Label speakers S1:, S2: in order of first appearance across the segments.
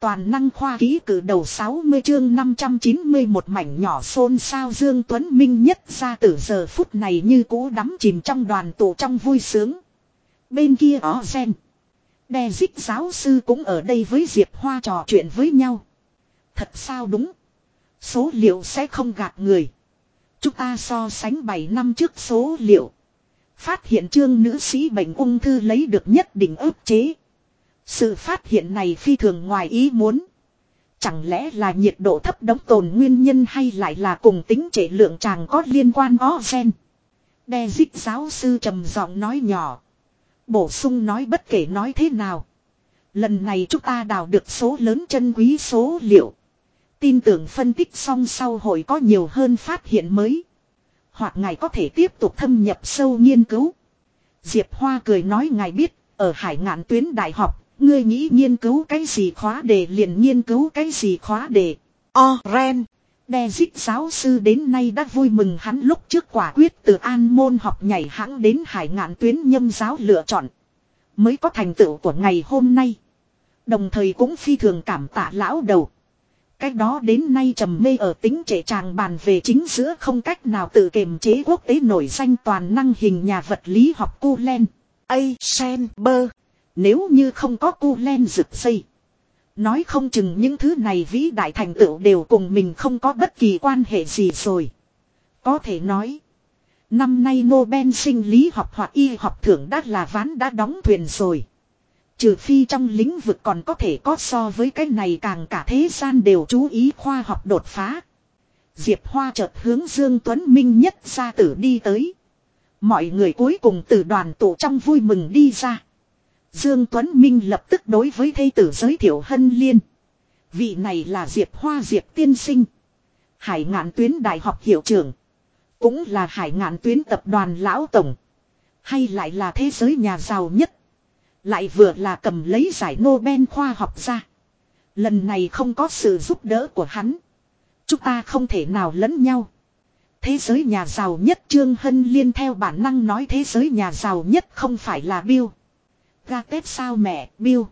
S1: Toàn năng khoa ký cử đầu 60 chương 590 một mảnh nhỏ xôn sao Dương Tuấn Minh nhất ra từ giờ phút này như cũ đắm chìm trong đoàn tụ trong vui sướng. Bên kia ó sen. Đè dích giáo sư cũng ở đây với Diệp Hoa trò chuyện với nhau. Thật sao đúng. Số liệu sẽ không gạt người. Chúng ta so sánh 7 năm trước số liệu. Phát hiện trương nữ sĩ bệnh ung thư lấy được nhất định ức chế. Sự phát hiện này phi thường ngoài ý muốn. Chẳng lẽ là nhiệt độ thấp đóng tồn nguyên nhân hay lại là cùng tính trễ lượng chàng có liên quan o gen. Đe dích giáo sư trầm giọng nói nhỏ. Bổ sung nói bất kể nói thế nào. Lần này chúng ta đào được số lớn chân quý số liệu. Tin tưởng phân tích xong sau hội có nhiều hơn phát hiện mới. Hoặc ngài có thể tiếp tục thâm nhập sâu nghiên cứu. Diệp Hoa cười nói ngài biết, ở hải ngạn tuyến đại học, ngươi nghĩ nghiên cứu cái gì khóa đề liền nghiên cứu cái gì khóa đề. oren. Đe dít giáo sư đến nay đã vui mừng hắn lúc trước quả quyết từ an môn học nhảy hãng đến hải ngạn tuyến nhâm giáo lựa chọn. Mới có thành tựu của ngày hôm nay. Đồng thời cũng phi thường cảm tạ lão đầu. Cách đó đến nay trầm mê ở tính trẻ tràng bàn về chính giữa không cách nào tự kiềm chế quốc tế nổi danh toàn năng hình nhà vật lý học cu len. A. Sember. Nếu như không có cu len rực xây. Nói không chừng những thứ này vĩ đại thành tựu đều cùng mình không có bất kỳ quan hệ gì rồi. Có thể nói. Năm nay Nobel sinh lý học hoặc y học thưởng đã là ván đã đóng thuyền rồi. Trừ phi trong lĩnh vực còn có thể có so với cái này càng cả thế gian đều chú ý khoa học đột phá. Diệp Hoa chợt hướng Dương Tuấn Minh nhất ra tử đi tới. Mọi người cuối cùng từ đoàn tụ trong vui mừng đi ra. Dương Tuấn Minh lập tức đối với thây tử giới thiệu hân liên. Vị này là Diệp Hoa Diệp tiên sinh. Hải ngạn tuyến đại học hiệu trưởng. Cũng là hải ngạn tuyến tập đoàn lão tổng. Hay lại là thế giới nhà giàu nhất. Lại vừa là cầm lấy giải Nobel khoa học ra. Lần này không có sự giúp đỡ của hắn. Chúng ta không thể nào lẫn nhau. Thế giới nhà giàu nhất Trương Hân Liên theo bản năng nói thế giới nhà giàu nhất không phải là Bill. Ga Tết sao mẹ, Bill.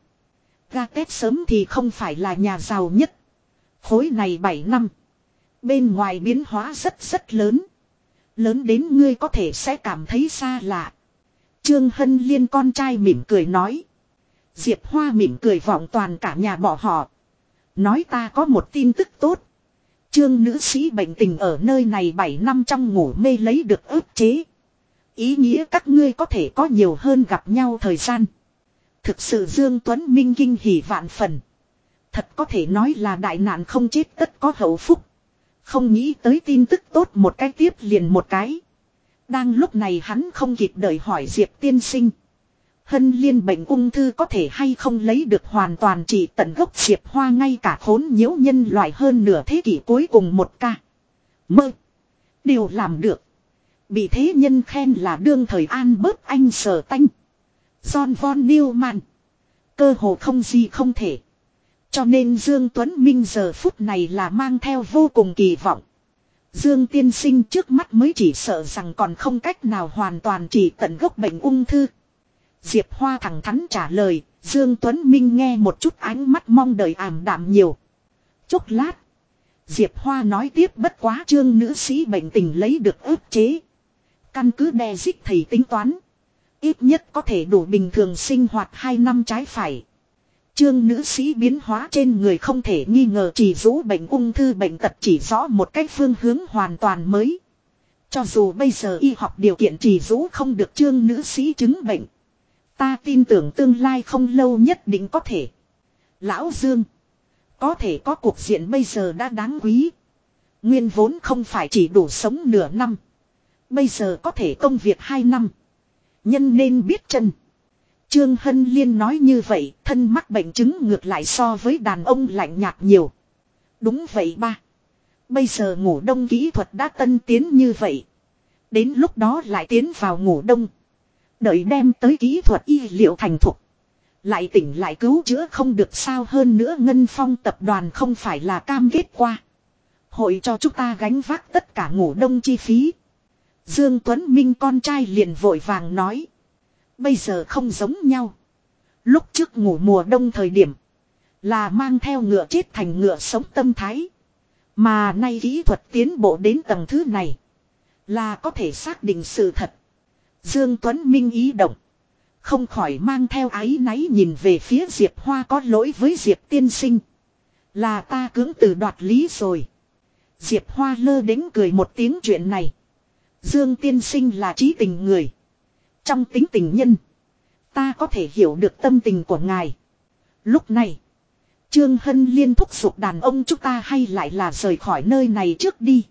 S1: Ga Tết sớm thì không phải là nhà giàu nhất. Khối này 7 năm. Bên ngoài biến hóa rất rất lớn. Lớn đến ngươi có thể sẽ cảm thấy xa lạ. Trương Hân Liên con trai mỉm cười nói. Diệp Hoa mỉm cười vọng toàn cả nhà bỏ họ. Nói ta có một tin tức tốt. Trương nữ sĩ bệnh tình ở nơi này 7 năm trong ngủ mê lấy được ức chế. Ý nghĩa các ngươi có thể có nhiều hơn gặp nhau thời gian. Thực sự Dương Tuấn Minh kinh hỉ vạn phần. Thật có thể nói là đại nạn không chết tất có hậu phúc. Không nghĩ tới tin tức tốt một cái tiếp liền một cái. Đang lúc này hắn không kịp đợi hỏi Diệp tiên sinh. Hân liên bệnh ung thư có thể hay không lấy được hoàn toàn chỉ tận gốc Diệp Hoa ngay cả khốn nhiễu nhân loại hơn nửa thế kỷ cuối cùng một ca. Mơ. đều làm được. Bị thế nhân khen là đương thời an bớt anh sở tanh. John Von Neumann. Cơ hồ không gì không thể. Cho nên Dương Tuấn Minh giờ phút này là mang theo vô cùng kỳ vọng. Dương tiên sinh trước mắt mới chỉ sợ rằng còn không cách nào hoàn toàn chỉ tận gốc bệnh ung thư. Diệp Hoa thẳng thắn trả lời, Dương Tuấn Minh nghe một chút ánh mắt mong đợi ảm đạm nhiều. Chốc lát. Diệp Hoa nói tiếp bất quá trương nữ sĩ bệnh tình lấy được ức chế. Căn cứ đe dích thầy tính toán. Ít nhất có thể đủ bình thường sinh hoạt 2 năm trái phải. Trương nữ sĩ biến hóa trên người không thể nghi ngờ chỉ rũ bệnh ung thư bệnh tật chỉ rõ một cách phương hướng hoàn toàn mới. Cho dù bây giờ y học điều kiện chỉ rũ không được trương nữ sĩ chứng bệnh. Ta tin tưởng tương lai không lâu nhất định có thể. Lão Dương. Có thể có cuộc diện bây giờ đã đáng quý. Nguyên vốn không phải chỉ đủ sống nửa năm. Bây giờ có thể công việc hai năm. Nhân nên biết chân. Trương Hân Liên nói như vậy, thân mắc bệnh chứng ngược lại so với đàn ông lạnh nhạt nhiều. Đúng vậy ba. Bây giờ ngủ đông kỹ thuật đã tân tiến như vậy. Đến lúc đó lại tiến vào ngủ đông. Đợi đem tới kỹ thuật y liệu thành thục. Lại tỉnh lại cứu chữa không được sao hơn nữa Ngân Phong tập đoàn không phải là cam kết qua. Hội cho chúng ta gánh vác tất cả ngủ đông chi phí. Dương Tuấn Minh con trai liền vội vàng nói. Bây giờ không giống nhau. Lúc trước ngủ mùa đông thời điểm. Là mang theo ngựa chết thành ngựa sống tâm thái. Mà nay kỹ thuật tiến bộ đến tầng thứ này. Là có thể xác định sự thật. Dương Tuấn Minh ý động. Không khỏi mang theo ái náy nhìn về phía Diệp Hoa có lỗi với Diệp tiên sinh. Là ta cưỡng từ đoạt lý rồi. Diệp Hoa lơ đến cười một tiếng chuyện này. Dương tiên sinh là trí tình người. Trong tính tình nhân. Ta có thể hiểu được tâm tình của ngài. Lúc này. Trương Hân liên thúc giục đàn ông chúng ta hay lại là rời khỏi nơi này trước đi.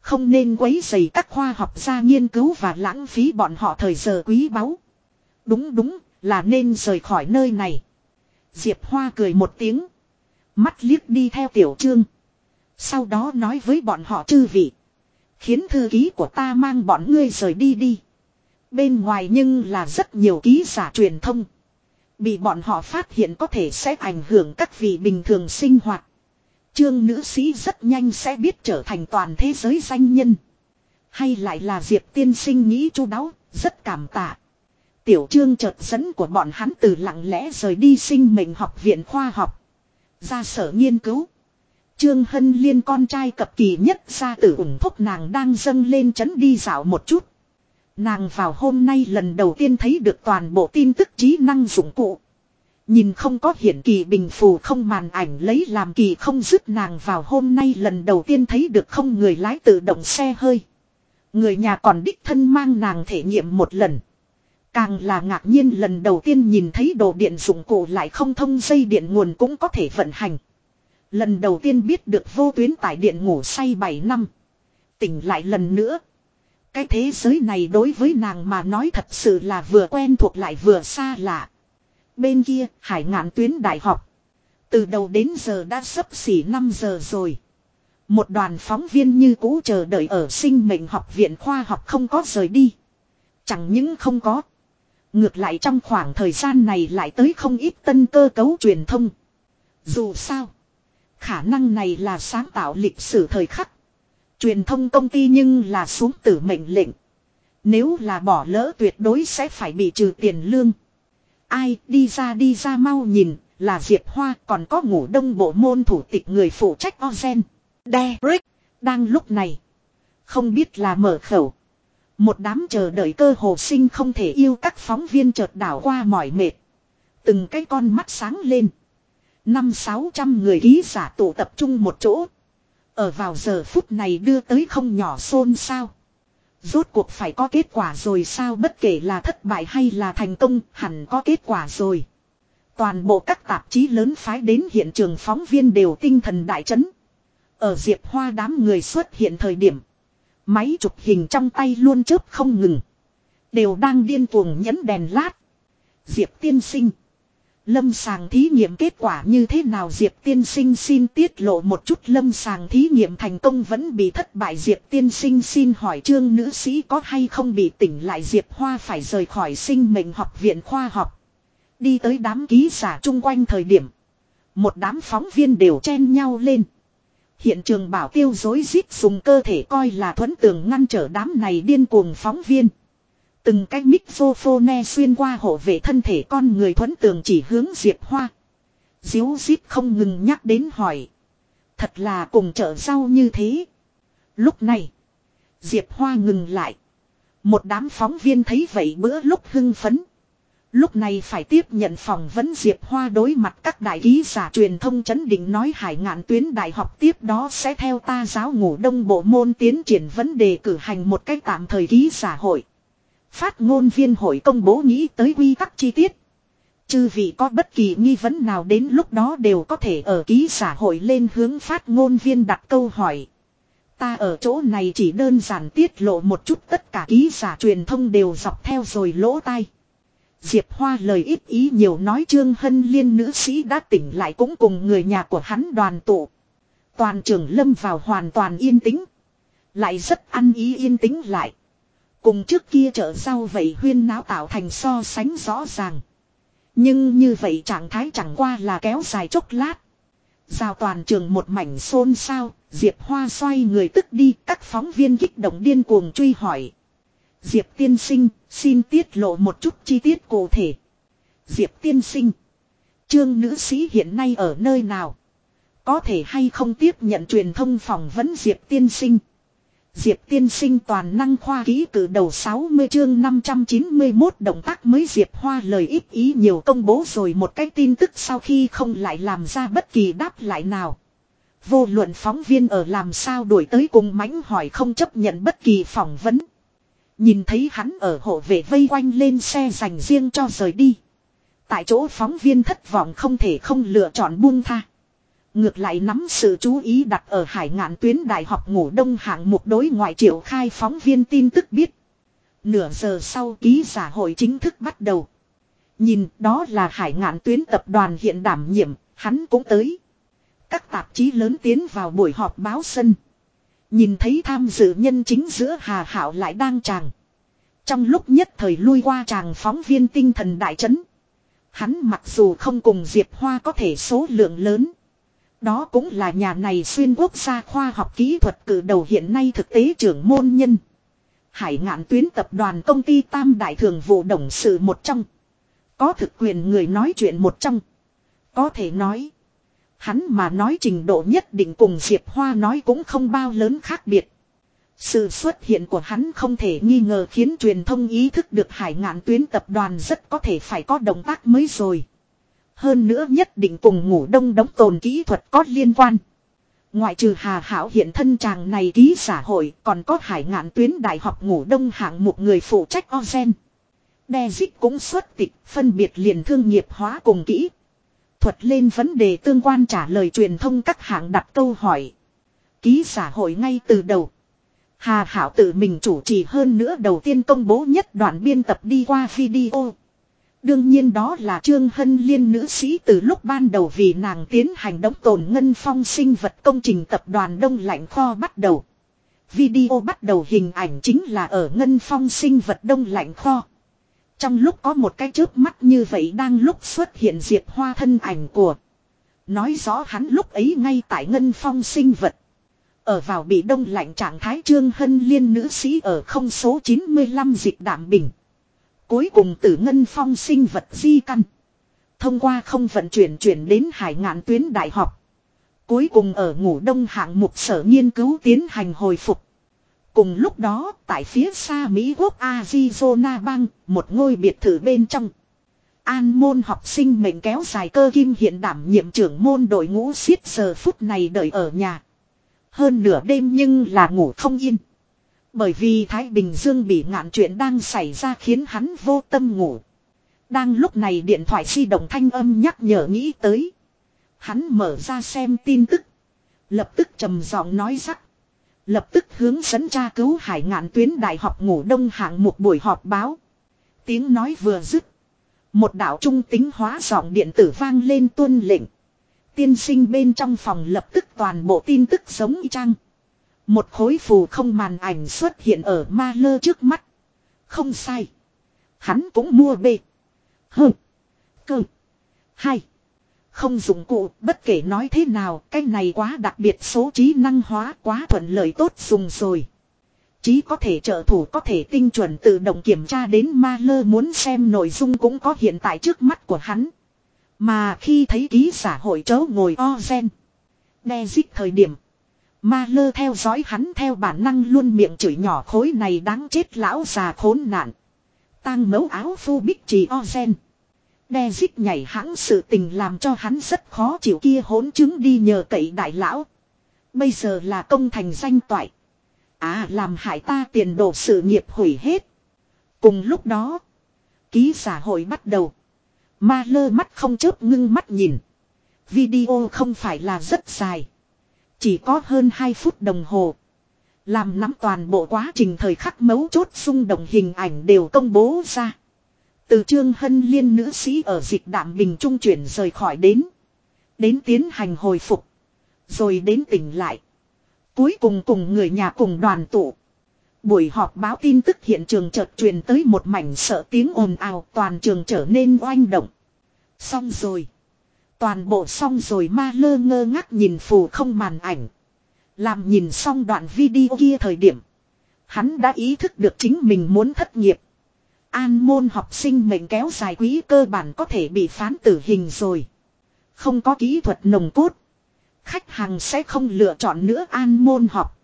S1: Không nên quấy dày các khoa học gia nghiên cứu và lãng phí bọn họ thời giờ quý báu. Đúng đúng, là nên rời khỏi nơi này. Diệp Hoa cười một tiếng. Mắt liếc đi theo tiểu trương. Sau đó nói với bọn họ chư vị. Khiến thư ký của ta mang bọn ngươi rời đi đi. Bên ngoài nhưng là rất nhiều ký giả truyền thông. Bị bọn họ phát hiện có thể sẽ ảnh hưởng các vị bình thường sinh hoạt. Trương nữ sĩ rất nhanh sẽ biết trở thành toàn thế giới danh nhân. Hay lại là Diệp tiên sinh nghĩ chu đáo, rất cảm tạ. Tiểu trương chợt dẫn của bọn hắn từ lặng lẽ rời đi sinh mệnh học viện khoa học. Ra sở nghiên cứu. Trương Hân Liên con trai cập kỳ nhất ra tử ủng thúc nàng đang dâng lên chấn đi dạo một chút. Nàng vào hôm nay lần đầu tiên thấy được toàn bộ tin tức trí năng dụng cụ. Nhìn không có hiển kỳ bình phù không màn ảnh lấy làm kỳ không dứt nàng vào hôm nay lần đầu tiên thấy được không người lái tự động xe hơi. Người nhà còn đích thân mang nàng thể nghiệm một lần. Càng là ngạc nhiên lần đầu tiên nhìn thấy đồ điện dụng cụ lại không thông dây điện nguồn cũng có thể vận hành. Lần đầu tiên biết được vô tuyến tại điện ngủ say 7 năm. Tỉnh lại lần nữa. Cái thế giới này đối với nàng mà nói thật sự là vừa quen thuộc lại vừa xa lạ. Bên kia, hải ngạn tuyến đại học. Từ đầu đến giờ đã sắp xỉ 5 giờ rồi. Một đoàn phóng viên như cũ chờ đợi ở sinh mệnh học viện khoa học không có rời đi. Chẳng những không có. Ngược lại trong khoảng thời gian này lại tới không ít tân cơ cấu truyền thông. Dù sao. Khả năng này là sáng tạo lịch sử thời khắc. Truyền thông công ty nhưng là xuống tử mệnh lệnh. Nếu là bỏ lỡ tuyệt đối sẽ phải bị trừ tiền lương. Ai, đi ra đi ra, mau nhìn, là Diệp Hoa, còn có ngủ đông bộ môn thủ tịch người phụ trách Ozen. Derek đang lúc này. Không biết là mở khẩu. Một đám chờ đợi cơ hồ sinh không thể yêu các phóng viên chợt đảo qua mỏi mệt. Từng cái con mắt sáng lên. Năm sáu trăm người ký giả tụ tập trung một chỗ. Ở vào giờ phút này đưa tới không nhỏ xôn xao. Rốt cuộc phải có kết quả rồi sao bất kể là thất bại hay là thành công, hẳn có kết quả rồi. Toàn bộ các tạp chí lớn phái đến hiện trường phóng viên đều tinh thần đại chấn. Ở Diệp Hoa đám người xuất hiện thời điểm. Máy chụp hình trong tay luôn chớp không ngừng. Đều đang điên cuồng nhấn đèn lát. Diệp tiên sinh. Lâm sàng thí nghiệm kết quả như thế nào Diệp tiên sinh xin tiết lộ một chút lâm sàng thí nghiệm thành công vẫn bị thất bại Diệp tiên sinh xin hỏi trương nữ sĩ có hay không bị tỉnh lại Diệp Hoa phải rời khỏi sinh mệnh học viện khoa học. Đi tới đám ký giả chung quanh thời điểm. Một đám phóng viên đều chen nhau lên. Hiện trường bảo tiêu dối rít dùng cơ thể coi là thuẫn tường ngăn trở đám này điên cuồng phóng viên. Từng cái microphone xuyên qua hộ vệ thân thể con người thuẫn tường chỉ hướng Diệp Hoa. Diếu díp không ngừng nhắc đến hỏi. Thật là cùng chợ rau như thế. Lúc này, Diệp Hoa ngừng lại. Một đám phóng viên thấy vậy bữa lúc hưng phấn. Lúc này phải tiếp nhận phỏng vấn Diệp Hoa đối mặt các đại ký giả truyền thông chấn định nói hải ngạn tuyến đại học tiếp đó sẽ theo ta giáo ngủ đông bộ môn tiến triển vấn đề cử hành một cách tạm thời ký giả hội. Phát ngôn viên hội công bố nghĩ tới quy tắc chi tiết. Chư vị có bất kỳ nghi vấn nào đến lúc đó đều có thể ở ký xã hội lên hướng phát ngôn viên đặt câu hỏi. Ta ở chỗ này chỉ đơn giản tiết lộ một chút tất cả ký giả truyền thông đều dọc theo rồi lỗ tai. Diệp Hoa lời ít ý nhiều nói Trương Hân Liên nữ sĩ đã tỉnh lại cũng cùng người nhà của hắn đoàn tụ. Toàn trường lâm vào hoàn toàn yên tĩnh. Lại rất ăn ý yên tĩnh lại. Cùng trước kia chợ sau vậy huyên náo tạo thành so sánh rõ ràng. Nhưng như vậy trạng thái chẳng qua là kéo dài chốc lát. Giao toàn trường một mảnh xôn xao, Diệp Hoa xoay người tức đi, các phóng viên kích động điên cuồng truy hỏi. Diệp tiên sinh, xin tiết lộ một chút chi tiết cụ thể. Diệp tiên sinh. trương nữ sĩ hiện nay ở nơi nào. Có thể hay không tiếp nhận truyền thông phỏng vấn Diệp tiên sinh. Diệp tiên sinh toàn năng khoa ký cử đầu 60 chương 591 động tác mới Diệp Hoa lời ít ý nhiều công bố rồi một cái tin tức sau khi không lại làm ra bất kỳ đáp lại nào. Vô luận phóng viên ở làm sao đuổi tới cùng mánh hỏi không chấp nhận bất kỳ phỏng vấn. Nhìn thấy hắn ở hộ vệ vây quanh lên xe dành riêng cho rời đi. Tại chỗ phóng viên thất vọng không thể không lựa chọn buông tha. Ngược lại nắm sự chú ý đặt ở hải ngạn tuyến đại học ngủ đông hạng mục đối ngoại triệu khai phóng viên tin tức biết. Nửa giờ sau ký giả hội chính thức bắt đầu. Nhìn đó là hải ngạn tuyến tập đoàn hiện đảm nhiệm, hắn cũng tới. Các tạp chí lớn tiến vào buổi họp báo sân. Nhìn thấy tham dự nhân chính giữa Hà Hảo lại đang tràng. Trong lúc nhất thời lui qua tràng phóng viên tinh thần đại chấn. Hắn mặc dù không cùng Diệp Hoa có thể số lượng lớn. Đó cũng là nhà này xuyên quốc gia khoa học kỹ thuật cử đầu hiện nay thực tế trưởng môn nhân. Hải ngạn tuyến tập đoàn công ty Tam Đại Thường vụ Đồng sự một trong. Có thực quyền người nói chuyện một trong. Có thể nói. Hắn mà nói trình độ nhất định cùng Diệp Hoa nói cũng không bao lớn khác biệt. Sự xuất hiện của hắn không thể nghi ngờ khiến truyền thông ý thức được hải ngạn tuyến tập đoàn rất có thể phải có động tác mới rồi. Hơn nữa nhất định cùng ngủ đông đóng tồn kỹ thuật có liên quan. Ngoại trừ Hà Hảo hiện thân chàng này ký xã hội, còn có hải ngạn tuyến đại học ngủ đông hạng một người phụ trách Ozen. Đe dích cũng xuất tịch, phân biệt liền thương nghiệp hóa cùng kỹ. Thuật lên vấn đề tương quan trả lời truyền thông các hạng đặt câu hỏi. Ký xã hội ngay từ đầu. Hà Hảo tự mình chủ trì hơn nữa đầu tiên công bố nhất đoạn biên tập đi qua video. Đương nhiên đó là Trương Hân Liên nữ sĩ từ lúc ban đầu vì nàng tiến hành đóng tồn ngân phong sinh vật công trình tập đoàn Đông Lạnh Kho bắt đầu. Video bắt đầu hình ảnh chính là ở ngân phong sinh vật Đông Lạnh Kho. Trong lúc có một cái chớp mắt như vậy đang lúc xuất hiện diệt hoa thân ảnh của. Nói rõ hắn lúc ấy ngay tại ngân phong sinh vật. Ở vào bị đông lạnh trạng thái Trương Hân Liên nữ sĩ ở không số 95 dịch đạm bình. Cuối cùng tử ngân phong sinh vật di căn. Thông qua không vận chuyển chuyển đến hải ngạn tuyến đại học. Cuối cùng ở ngủ đông hạng mục sở nghiên cứu tiến hành hồi phục. Cùng lúc đó, tại phía xa Mỹ quốc Arizona bang, một ngôi biệt thự bên trong. An môn học sinh mệnh kéo dài cơ kim hiện đảm nhiệm trưởng môn đội ngũ siết giờ phút này đợi ở nhà. Hơn nửa đêm nhưng là ngủ không yên. Bởi vì Thái Bình Dương bị ngạn chuyện đang xảy ra khiến hắn vô tâm ngủ. Đang lúc này điện thoại di động thanh âm nhắc nhở nghĩ tới. Hắn mở ra xem tin tức. Lập tức trầm giọng nói rắc. Lập tức hướng dẫn tra cứu hải ngạn tuyến đại học ngủ đông hạng một buổi họp báo. Tiếng nói vừa dứt. Một đạo trung tính hóa giọng điện tử vang lên tuân lệnh. Tiên sinh bên trong phòng lập tức toàn bộ tin tức giống y chang. Một khối phù không màn ảnh xuất hiện ở ma lơ trước mắt. Không sai. Hắn cũng mua bê. Hừ. Cơ. Hai. Không dụng cụ, bất kể nói thế nào, cái này quá đặc biệt số trí năng hóa quá thuận lợi tốt dùng rồi. Chí có thể trợ thủ có thể tinh chuẩn tự động kiểm tra đến ma lơ muốn xem nội dung cũng có hiện tại trước mắt của hắn. Mà khi thấy ký xã hội chấu ngồi o gen. Đe dích thời điểm. Ma lơ theo dõi hắn theo bản năng luôn miệng chửi nhỏ khối này đáng chết lão già khốn nạn. Tang mấu áo phu bích trì o gen. Đe dích nhảy hãng sự tình làm cho hắn rất khó chịu kia hỗn chứng đi nhờ cậy đại lão. Bây giờ là công thành danh toại. À làm hại ta tiền đồ sự nghiệp hủy hết. Cùng lúc đó. Ký giả hội bắt đầu. Ma lơ mắt không chớp ngưng mắt nhìn. Video không phải là rất dài. Chỉ có hơn 2 phút đồng hồ. Làm nắm toàn bộ quá trình thời khắc mấu chốt xung động hình ảnh đều công bố ra. Từ trương hân liên nữ sĩ ở dịch đạm bình trung chuyển rời khỏi đến. Đến tiến hành hồi phục. Rồi đến tỉnh lại. Cuối cùng cùng người nhà cùng đoàn tụ. Buổi họp báo tin tức hiện trường chợt truyền tới một mảnh sợ tiếng ồn ào toàn trường trở nên oanh động. Xong rồi. Toàn bộ xong rồi ma lơ ngơ ngác nhìn phù không màn ảnh. Làm nhìn xong đoạn video kia thời điểm. Hắn đã ý thức được chính mình muốn thất nghiệp. An môn học sinh mệnh kéo dài quý cơ bản có thể bị phán tử hình rồi. Không có kỹ thuật nồng cốt. Khách hàng sẽ không lựa chọn nữa an môn học.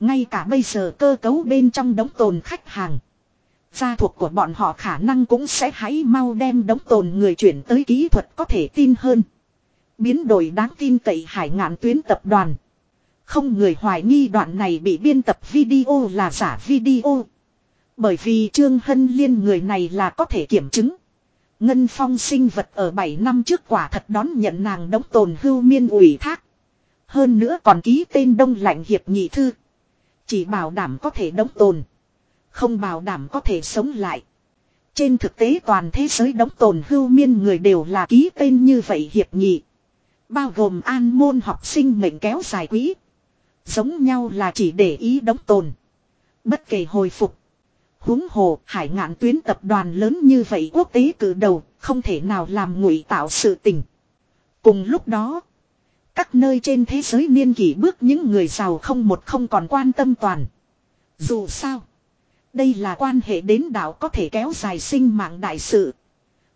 S1: Ngay cả bây giờ cơ cấu bên trong đống tồn khách hàng. Gia thuộc của bọn họ khả năng cũng sẽ hãy mau đem đống tồn người chuyển tới kỹ thuật có thể tin hơn. Biến đổi đáng tin cậy hải ngạn tuyến tập đoàn. Không người hoài nghi đoạn này bị biên tập video là giả video. Bởi vì Trương Hân Liên người này là có thể kiểm chứng. Ngân phong sinh vật ở 7 năm trước quả thật đón nhận nàng đóng tồn hưu miên ủy thác. Hơn nữa còn ký tên đông lạnh hiệp nghị thư. Chỉ bảo đảm có thể đóng tồn. Không bảo đảm có thể sống lại. Trên thực tế toàn thế giới đóng tồn hưu miên người đều là ký tên như vậy hiệp nghị. Bao gồm an môn học sinh mệnh kéo dài quý. Giống nhau là chỉ để ý đóng tồn. Bất kể hồi phục. huống hồ, hải ngạn tuyến tập đoàn lớn như vậy quốc tế cử đầu, không thể nào làm ngụy tạo sự tình. Cùng lúc đó. Các nơi trên thế giới niên kỷ bước những người giàu không một không còn quan tâm toàn. Dù sao. Đây là quan hệ đến đạo có thể kéo dài sinh mạng đại sự.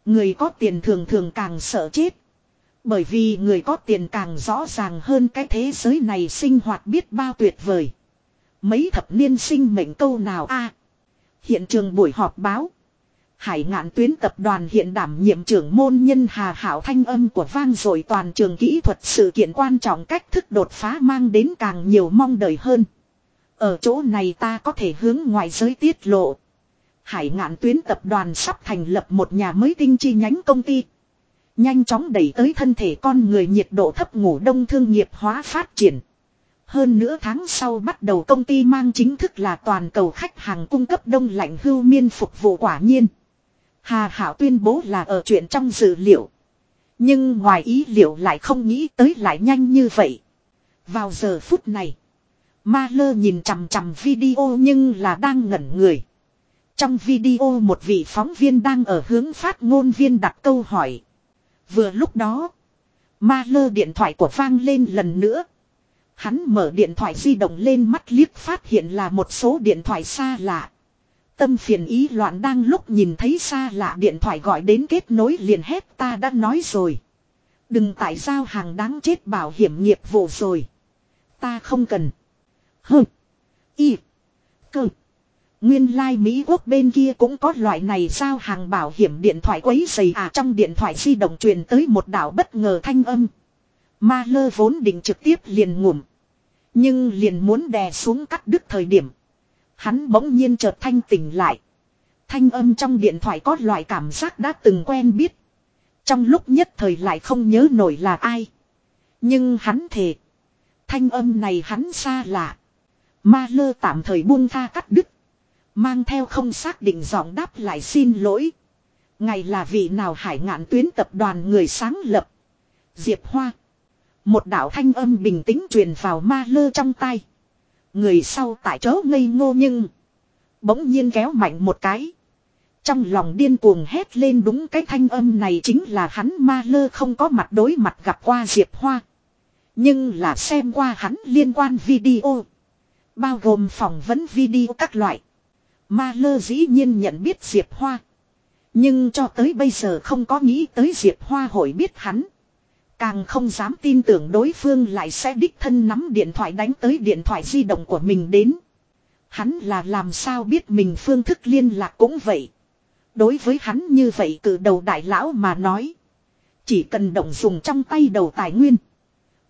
S1: Người có tiền thường thường càng sợ chết. Bởi vì người có tiền càng rõ ràng hơn cái thế giới này sinh hoạt biết bao tuyệt vời. Mấy thập niên sinh mệnh câu nào a Hiện trường buổi họp báo. Hải ngạn tuyến tập đoàn hiện đảm nhiệm trưởng môn nhân Hà Hảo thanh âm của vang rồi toàn trường kỹ thuật sự kiện quan trọng cách thức đột phá mang đến càng nhiều mong đợi hơn. Ở chỗ này ta có thể hướng ngoài giới tiết lộ. Hải ngạn tuyến tập đoàn sắp thành lập một nhà mới tinh chi nhánh công ty. Nhanh chóng đẩy tới thân thể con người nhiệt độ thấp ngủ đông thương nghiệp hóa phát triển. Hơn nữa tháng sau bắt đầu công ty mang chính thức là toàn cầu khách hàng cung cấp đông lạnh hưu miên phục vụ quả nhiên. Hà Hảo tuyên bố là ở chuyện trong dữ liệu. Nhưng ngoài ý liệu lại không nghĩ tới lại nhanh như vậy. Vào giờ phút này. Ma lơ nhìn chằm chằm video nhưng là đang ngẩn người. Trong video một vị phóng viên đang ở hướng phát ngôn viên đặt câu hỏi. Vừa lúc đó. Ma lơ điện thoại của vang lên lần nữa. Hắn mở điện thoại di động lên mắt liếc phát hiện là một số điện thoại xa lạ. Tâm phiền ý loạn đang lúc nhìn thấy xa lạ điện thoại gọi đến kết nối liền hét ta đã nói rồi. Đừng tại sao hàng đáng chết bảo hiểm nghiệp vụ rồi. Ta không cần. Hừ. Y. Cơ. Nguyên lai like Mỹ quốc bên kia cũng có loại này sao hàng bảo hiểm điện thoại quấy dày à trong điện thoại di động truyền tới một đảo bất ngờ thanh âm. Ma lơ vốn định trực tiếp liền ngủm. Nhưng liền muốn đè xuống cắt đứt thời điểm. Hắn bỗng nhiên chợt thanh tỉnh lại. Thanh âm trong điện thoại có loại cảm giác đã từng quen biết. Trong lúc nhất thời lại không nhớ nổi là ai. Nhưng hắn thề. Thanh âm này hắn xa lạ. Ma lơ tạm thời buông tha cắt đứt. Mang theo không xác định giọng đáp lại xin lỗi. Ngày là vị nào hải ngạn tuyến tập đoàn người sáng lập. Diệp Hoa. Một đạo thanh âm bình tĩnh truyền vào ma lơ trong tay. Người sau tại chỗ ngây ngô nhưng. Bỗng nhiên kéo mạnh một cái. Trong lòng điên cuồng hét lên đúng cái thanh âm này chính là hắn ma lơ không có mặt đối mặt gặp qua Diệp Hoa. Nhưng là xem qua hắn liên quan video. Bao gồm phỏng vấn video các loại. Ma lơ dĩ nhiên nhận biết Diệp Hoa. Nhưng cho tới bây giờ không có nghĩ tới Diệp Hoa hội biết hắn. Càng không dám tin tưởng đối phương lại sẽ đích thân nắm điện thoại đánh tới điện thoại di động của mình đến. Hắn là làm sao biết mình phương thức liên lạc cũng vậy. Đối với hắn như vậy cử đầu đại lão mà nói. Chỉ cần động dùng trong tay đầu tài nguyên.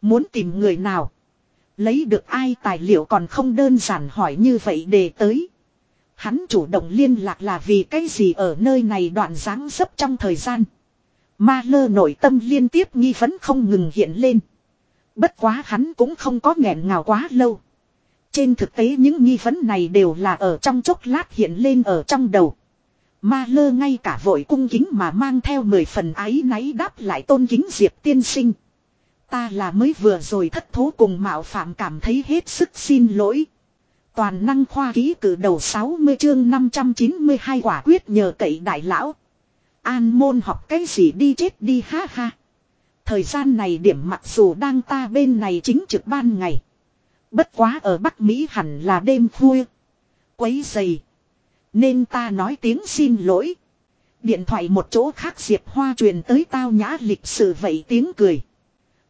S1: Muốn tìm người nào. Lấy được ai tài liệu còn không đơn giản hỏi như vậy để tới. Hắn chủ động liên lạc là vì cái gì ở nơi này đoạn dáng dấp trong thời gian. Ma lơ nội tâm liên tiếp nghi vấn không ngừng hiện lên. Bất quá hắn cũng không có nghẹn ngào quá lâu. Trên thực tế những nghi vấn này đều là ở trong chốc lát hiện lên ở trong đầu. Ma lơ ngay cả vội cung kính mà mang theo mười phần ái náy đáp lại tôn kính diệp tiên sinh. Ta là mới vừa rồi thất thố cùng mạo phạm cảm thấy hết sức xin lỗi. Toàn năng khoa ký cử đầu 60 chương 592 quả quyết nhờ cậy đại lão. An môn học cái gì đi chết đi, ha ha. Thời gian này điểm mặc dù đang ta bên này chính trực ban ngày. Bất quá ở Bắc Mỹ hẳn là đêm khuya. Quấy dày. Nên ta nói tiếng xin lỗi. Điện thoại một chỗ khác Diệp Hoa truyền tới tao nhã lịch sự vậy tiếng cười.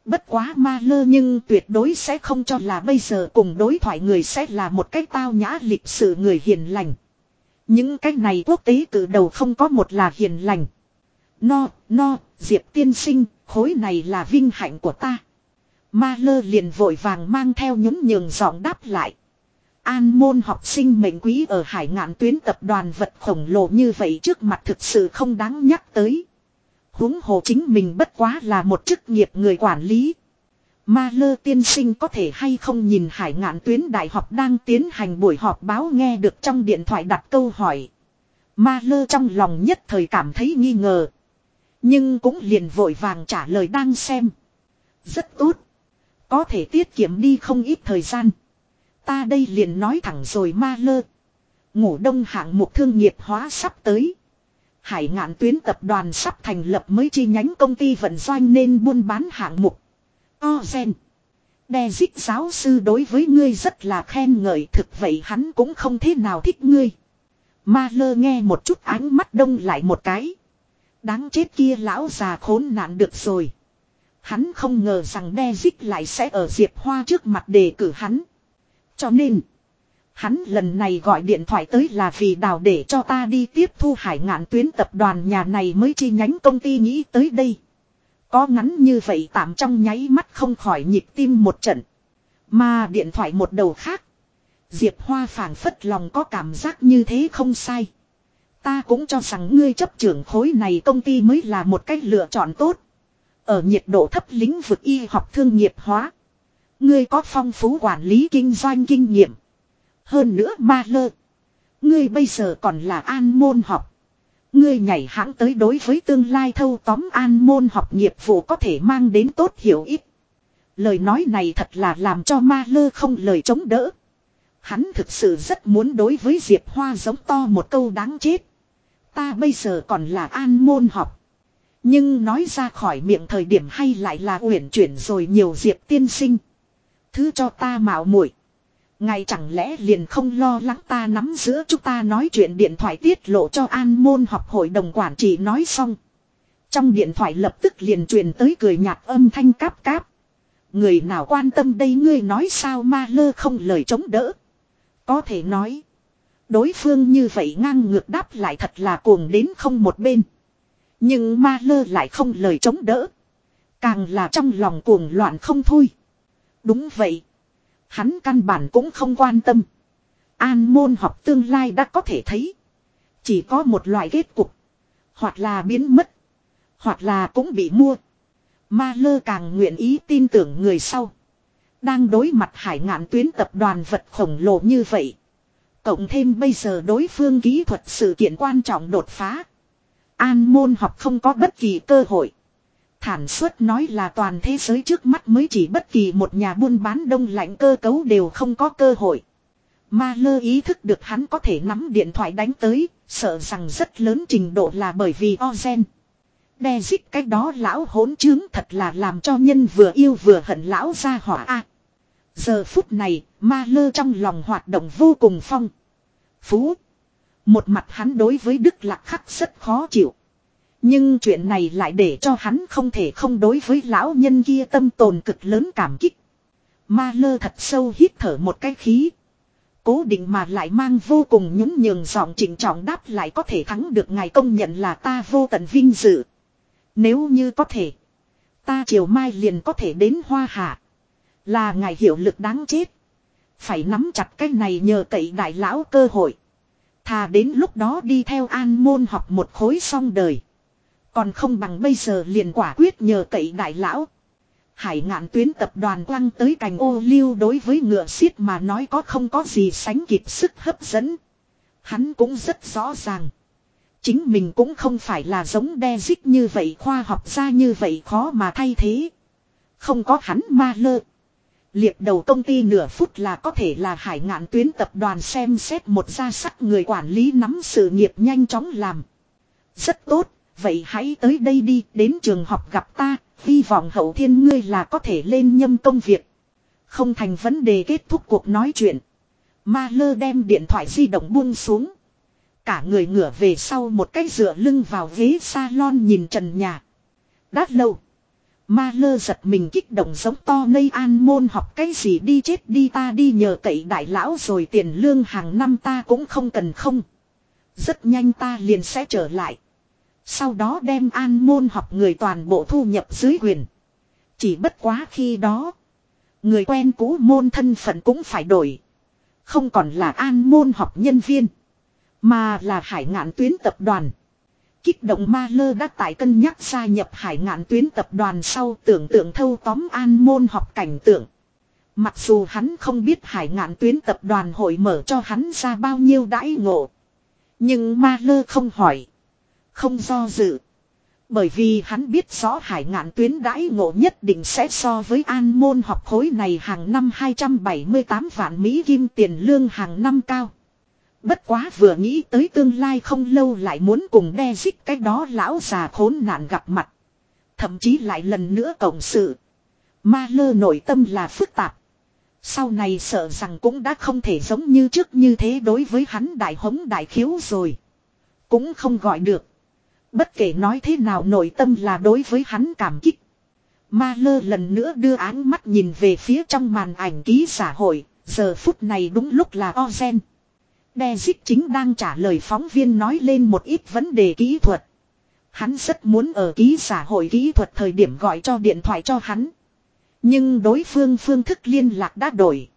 S1: Bất quá ma lơ nhưng tuyệt đối sẽ không cho là bây giờ cùng đối thoại người sẽ là một cách tao nhã lịch sự người hiền lành. Những cách này quốc tế từ đầu không có một là hiền lành. No, no, Diệp tiên sinh, khối này là vinh hạnh của ta. Ma lơ liền vội vàng mang theo nhún nhường giọng đáp lại. An môn học sinh mệnh quý ở hải ngạn tuyến tập đoàn vật khổng lồ như vậy trước mặt thực sự không đáng nhắc tới huống hồ chính mình bất quá là một chức nghiệp người quản lý. Ma lơ tiên sinh có thể hay không nhìn hải ngạn tuyến đại học đang tiến hành buổi họp báo nghe được trong điện thoại đặt câu hỏi. Ma lơ trong lòng nhất thời cảm thấy nghi ngờ. Nhưng cũng liền vội vàng trả lời đang xem. Rất tốt. Có thể tiết kiệm đi không ít thời gian. Ta đây liền nói thẳng rồi ma lơ. Ngủ đông hạng mục thương nghiệp hóa sắp tới. Hải ngạn tuyến tập đoàn sắp thành lập mới chi nhánh công ty vận doanh nên buôn bán hạng mục. O gen. Đe dích giáo sư đối với ngươi rất là khen ngợi thực vậy hắn cũng không thế nào thích ngươi. Ma lơ nghe một chút ánh mắt đông lại một cái. Đáng chết kia lão già khốn nạn được rồi. Hắn không ngờ rằng đe dích lại sẽ ở Diệp Hoa trước mặt đề cử hắn. Cho nên, hắn lần này gọi điện thoại tới là vì đào để cho ta đi tiếp thu hải ngạn tuyến tập đoàn nhà này mới chi nhánh công ty nghĩ tới đây. Có ngắn như vậy tạm trong nháy mắt không khỏi nhịp tim một trận. Mà điện thoại một đầu khác. Diệp Hoa phảng phất lòng có cảm giác như thế không sai. Ta cũng cho rằng ngươi chấp trưởng khối này công ty mới là một cách lựa chọn tốt. Ở nhiệt độ thấp lĩnh vực y học thương nghiệp hóa. Ngươi có phong phú quản lý kinh doanh kinh nghiệm. Hơn nữa ma lơ. Ngươi bây giờ còn là an môn học. Ngươi nhảy hãng tới đối với tương lai thâu tóm an môn học nghiệp vụ có thể mang đến tốt hiểu ít. Lời nói này thật là làm cho ma lơ không lời chống đỡ. Hắn thực sự rất muốn đối với Diệp Hoa giống to một câu đáng chết. Ta bây giờ còn là an môn học. Nhưng nói ra khỏi miệng thời điểm hay lại là uyển chuyển rồi nhiều Diệp tiên sinh. Thứ cho ta mạo muội Ngài chẳng lẽ liền không lo lắng ta nắm giữa chúng ta nói chuyện điện thoại tiết lộ cho an môn học hội đồng quản trị nói xong. Trong điện thoại lập tức liền truyền tới cười nhạt âm thanh cáp cáp. Người nào quan tâm đây ngươi nói sao ma lơ không lời chống đỡ. Có thể nói. Đối phương như vậy ngang ngược đáp lại thật là cuồng đến không một bên. Nhưng ma lơ lại không lời chống đỡ. Càng là trong lòng cuồng loạn không thôi. Đúng vậy. Hắn căn bản cũng không quan tâm. An môn học tương lai đã có thể thấy. Chỉ có một loại kết cục. Hoặc là biến mất. Hoặc là cũng bị mua. Ma lơ càng nguyện ý tin tưởng người sau. Đang đối mặt hải ngạn tuyến tập đoàn vật khổng lồ như vậy. Cộng thêm bây giờ đối phương kỹ thuật sự kiện quan trọng đột phá. An môn học không có bất kỳ cơ hội. Thản suất nói là toàn thế giới trước mắt mới chỉ bất kỳ một nhà buôn bán đông lạnh cơ cấu đều không có cơ hội. Ma lơ ý thức được hắn có thể nắm điện thoại đánh tới, sợ rằng rất lớn trình độ là bởi vì Ozen. Đe dích cái đó lão hỗn chứng thật là làm cho nhân vừa yêu vừa hận lão ra hỏa a. giờ phút này, ma lơ trong lòng hoạt động vô cùng phong. Phú. Một mặt hắn đối với Đức Lạc Khắc rất khó chịu. Nhưng chuyện này lại để cho hắn không thể không đối với lão nhân kia tâm tồn cực lớn cảm kích. Ma lơ thật sâu hít thở một cái khí. Cố định mà lại mang vô cùng nhún nhường giọng chỉnh trọng đáp lại có thể thắng được ngài công nhận là ta vô tận vinh dự. Nếu như có thể. Ta chiều mai liền có thể đến hoa hạ. Là ngài hiệu lực đáng chết. Phải nắm chặt cái này nhờ cậy đại lão cơ hội. Thà đến lúc đó đi theo an môn học một khối xong đời. Còn không bằng bây giờ liền quả quyết nhờ cậy đại lão. Hải ngạn tuyến tập đoàn quăng tới cành ô liu đối với ngựa xiết mà nói có không có gì sánh kịp sức hấp dẫn. Hắn cũng rất rõ ràng. Chính mình cũng không phải là giống đe dích như vậy khoa học gia như vậy khó mà thay thế. Không có hắn ma lơ. Liệt đầu công ty nửa phút là có thể là hải ngạn tuyến tập đoàn xem xét một gia sắc người quản lý nắm sự nghiệp nhanh chóng làm. Rất tốt, vậy hãy tới đây đi, đến trường học gặp ta, hy vọng hậu thiên ngươi là có thể lên nhâm công việc. Không thành vấn đề kết thúc cuộc nói chuyện. Ma lơ đem điện thoại di động buông xuống. cả người ngửa về sau một cái dựa lưng vào ghế salon nhìn trần nhà. Đã lâu. Ma lơ giật mình kích động giống to ngây an môn học cái gì đi chết đi ta đi nhờ cậy đại lão rồi tiền lương hàng năm ta cũng không cần không. Rất nhanh ta liền sẽ trở lại. Sau đó đem an môn học người toàn bộ thu nhập dưới quyền. Chỉ bất quá khi đó. Người quen cũ môn thân phận cũng phải đổi. Không còn là an môn học nhân viên. Mà là hải ngạn tuyến tập đoàn. Kích động ma lơ đã tại cân nhắc gia nhập hải ngạn tuyến tập đoàn sau tưởng tượng thâu tóm an môn học cảnh tượng. Mặc dù hắn không biết hải ngạn tuyến tập đoàn hội mở cho hắn ra bao nhiêu đãi ngộ. Nhưng ma lơ không hỏi. Không do dự. Bởi vì hắn biết rõ hải ngạn tuyến đãi ngộ nhất định sẽ so với an môn học khối này hàng năm 278 vạn Mỹ kim tiền lương hàng năm cao. Bất quá vừa nghĩ tới tương lai không lâu lại muốn cùng đe dích cái đó lão già khốn nạn gặp mặt. Thậm chí lại lần nữa cộng sự. Ma lơ nội tâm là phức tạp. Sau này sợ rằng cũng đã không thể giống như trước như thế đối với hắn đại hống đại khiếu rồi. Cũng không gọi được. Bất kể nói thế nào nội tâm là đối với hắn cảm kích. Ma lơ lần nữa đưa áng mắt nhìn về phía trong màn ảnh ký xã hội. Giờ phút này đúng lúc là Ozen. Đe dích chính đang trả lời phóng viên nói lên một ít vấn đề kỹ thuật. Hắn rất muốn ở ký xã hội kỹ thuật thời điểm gọi cho điện thoại cho hắn. Nhưng đối phương phương thức liên lạc đã đổi.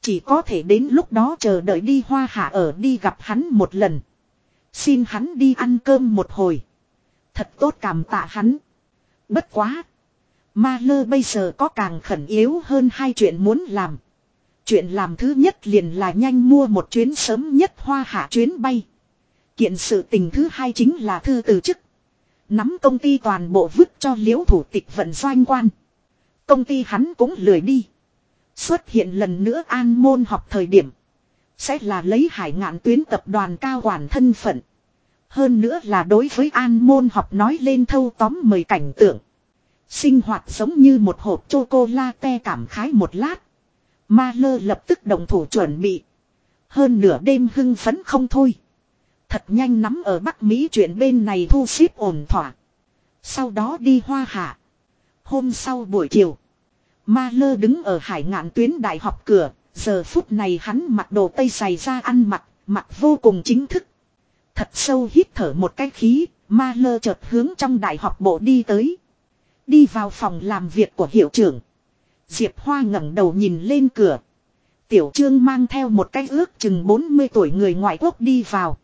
S1: Chỉ có thể đến lúc đó chờ đợi đi hoa hạ ở đi gặp hắn một lần. Xin hắn đi ăn cơm một hồi. Thật tốt cảm tạ hắn. Bất quá. Ma lơ bây giờ có càng khẩn yếu hơn hai chuyện muốn làm. Chuyện làm thứ nhất liền là nhanh mua một chuyến sớm nhất hoa hạ chuyến bay. Kiện sự tình thứ hai chính là thư từ chức. Nắm công ty toàn bộ vứt cho liễu thủ tịch vận doanh quan. Công ty hắn cũng lười đi. Xuất hiện lần nữa an môn học thời điểm. Sẽ là lấy hải ngạn tuyến tập đoàn cao quản thân phận. Hơn nữa là đối với an môn học nói lên thâu tóm mời cảnh tượng. Sinh hoạt giống như một hộp chocolate cảm khái một lát. Ma lơ lập tức đồng thủ chuẩn bị. Hơn nửa đêm hưng phấn không thôi. Thật nhanh nắm ở Bắc Mỹ chuyện bên này thu xếp ổn thỏa. Sau đó đi hoa hạ. Hôm sau buổi chiều. Ma lơ đứng ở hải ngạn tuyến đại học cửa. Giờ phút này hắn mặc đồ tây dày ra ăn mặc. Mặc vô cùng chính thức. Thật sâu hít thở một cái khí. Ma lơ chợt hướng trong đại học bộ đi tới. Đi vào phòng làm việc của hiệu trưởng. Diệp Hoa ngẩng đầu nhìn lên cửa. Tiểu Trương mang theo một cái ước chừng 40 tuổi người ngoại quốc đi vào.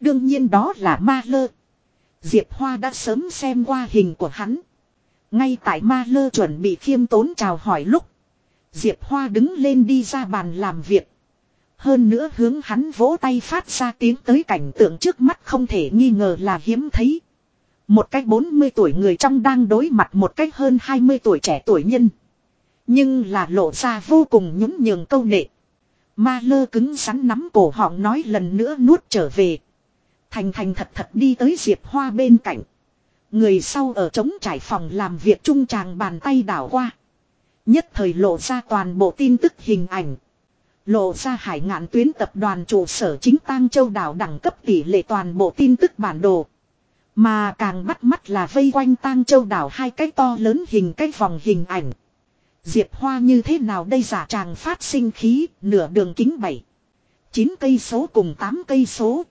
S1: Đương nhiên đó là Ma Lơ. Diệp Hoa đã sớm xem qua hình của hắn. Ngay tại Ma Lơ chuẩn bị khiêm tốn chào hỏi lúc. Diệp Hoa đứng lên đi ra bàn làm việc. Hơn nữa hướng hắn vỗ tay phát ra tiếng tới cảnh tượng trước mắt không thể nghi ngờ là hiếm thấy. Một cách 40 tuổi người trong đang đối mặt một cách hơn 20 tuổi trẻ tuổi nhân. Nhưng là lộ ra vô cùng nhún nhường câu nệ. Ma lơ cứng rắn nắm cổ họng nói lần nữa nuốt trở về. Thành thành thật thật đi tới Diệp Hoa bên cạnh. Người sau ở trống trải phòng làm việc trung tràng bàn tay đảo qua. Nhất thời lộ ra toàn bộ tin tức hình ảnh. Lộ ra hải ngạn tuyến tập đoàn trụ sở chính tang châu đảo đẳng cấp tỷ lệ toàn bộ tin tức bản đồ. Mà càng bắt mắt là vây quanh tang châu đảo hai cái to lớn hình cái vòng hình ảnh. Diệp Hoa như thế nào đây giả tràng phát sinh khí, nửa đường kính 7. 9 cây số cùng 8 cây số.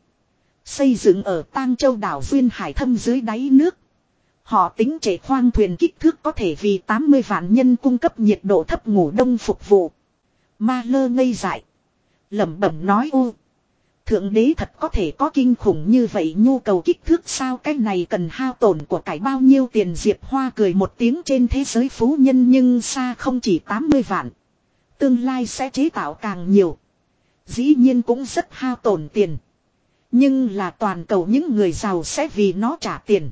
S1: Xây dựng ở Tang Châu đảo Duyên Hải thâm dưới đáy nước. Họ tính trẻ khoang thuyền kích thước có thể vì 80 vạn nhân cung cấp nhiệt độ thấp ngủ đông phục vụ. Ma lơ ngây dại. lẩm bẩm nói u. Thượng đế thật có thể có kinh khủng như vậy, nhu cầu kích thước sao cái này cần hao tổn của cải bao nhiêu tiền Diệp Hoa cười một tiếng, trên thế giới phú nhân nhưng xa không chỉ 80 vạn. Tương lai sẽ chế tạo càng nhiều. Dĩ nhiên cũng rất hao tổn tiền. Nhưng là toàn cầu những người giàu sẽ vì nó trả tiền.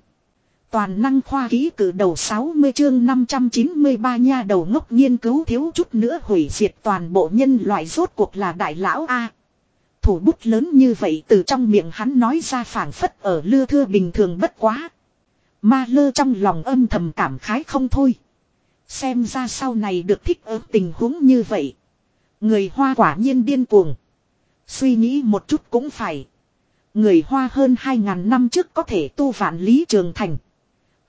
S1: Toàn năng khoa ký cử đầu 60 chương 593 nha đầu ngốc nghiên cứu thiếu chút nữa hủy diệt toàn bộ nhân loại rốt cuộc là đại lão A thủ bút lớn như vậy từ trong miệng hắn nói ra phản phất ở lưa thưa bình thường bất quá. Ma lơ trong lòng âm thầm cảm khái không thôi. Xem ra sau này được thích ứng tình huống như vậy. Người hoa quả nhiên điên cuồng. Suy nghĩ một chút cũng phải. Người Hoa hơn 2.000 năm trước có thể tu vạn lý trường thành.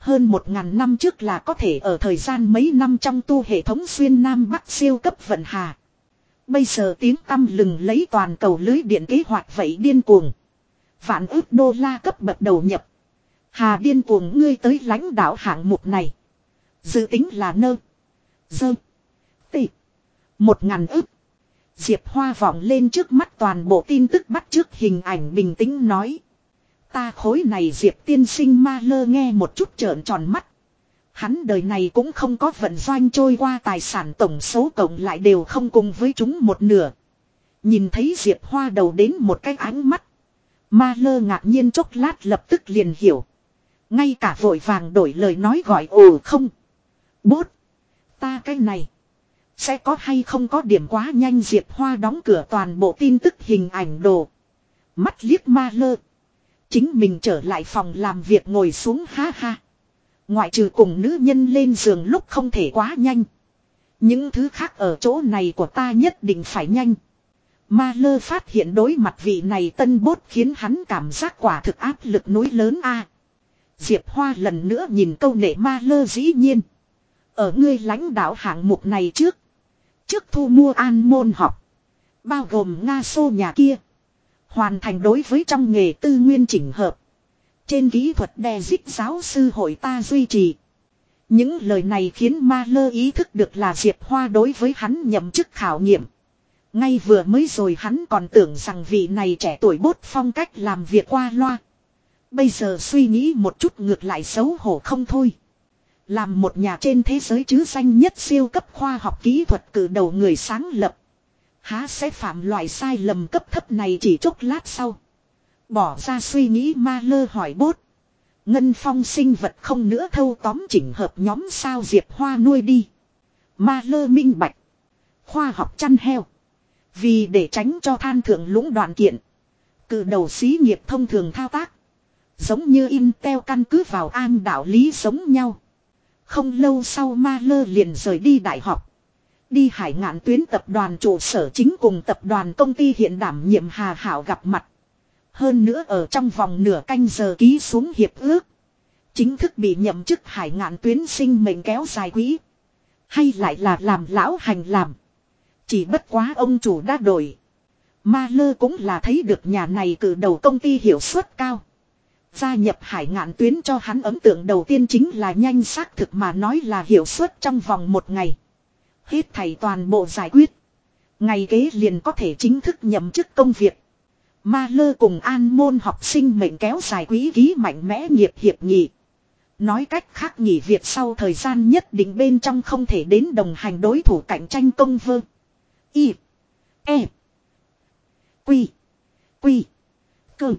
S1: Hơn một ngàn năm trước là có thể ở thời gian mấy năm trong tu hệ thống xuyên Nam Bắc siêu cấp vận hà. Bây giờ tiếng tăm lừng lấy toàn cầu lưới điện kế hoạch vậy điên cuồng. Vạn ước đô la cấp bậc đầu nhập. Hà điên cuồng ngươi tới lãnh đạo hạng mục này. Dự tính là nơ. Dơ. Tị. Một ngàn ức. Diệp Hoa vọng lên trước mắt toàn bộ tin tức bắt trước hình ảnh bình tĩnh nói. Ta khối này Diệp tiên sinh ma lơ nghe một chút trợn tròn mắt. Hắn đời này cũng không có vận doanh trôi qua tài sản tổng số cộng lại đều không cùng với chúng một nửa. Nhìn thấy Diệp Hoa đầu đến một cái ánh mắt. Ma lơ ngạc nhiên chốc lát lập tức liền hiểu. Ngay cả vội vàng đổi lời nói gọi, ồ, không. Bốt. Ta cái này. Sẽ có hay không có điểm quá nhanh Diệp Hoa đóng cửa toàn bộ tin tức hình ảnh đồ. Mắt liếc ma lơ. Chính mình trở lại phòng làm việc ngồi xuống ha ha. Ngoại trừ cùng nữ nhân lên giường lúc không thể quá nhanh. Những thứ khác ở chỗ này của ta nhất định phải nhanh. Ma lơ phát hiện đối mặt vị này tân bốt khiến hắn cảm giác quả thực áp lực núi lớn a. Diệp Hoa lần nữa nhìn câu nệ ma lơ dĩ nhiên. Ở ngươi lãnh đạo hạng mục này trước. Trước thu mua an môn học. Bao gồm Nga xô nhà kia. Hoàn thành đối với trong nghề tư nguyên chỉnh hợp. Trên kỹ thuật đè dích giáo sư hội ta duy trì. Những lời này khiến ma lơ ý thức được là Diệp Hoa đối với hắn nhậm chức khảo nghiệm. Ngay vừa mới rồi hắn còn tưởng rằng vị này trẻ tuổi bốt phong cách làm việc qua loa. Bây giờ suy nghĩ một chút ngược lại xấu hổ không thôi. Làm một nhà trên thế giới chứ danh nhất siêu cấp khoa học kỹ thuật cử đầu người sáng lập. Há sẽ phạm loại sai lầm cấp thấp này chỉ chốc lát sau. Bỏ ra suy nghĩ ma lơ hỏi bốt. Ngân phong sinh vật không nữa thâu tóm chỉnh hợp nhóm sao diệp hoa nuôi đi. Ma lơ minh bạch. Khoa học chăn heo. Vì để tránh cho than thượng lũng đoạn kiện. Cử đầu xí nghiệp thông thường thao tác. Giống như Intel căn cứ vào an đạo lý giống nhau. Không lâu sau Ma Lơ liền rời đi đại học. Đi hải ngạn tuyến tập đoàn trụ sở chính cùng tập đoàn công ty hiện đảm nhiệm Hà Hảo gặp mặt. Hơn nữa ở trong vòng nửa canh giờ ký xuống hiệp ước. Chính thức bị nhậm chức hải ngạn tuyến sinh mệnh kéo dài quỹ. Hay lại là làm lão hành làm. Chỉ bất quá ông chủ đã đổi. Ma lơ cũng là thấy được nhà này cử đầu công ty hiệu suất cao. Gia nhập hải ngạn tuyến cho hắn ấn tượng đầu tiên chính là nhanh xác thực mà nói là hiệu suất trong vòng một ngày. Hết thầy toàn bộ giải quyết. Ngày kế liền có thể chính thức nhậm chức công việc. Ma lơ cùng an môn học sinh mệnh kéo dài quý ký mạnh mẽ nghiệp hiệp nghị. Nói cách khác nghỉ việc sau thời gian nhất định bên trong không thể đến đồng hành đối thủ cạnh tranh công vơ. Y. E. Quy. Quy. Cơ.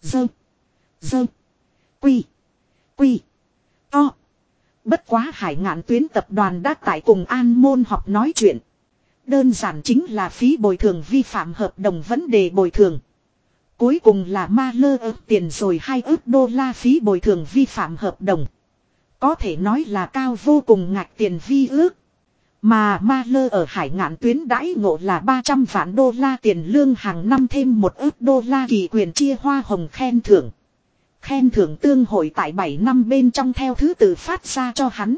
S1: Dơ. Dơ. Quy. Quy. To. Bất quá hải ngạn tuyến tập đoàn đã tại cùng an môn họp nói chuyện. Đơn giản chính là phí bồi thường vi phạm hợp đồng vấn đề bồi thường. Cuối cùng là ma lơ ước tiền rồi hai ước đô la phí bồi thường vi phạm hợp đồng. Có thể nói là cao vô cùng ngạch tiền vi ước. Mà ma lơ ở hải ngạn tuyến đãi ngộ là 300 vạn đô la tiền lương hàng năm thêm một ước đô la kỳ quyền chia hoa hồng khen thưởng. Khen thưởng tương hội tại 7 năm bên trong theo thứ tự phát ra cho hắn.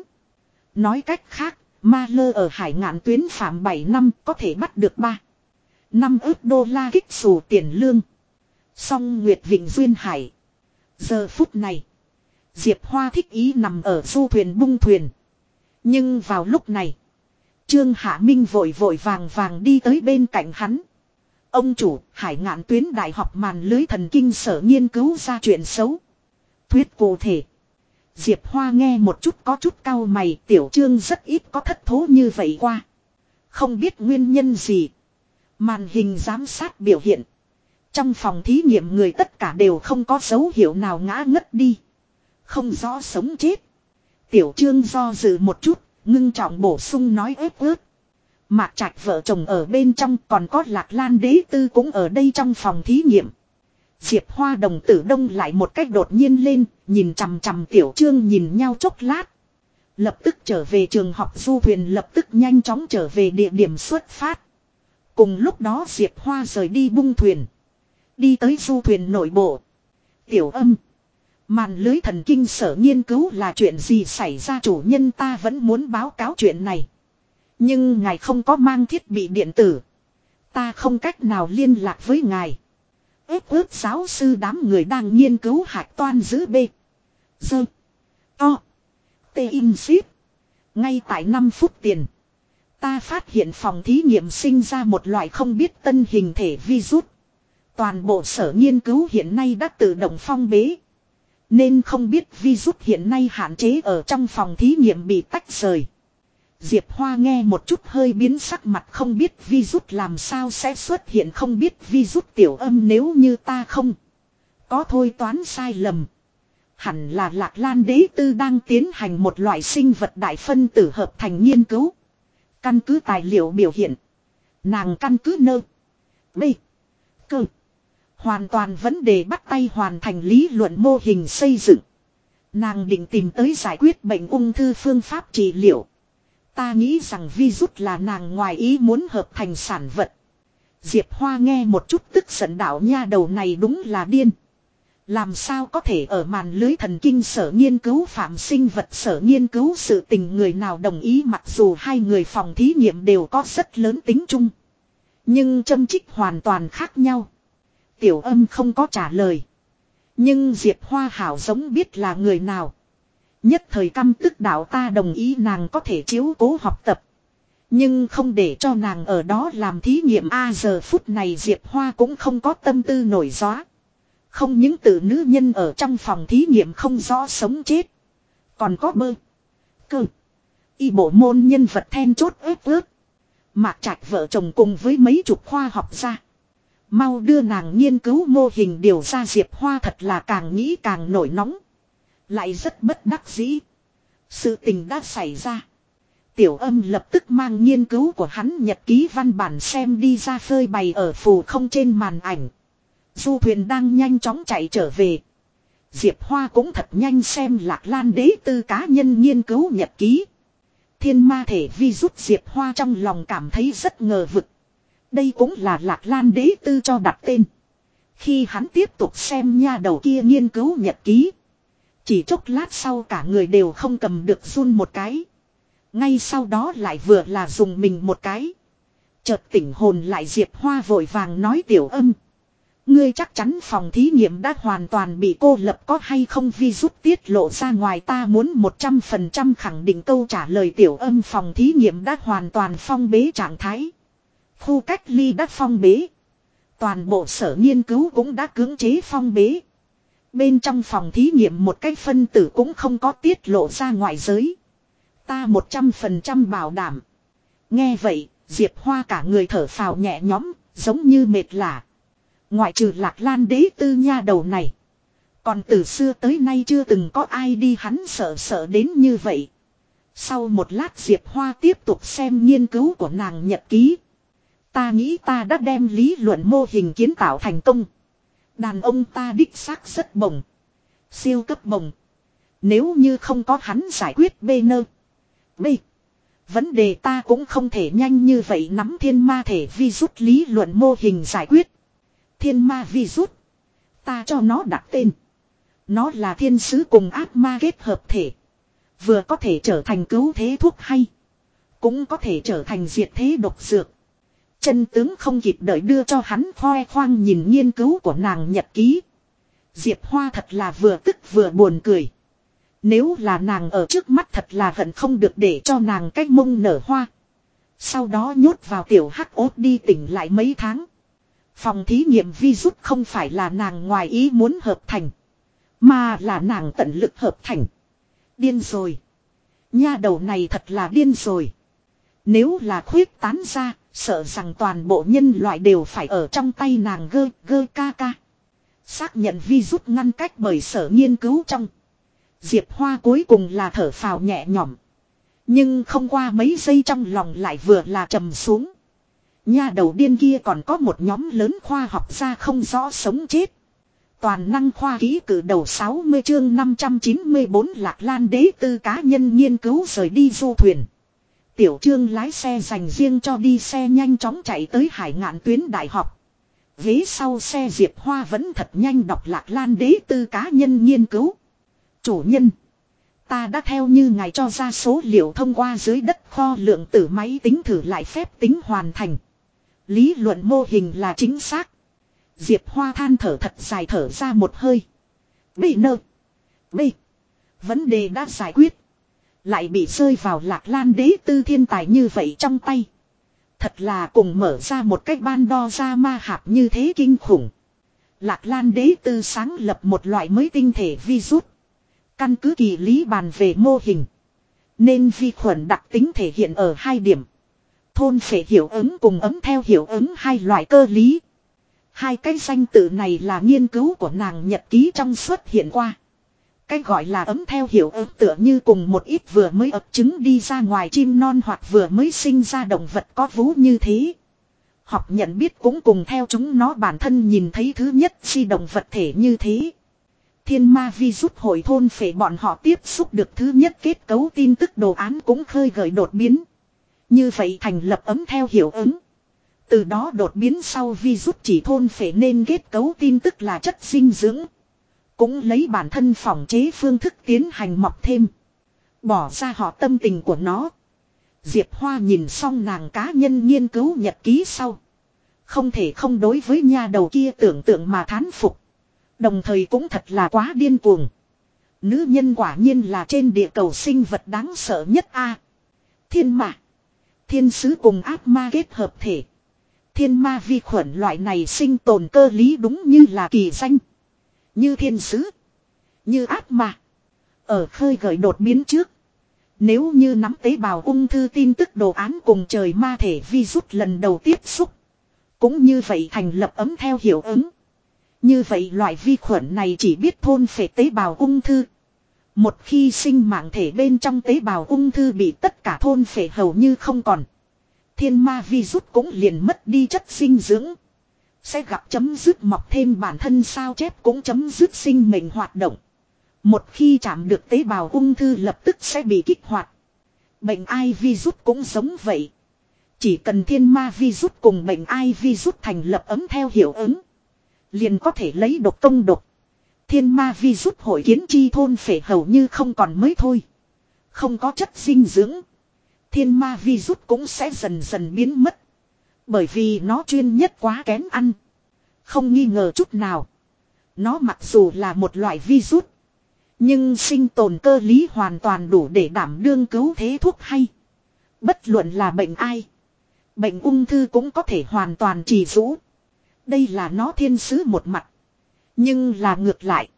S1: Nói cách khác, ma lơ ở hải ngạn tuyến phạm 7 năm có thể bắt được 3. 5 ước đô la kích xù tiền lương. Song Nguyệt Vịnh Duyên Hải. Giờ phút này, Diệp Hoa thích ý nằm ở du thuyền bung thuyền. Nhưng vào lúc này, Trương Hạ Minh vội vội vàng vàng đi tới bên cạnh hắn. Ông chủ, hải ngạn tuyến đại học màn lưới thần kinh sở nghiên cứu ra chuyện xấu. Thuyết cụ thể. Diệp Hoa nghe một chút có chút cao mày tiểu trương rất ít có thất thố như vậy qua. Không biết nguyên nhân gì. Màn hình giám sát biểu hiện. Trong phòng thí nghiệm người tất cả đều không có dấu hiệu nào ngã ngất đi. Không rõ sống chết. Tiểu trương do dự một chút, ngưng trọng bổ sung nói ép ướt. Mạc trạch vợ chồng ở bên trong còn có lạc lan đế tư cũng ở đây trong phòng thí nghiệm. Diệp hoa đồng tử đông lại một cách đột nhiên lên, nhìn chằm chằm tiểu trương nhìn nhau chốc lát. Lập tức trở về trường học du thuyền lập tức nhanh chóng trở về địa điểm xuất phát. Cùng lúc đó Diệp Hoa rời đi bung thuyền. Đi tới du thuyền nội bộ. Tiểu âm. Màn lưới thần kinh sở nghiên cứu là chuyện gì xảy ra chủ nhân ta vẫn muốn báo cáo chuyện này. Nhưng ngài không có mang thiết bị điện tử. Ta không cách nào liên lạc với ngài. ước ước giáo sư đám người đang nghiên cứu hạch toan giữ B. Dơ. To. Tê in ship. Ngay tại 5 phút tiền. Ta phát hiện phòng thí nghiệm sinh ra một loại không biết tân hình thể virus. Toàn bộ sở nghiên cứu hiện nay đã tự động phong bế. Nên không biết virus hiện nay hạn chế ở trong phòng thí nghiệm bị tách rời. Diệp Hoa nghe một chút hơi biến sắc mặt không biết vi rút làm sao sẽ xuất hiện không biết vi rút tiểu âm nếu như ta không. Có thôi toán sai lầm. Hẳn là Lạc Lan đế tư đang tiến hành một loại sinh vật đại phân tử hợp thành nghiên cứu. Căn cứ tài liệu biểu hiện. Nàng căn cứ nơ. B. Cơ. Hoàn toàn vấn đề bắt tay hoàn thành lý luận mô hình xây dựng. Nàng định tìm tới giải quyết bệnh ung thư phương pháp trị liệu. Ta nghĩ rằng virus là nàng ngoài ý muốn hợp thành sản vật. Diệp Hoa nghe một chút tức giận đạo nha đầu này đúng là điên. Làm sao có thể ở màn lưới thần kinh sở nghiên cứu phạm sinh vật sở nghiên cứu sự tình người nào đồng ý mặc dù hai người phòng thí nghiệm đều có rất lớn tính chung. Nhưng châm trích hoàn toàn khác nhau. Tiểu âm không có trả lời. Nhưng Diệp Hoa Hảo giống biết là người nào. Nhất thời căm tức đạo ta đồng ý nàng có thể chiếu cố học tập. Nhưng không để cho nàng ở đó làm thí nghiệm A giờ phút này Diệp Hoa cũng không có tâm tư nổi gió. Không những từ nữ nhân ở trong phòng thí nghiệm không rõ sống chết. Còn có bơ. Cơ. Y bộ môn nhân vật then chốt ớt ớt. Mạc trạch vợ chồng cùng với mấy chục khoa học gia. Mau đưa nàng nghiên cứu mô hình điều ra Diệp Hoa thật là càng nghĩ càng nổi nóng. Lại rất bất đắc dĩ. Sự tình đã xảy ra. Tiểu âm lập tức mang nghiên cứu của hắn nhật ký văn bản xem đi ra phơi bày ở phù không trên màn ảnh. Du thuyền đang nhanh chóng chạy trở về. Diệp Hoa cũng thật nhanh xem lạc lan đế tư cá nhân nghiên cứu nhật ký. Thiên ma thể vi rút Diệp Hoa trong lòng cảm thấy rất ngờ vực. Đây cũng là lạc lan đế tư cho đặt tên. Khi hắn tiếp tục xem nha đầu kia nghiên cứu nhật ký. Chỉ chốc lát sau cả người đều không cầm được run một cái. Ngay sau đó lại vừa là dùng mình một cái. Chợt tỉnh hồn lại Diệp Hoa vội vàng nói tiểu âm. Ngươi chắc chắn phòng thí nghiệm đã hoàn toàn bị cô lập có hay không vi rút tiết lộ ra ngoài ta muốn 100% khẳng định câu trả lời tiểu âm phòng thí nghiệm đã hoàn toàn phong bế trạng thái. Khu cách ly đã phong bế. Toàn bộ sở nghiên cứu cũng đã cưỡng chế phong bế. Bên trong phòng thí nghiệm một cái phân tử cũng không có tiết lộ ra ngoài giới. Ta 100% bảo đảm. Nghe vậy, Diệp Hoa cả người thở phào nhẹ nhõm, giống như mệt lạ. Ngoại trừ lạc lan đế tư nha đầu này. Còn từ xưa tới nay chưa từng có ai đi hắn sợ sợ đến như vậy. Sau một lát Diệp Hoa tiếp tục xem nghiên cứu của nàng nhật ký. Ta nghĩ ta đã đem lý luận mô hình kiến tạo thành công. Đàn ông ta đích xác rất bồng. Siêu cấp bồng. Nếu như không có hắn giải quyết bê nơ. B. Vấn đề ta cũng không thể nhanh như vậy nắm thiên ma thể vi rút lý luận mô hình giải quyết. Thiên ma vi rút. Ta cho nó đặt tên. Nó là thiên sứ cùng ác ma kết hợp thể. Vừa có thể trở thành cứu thế thuốc hay. Cũng có thể trở thành diệt thế độc dược. Chân tướng không kịp đợi đưa cho hắn khoe khoang nhìn nghiên cứu của nàng nhật ký. Diệp Hoa thật là vừa tức vừa buồn cười. Nếu là nàng ở trước mắt thật là hận không được để cho nàng cách mông nở hoa. Sau đó nhốt vào tiểu hắc ốt đi tỉnh lại mấy tháng. Phòng thí nghiệm vi rút không phải là nàng ngoài ý muốn hợp thành. Mà là nàng tận lực hợp thành. Điên rồi. Nha đầu này thật là điên rồi. Nếu là khuyết tán ra, sợ rằng toàn bộ nhân loại đều phải ở trong tay nàng gơ gơ ca ca. Xác nhận vi rút ngăn cách bởi sở nghiên cứu trong. Diệp Hoa cuối cùng là thở phào nhẹ nhõm. Nhưng không qua mấy giây trong lòng lại vừa là trầm xuống. Nhà đầu điên kia còn có một nhóm lớn khoa học gia không rõ sống chết. Toàn năng khoa ký cử đầu 60 chương 594 lạc lan đế tư cá nhân nghiên cứu rời đi du thuyền. Tiểu trương lái xe dành riêng cho đi xe nhanh chóng chạy tới hải ngạn tuyến đại học. Ghế sau xe Diệp Hoa vẫn thật nhanh đọc lạc lan đế tư cá nhân nghiên cứu. Chủ nhân. Ta đã theo như ngài cho ra số liệu thông qua dưới đất kho lượng tử máy tính thử lại phép tính hoàn thành. Lý luận mô hình là chính xác. Diệp Hoa than thở thật dài thở ra một hơi. Bị nơ. Bị. Vấn đề đã giải quyết. Lại bị rơi vào lạc lan đế tư thiên tài như vậy trong tay. Thật là cùng mở ra một cách ban đo ra ma hạp như thế kinh khủng. Lạc lan đế tư sáng lập một loại mới tinh thể virus. Căn cứ kỳ lý bàn về mô hình. Nên vi khuẩn đặc tính thể hiện ở hai điểm. Thôn phệ hiệu ứng cùng ấm theo hiệu ứng hai loại cơ lý. Hai cái danh tự này là nghiên cứu của nàng nhật ký trong xuất hiện qua. Cái gọi là ấm theo hiệu ứng tựa như cùng một ít vừa mới ấp trứng đi ra ngoài chim non hoặc vừa mới sinh ra động vật có vú như thế. Học nhận biết cũng cùng theo chúng nó bản thân nhìn thấy thứ nhất si động vật thể như thế. Thiên ma vi rút hội thôn phệ bọn họ tiếp xúc được thứ nhất kết cấu tin tức đồ án cũng khơi gợi đột biến. Như vậy thành lập ấm theo hiệu ứng. Từ đó đột biến sau vi rút chỉ thôn phệ nên kết cấu tin tức là chất dinh dưỡng. Cũng lấy bản thân phòng chế phương thức tiến hành mọc thêm. Bỏ ra họ tâm tình của nó. Diệp Hoa nhìn xong nàng cá nhân nghiên cứu nhật ký sau. Không thể không đối với nha đầu kia tưởng tượng mà thán phục. Đồng thời cũng thật là quá điên cuồng. Nữ nhân quả nhiên là trên địa cầu sinh vật đáng sợ nhất a. Thiên mạ. Thiên sứ cùng ác ma kết hợp thể. Thiên ma vi khuẩn loại này sinh tồn cơ lý đúng như là kỳ danh. Như thiên sứ. Như ác ma. Ở khơi gợi đột biến trước. Nếu như nắm tế bào ung thư tin tức đồ án cùng trời ma thể vi rút lần đầu tiếp xúc. Cũng như vậy thành lập ấm theo hiệu ứng. Như vậy loại vi khuẩn này chỉ biết thôn phệ tế bào ung thư. Một khi sinh mạng thể bên trong tế bào ung thư bị tất cả thôn phệ hầu như không còn. Thiên ma virus cũng liền mất đi chất sinh dưỡng. Sẽ gặp chấm dứt mọc thêm bản thân sao chép cũng chấm dứt sinh mệnh hoạt động. Một khi chạm được tế bào ung thư lập tức sẽ bị kích hoạt. Bệnh ai virus cũng giống vậy. Chỉ cần thiên ma virus cùng bệnh ai virus thành lập ấm theo hiệu ứng. Liền có thể lấy độc công độc. Thiên ma vi rút hội kiến chi thôn phể hầu như không còn mới thôi. Không có chất dinh dưỡng. Thiên ma vi rút cũng sẽ dần dần biến mất. Bởi vì nó chuyên nhất quá kén ăn. Không nghi ngờ chút nào. Nó mặc dù là một loại virus. Nhưng sinh tồn cơ lý hoàn toàn đủ để đảm đương cứu thế thuốc hay. Bất luận là bệnh ai. Bệnh ung thư cũng có thể hoàn toàn trì rũ. Đây là nó thiên sứ một mặt. Nhưng là ngược lại.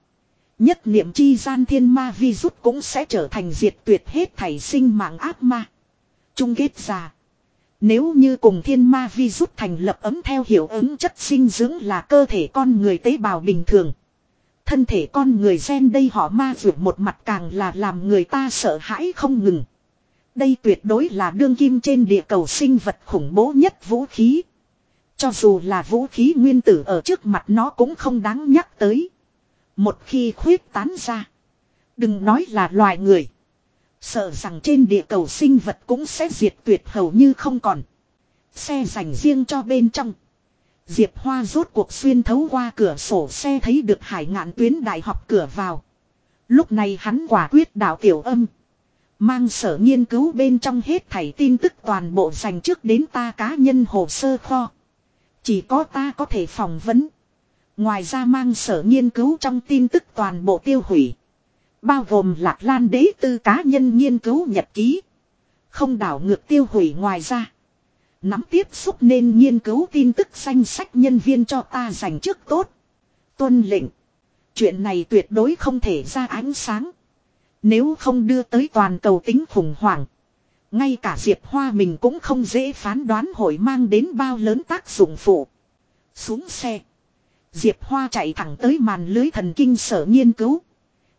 S1: Nhất niệm chi gian thiên ma vi rút cũng sẽ trở thành diệt tuyệt hết thảy sinh mạng ác ma. Trung kết ra. Nếu như cùng thiên ma vi rút thành lập ấm theo hiệu ứng chất sinh dưỡng là cơ thể con người tế bào bình thường. Thân thể con người gen đây họ ma vượt một mặt càng là làm người ta sợ hãi không ngừng. Đây tuyệt đối là đương kim trên địa cầu sinh vật khủng bố nhất vũ khí. Cho dù là vũ khí nguyên tử ở trước mặt nó cũng không đáng nhắc tới. Một khi khuyết tán ra. Đừng nói là loài người. Sợ rằng trên địa cầu sinh vật cũng sẽ diệt tuyệt hầu như không còn. Xe dành riêng cho bên trong. Diệp Hoa rốt cuộc xuyên thấu qua cửa sổ xe thấy được hải ngạn tuyến đại học cửa vào. Lúc này hắn quả quyết đạo tiểu âm. Mang sở nghiên cứu bên trong hết thảy tin tức toàn bộ dành trước đến ta cá nhân hồ sơ kho. Chỉ có ta có thể phỏng vấn. Ngoài ra mang sở nghiên cứu trong tin tức toàn bộ tiêu hủy. Bao gồm lạc lan đế tư cá nhân nghiên cứu nhật ký. Không đảo ngược tiêu hủy ngoài ra. Nắm tiếp xúc nên nghiên cứu tin tức danh sách nhân viên cho ta dành trước tốt. Tuân lệnh. Chuyện này tuyệt đối không thể ra ánh sáng. Nếu không đưa tới toàn cầu tính khủng hoảng. Ngay cả Diệp Hoa mình cũng không dễ phán đoán hội mang đến bao lớn tác dụng phụ. Xuống xe. Diệp Hoa chạy thẳng tới màn lưới thần kinh sở nghiên cứu.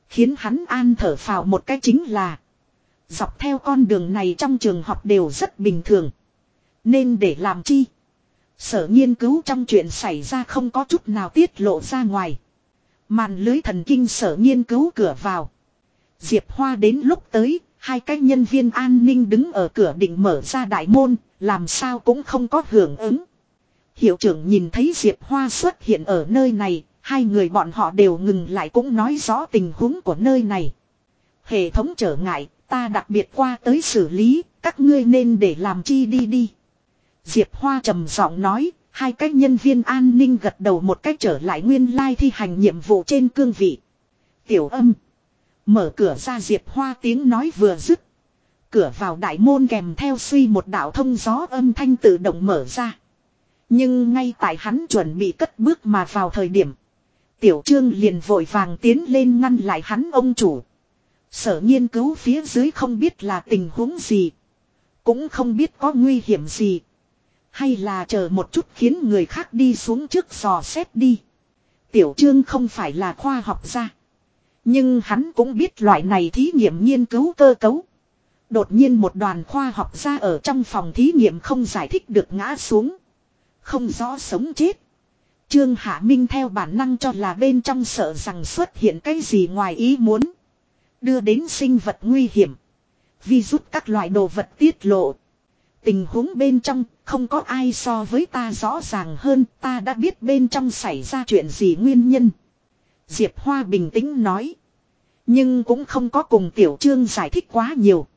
S1: Khiến hắn an thở phào một cái chính là. Dọc theo con đường này trong trường học đều rất bình thường. Nên để làm chi? Sở nghiên cứu trong chuyện xảy ra không có chút nào tiết lộ ra ngoài. Màn lưới thần kinh sở nghiên cứu cửa vào. Diệp Hoa đến lúc tới, Hai cái nhân viên an ninh đứng ở cửa định mở ra đại môn, làm sao cũng không có hưởng ứng. Hiệu trưởng nhìn thấy Diệp Hoa xuất hiện ở nơi này, hai người bọn họ đều ngừng lại cũng nói rõ tình huống của nơi này. Hệ thống trở ngại, ta đặc biệt qua tới xử lý, các ngươi nên để làm chi đi đi. Diệp Hoa trầm giọng nói, hai cái nhân viên an ninh gật đầu một cách trở lại nguyên lai thi hành nhiệm vụ trên cương vị. Tiểu âm. Mở cửa ra Diệp Hoa tiếng nói vừa dứt. Cửa vào đại môn kèm theo suy một đạo thông gió âm thanh tự động mở ra. Nhưng ngay tại hắn chuẩn bị cất bước mà vào thời điểm. Tiểu trương liền vội vàng tiến lên ngăn lại hắn ông chủ. Sở nghiên cứu phía dưới không biết là tình huống gì. Cũng không biết có nguy hiểm gì. Hay là chờ một chút khiến người khác đi xuống trước dò xét đi. Tiểu trương không phải là khoa học gia. Nhưng hắn cũng biết loại này thí nghiệm nghiên cứu cơ cấu. Đột nhiên một đoàn khoa học gia ở trong phòng thí nghiệm không giải thích được ngã xuống. Không rõ sống chết. Trương Hạ Minh theo bản năng cho là bên trong sợ rằng xuất hiện cái gì ngoài ý muốn. Đưa đến sinh vật nguy hiểm. Vi rút các loại đồ vật tiết lộ. Tình huống bên trong, không có ai so với ta rõ ràng hơn, ta đã biết bên trong xảy ra chuyện gì nguyên nhân. Diệp Hoa bình tĩnh nói. Nhưng cũng không có cùng Tiểu Trương giải thích quá nhiều.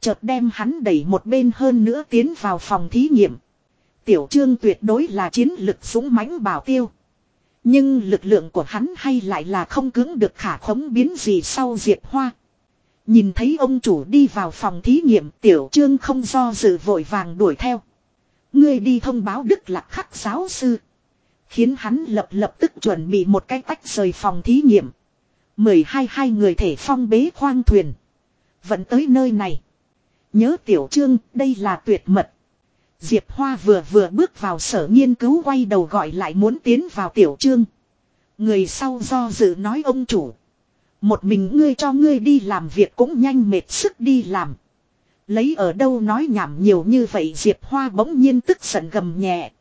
S1: Chợt đem hắn đẩy một bên hơn nữa tiến vào phòng thí nghiệm. Tiểu Trương tuyệt đối là chiến lực súng mãnh bảo tiêu. Nhưng lực lượng của hắn hay lại là không cứng được khả khống biến gì sau Diệp Hoa. Nhìn thấy ông chủ đi vào phòng thí nghiệm tiểu trương không do dự vội vàng đuổi theo. Ngươi đi thông báo Đức Lạc khắc giáo sư. Khiến hắn lập lập tức chuẩn bị một cái tách rời phòng thí nghiệm. mười hai hai người thể phong bế khoang thuyền. Vẫn tới nơi này. Nhớ tiểu trương, đây là tuyệt mật. Diệp Hoa vừa vừa bước vào sở nghiên cứu quay đầu gọi lại muốn tiến vào tiểu trương. Người sau do dự nói ông chủ. Một mình ngươi cho ngươi đi làm việc cũng nhanh mệt sức đi làm. Lấy ở đâu nói nhảm nhiều như vậy Diệp Hoa bỗng nhiên tức giận gầm nhẹ.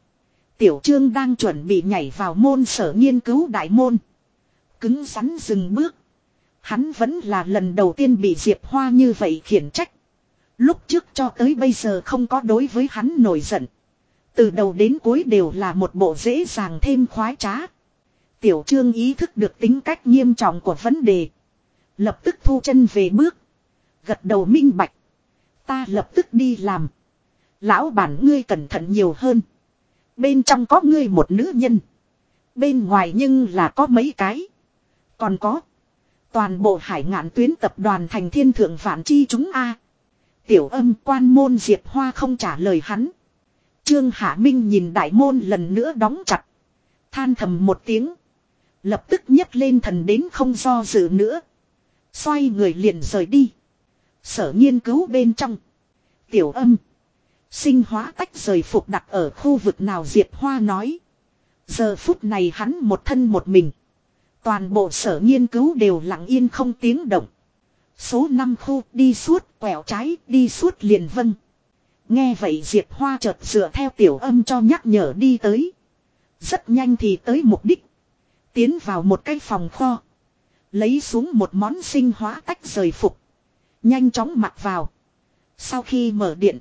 S1: Tiểu trương đang chuẩn bị nhảy vào môn sở nghiên cứu đại môn. Cứng rắn dừng bước. Hắn vẫn là lần đầu tiên bị Diệp Hoa như vậy khiển trách. Lúc trước cho tới bây giờ không có đối với hắn nổi giận. Từ đầu đến cuối đều là một bộ dễ dàng thêm khoái trá. Tiểu trương ý thức được tính cách nghiêm trọng của vấn đề. Lập tức thu chân về bước. Gật đầu minh bạch. Ta lập tức đi làm. Lão bản ngươi cẩn thận nhiều hơn. Bên trong có ngươi một nữ nhân. Bên ngoài nhưng là có mấy cái. Còn có. Toàn bộ hải ngạn tuyến tập đoàn thành thiên thượng vạn chi chúng A. Tiểu âm quan môn Diệp Hoa không trả lời hắn. Trương Hạ Minh nhìn đại môn lần nữa đóng chặt. Than thầm một tiếng. Lập tức nhấc lên thần đến không do dự nữa. Xoay người liền rời đi. Sở nghiên cứu bên trong. Tiểu âm. Sinh hóa tách rời phục đặt ở khu vực nào Diệp Hoa nói. Giờ phút này hắn một thân một mình. Toàn bộ sở nghiên cứu đều lặng yên không tiếng động. Số 5 khu đi suốt, quẹo trái, đi suốt liền vâng. Nghe vậy Diệp Hoa chợt dựa theo tiểu âm cho nhắc nhở đi tới. Rất nhanh thì tới mục đích. Tiến vào một cái phòng kho. Lấy xuống một món sinh hóa tách rời phục. Nhanh chóng mặc vào. Sau khi mở điện.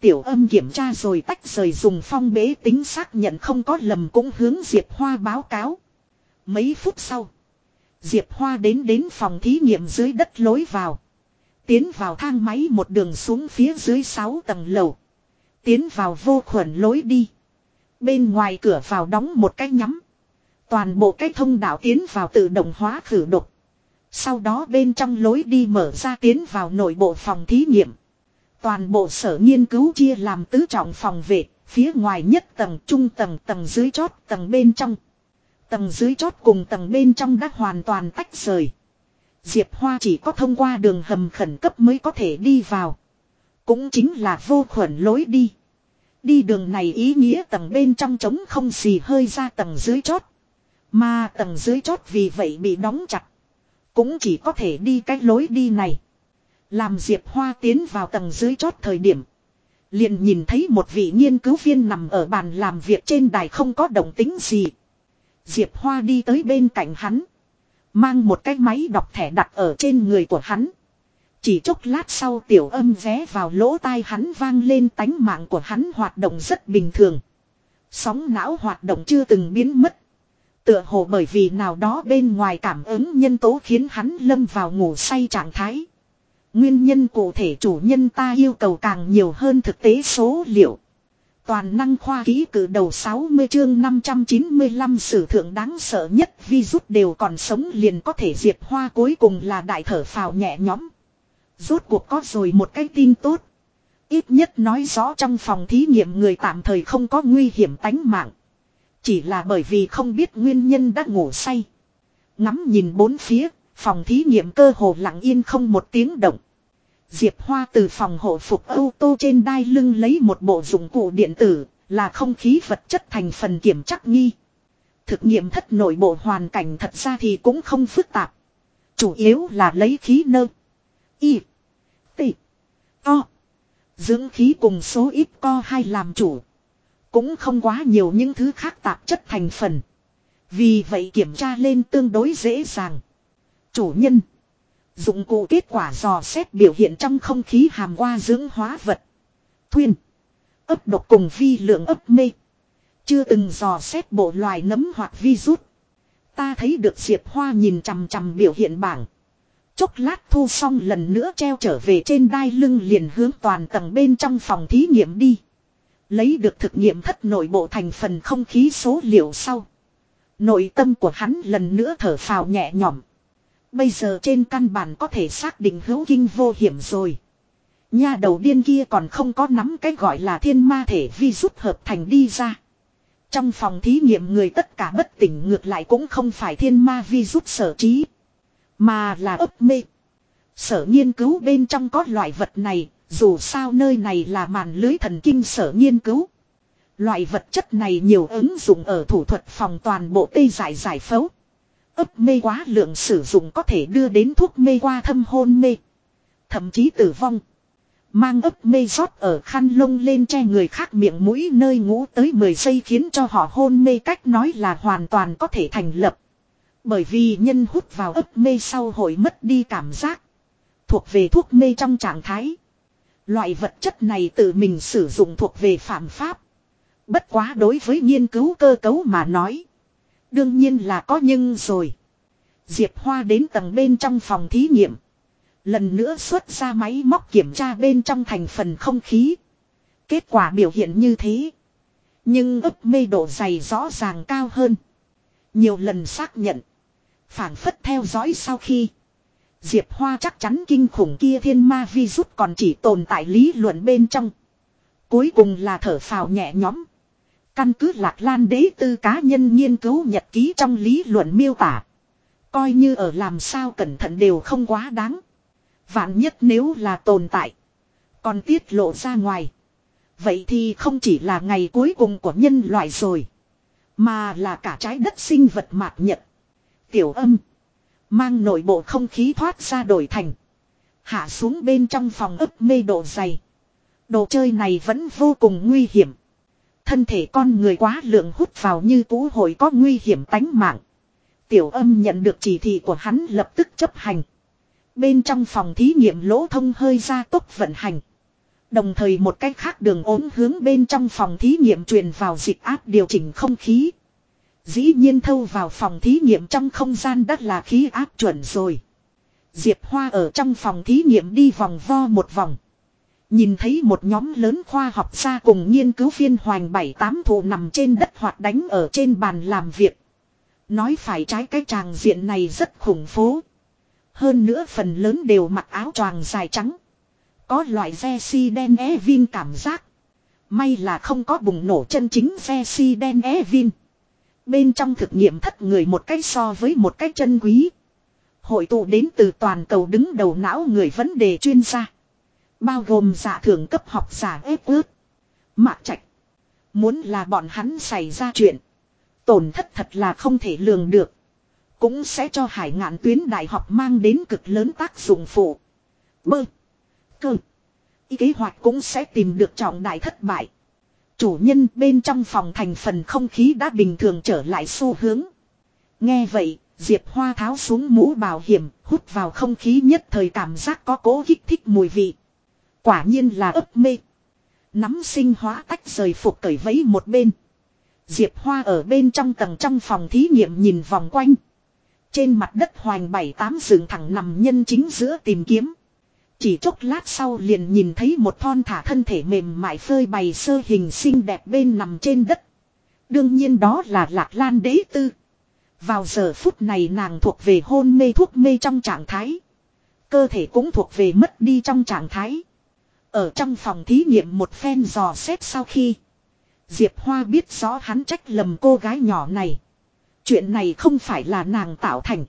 S1: Tiểu âm kiểm tra rồi tách rời dùng phong bế tính xác nhận không có lầm cũng hướng Diệp Hoa báo cáo. Mấy phút sau. Diệp Hoa đến đến phòng thí nghiệm dưới đất lối vào. Tiến vào thang máy một đường xuống phía dưới 6 tầng lầu. Tiến vào vô khuẩn lối đi. Bên ngoài cửa vào đóng một cái nhắm. Toàn bộ cái thông đạo tiến vào tự động hóa khử độc. Sau đó bên trong lối đi mở ra tiến vào nội bộ phòng thí nghiệm. Toàn bộ sở nghiên cứu chia làm tứ trọng phòng vệ, phía ngoài nhất tầng, trung tầng, tầng dưới chót, tầng bên trong. Tầng dưới chót cùng tầng bên trong đã hoàn toàn tách rời. Diệp Hoa chỉ có thông qua đường hầm khẩn cấp mới có thể đi vào. Cũng chính là vô khuẩn lối đi. Đi đường này ý nghĩa tầng bên trong trống không xì hơi ra tầng dưới chót. Mà tầng dưới chót vì vậy bị đóng chặt. Cũng chỉ có thể đi cái lối đi này. Làm Diệp Hoa tiến vào tầng dưới chót thời điểm. Liền nhìn thấy một vị nghiên cứu viên nằm ở bàn làm việc trên đài không có động tính gì. Diệp Hoa đi tới bên cạnh hắn. Mang một cái máy đọc thẻ đặt ở trên người của hắn. Chỉ chốc lát sau tiểu âm vé vào lỗ tai hắn vang lên tánh mạng của hắn hoạt động rất bình thường. Sóng não hoạt động chưa từng biến mất. Tựa hồ bởi vì nào đó bên ngoài cảm ứng nhân tố khiến hắn lâm vào ngủ say trạng thái. Nguyên nhân cụ thể chủ nhân ta yêu cầu càng nhiều hơn thực tế số liệu. Toàn năng khoa ký cử đầu 60 chương 595 sử thượng đáng sợ nhất vi rút đều còn sống liền có thể diệt hoa cuối cùng là đại thở phào nhẹ nhõm. Rốt cuộc có rồi một cái tin tốt. Ít nhất nói rõ trong phòng thí nghiệm người tạm thời không có nguy hiểm tánh mạng. Chỉ là bởi vì không biết nguyên nhân đã ngủ say. Ngắm nhìn bốn phía, phòng thí nghiệm cơ hồ lặng yên không một tiếng động. Diệp Hoa từ phòng hộ phục ô tô trên đai lưng lấy một bộ dụng cụ điện tử, là không khí vật chất thành phần kiểm chắc nghi. Thực nghiệm thất nội bộ hoàn cảnh thật ra thì cũng không phức tạp. Chủ yếu là lấy khí nơ. Y. T. O. Dưỡng khí cùng số ít co hai làm chủ. Cũng không quá nhiều những thứ khác tạp chất thành phần. Vì vậy kiểm tra lên tương đối dễ dàng. Chủ nhân. Dụng cụ kết quả dò xét biểu hiện trong không khí hàm qua dưỡng hóa vật. Thuyên. ấp độc cùng vi lượng ấp mê. Chưa từng dò xét bộ loài nấm hoặc vi rút. Ta thấy được Diệp Hoa nhìn chằm chằm biểu hiện bảng. Chốc lát thu xong lần nữa treo trở về trên đai lưng liền hướng toàn tầng bên trong phòng thí nghiệm đi. Lấy được thực nghiệm thất nội bộ thành phần không khí số liệu sau. Nội tâm của hắn lần nữa thở phào nhẹ nhõm. Bây giờ trên căn bản có thể xác định hữu kinh vô hiểm rồi. Nhà đầu điên kia còn không có nắm cái gọi là thiên ma thể vi rút hợp thành đi ra. Trong phòng thí nghiệm người tất cả bất tỉnh ngược lại cũng không phải thiên ma vi rút sở trí. Mà là ấp mê. Sở nghiên cứu bên trong có loại vật này, dù sao nơi này là màn lưới thần kinh sở nghiên cứu. Loại vật chất này nhiều ứng dụng ở thủ thuật phòng toàn bộ tê giải giải phẫu ấp mê quá lượng sử dụng có thể đưa đến thuốc mê qua thâm hôn mê. Thậm chí tử vong. Mang ấp mê rót ở khăn lông lên che người khác miệng mũi nơi ngủ tới 10 giây khiến cho họ hôn mê cách nói là hoàn toàn có thể thành lập. Bởi vì nhân hút vào ấp mê sau hồi mất đi cảm giác. Thuộc về thuốc mê trong trạng thái. Loại vật chất này tự mình sử dụng thuộc về phạm pháp. Bất quá đối với nghiên cứu cơ cấu mà nói. Đương nhiên là có nhưng rồi. Diệp Hoa đến tầng bên trong phòng thí nghiệm. Lần nữa xuất ra máy móc kiểm tra bên trong thành phần không khí. Kết quả biểu hiện như thế. Nhưng ấp mê độ dày rõ ràng cao hơn. Nhiều lần xác nhận. phản phất theo dõi sau khi. Diệp Hoa chắc chắn kinh khủng kia thiên ma vi rút còn chỉ tồn tại lý luận bên trong. Cuối cùng là thở phào nhẹ nhõm. Căn cứ lạc lan đế tư cá nhân nghiên cứu nhật ký trong lý luận miêu tả. Coi như ở làm sao cẩn thận đều không quá đáng. Vạn nhất nếu là tồn tại. Còn tiết lộ ra ngoài. Vậy thì không chỉ là ngày cuối cùng của nhân loại rồi. Mà là cả trái đất sinh vật mạt nhật. Tiểu âm. Mang nội bộ không khí thoát ra đổi thành. Hạ xuống bên trong phòng ấp mê độ dày. Đồ chơi này vẫn vô cùng nguy hiểm. Thân thể con người quá lượng hút vào như cũ hồi có nguy hiểm tánh mạng. Tiểu âm nhận được chỉ thị của hắn lập tức chấp hành. Bên trong phòng thí nghiệm lỗ thông hơi ra tốc vận hành. Đồng thời một cách khác đường ốm hướng bên trong phòng thí nghiệm truyền vào dịch áp điều chỉnh không khí. Dĩ nhiên thâu vào phòng thí nghiệm trong không gian đất là khí áp chuẩn rồi. Diệp Hoa ở trong phòng thí nghiệm đi vòng vo một vòng. Nhìn thấy một nhóm lớn khoa học gia cùng nghiên cứu viên hoành bảy tám thủ nằm trên đất hoặc đánh ở trên bàn làm việc. Nói phải trái cái tràng diện này rất khủng phố. Hơn nữa phần lớn đều mặc áo choàng dài trắng. Có loại xe si đen e vin cảm giác. May là không có bùng nổ chân chính xe si đen e vin. Bên trong thực nghiệm thất người một cách so với một cách chân quý. Hội tụ đến từ toàn cầu đứng đầu não người vấn đề chuyên gia. Bao gồm giả thưởng cấp học giả ép ướt. Mạc trạch. Muốn là bọn hắn xảy ra chuyện. Tổn thất thật là không thể lường được. Cũng sẽ cho hải ngạn tuyến đại học mang đến cực lớn tác dụng phụ. Bơ. Cơ. Ý kế hoạch cũng sẽ tìm được trọng đại thất bại. Chủ nhân bên trong phòng thành phần không khí đã bình thường trở lại xu hướng. Nghe vậy, Diệp Hoa tháo xuống mũ bảo hiểm, hút vào không khí nhất thời cảm giác có cố kích thích mùi vị. Quả nhiên là ấp mê. Nắm sinh hóa tách rời phục cởi vấy một bên. Diệp Hoa ở bên trong tầng trong phòng thí nghiệm nhìn vòng quanh. Trên mặt đất hoành bảy tám dựng thẳng nằm nhân chính giữa tìm kiếm. Chỉ chốc lát sau liền nhìn thấy một thon thả thân thể mềm mại phơi bày sơ hình xinh đẹp bên nằm trên đất. Đương nhiên đó là Lạc Lan đế tư. Vào giờ phút này nàng thuộc về hôn mê thuốc mê trong trạng thái. Cơ thể cũng thuộc về mất đi trong trạng thái. Ở trong phòng thí nghiệm một phen dò xét sau khi. Diệp Hoa biết rõ hắn trách lầm cô gái nhỏ này. Chuyện này không phải là nàng tạo thành.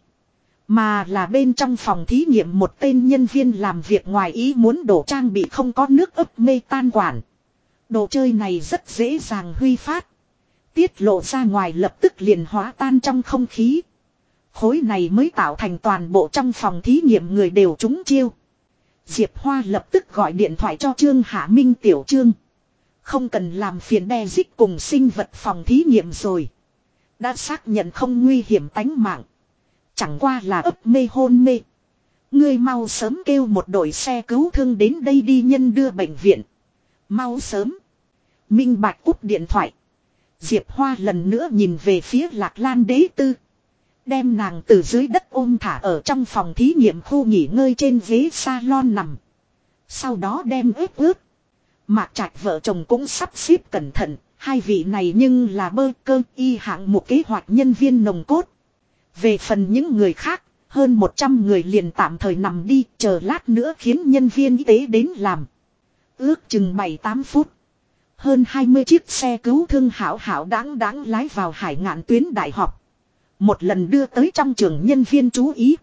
S1: Mà là bên trong phòng thí nghiệm một tên nhân viên làm việc ngoài ý muốn đổ trang bị không có nước ấp mê tan quản. Đồ chơi này rất dễ dàng huy phát. Tiết lộ ra ngoài lập tức liền hóa tan trong không khí. Khối này mới tạo thành toàn bộ trong phòng thí nghiệm người đều trúng chiêu. Diệp Hoa lập tức gọi điện thoại cho Trương Hạ Minh Tiểu Trương. Không cần làm phiền đe dích cùng sinh vật phòng thí nghiệm rồi. Đã xác nhận không nguy hiểm tánh mạng. Chẳng qua là ấp mê hôn mê. Ngươi mau sớm kêu một đội xe cứu thương đến đây đi nhân đưa bệnh viện. Mau sớm. Minh Bạch cúp điện thoại. Diệp Hoa lần nữa nhìn về phía Lạc Lan đế tư. Đem nàng từ dưới đất ôm thả ở trong phòng thí nghiệm khu nghỉ ngơi trên ghế salon nằm. Sau đó đem ướp ướp. Mạc trạch vợ chồng cũng sắp xếp cẩn thận. Hai vị này nhưng là bơ cơ y hạng một kế hoạch nhân viên nồng cốt. Về phần những người khác, hơn 100 người liền tạm thời nằm đi, chờ lát nữa khiến nhân viên y tế đến làm. Ước chừng 7-8 phút. Hơn 20 chiếc xe cứu thương hảo hảo đáng đáng lái vào hải ngạn tuyến đại học. Một lần đưa tới trong trường nhân viên chú ý.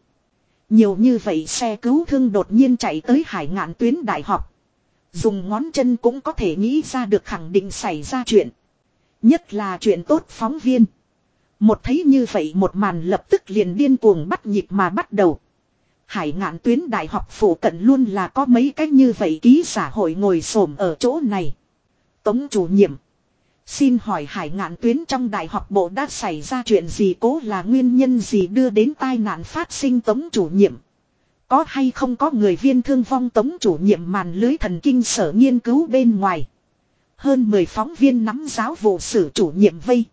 S1: Nhiều như vậy xe cứu thương đột nhiên chạy tới hải ngạn tuyến đại học. Dùng ngón chân cũng có thể nghĩ ra được khẳng định xảy ra chuyện. Nhất là chuyện tốt phóng viên. Một thấy như vậy một màn lập tức liền điên cuồng bắt nhịp mà bắt đầu. Hải ngạn tuyến đại học phủ cận luôn là có mấy cách như vậy ký xã hội ngồi xổm ở chỗ này. Tống chủ nhiệm. Xin hỏi hải ngạn tuyến trong đại học bộ đã xảy ra chuyện gì cố là nguyên nhân gì đưa đến tai nạn phát sinh tống chủ nhiệm. Có hay không có người viên thương vong tống chủ nhiệm màn lưới thần kinh sở nghiên cứu bên ngoài. Hơn 10 phóng viên nắm giáo vụ sử chủ nhiệm vây.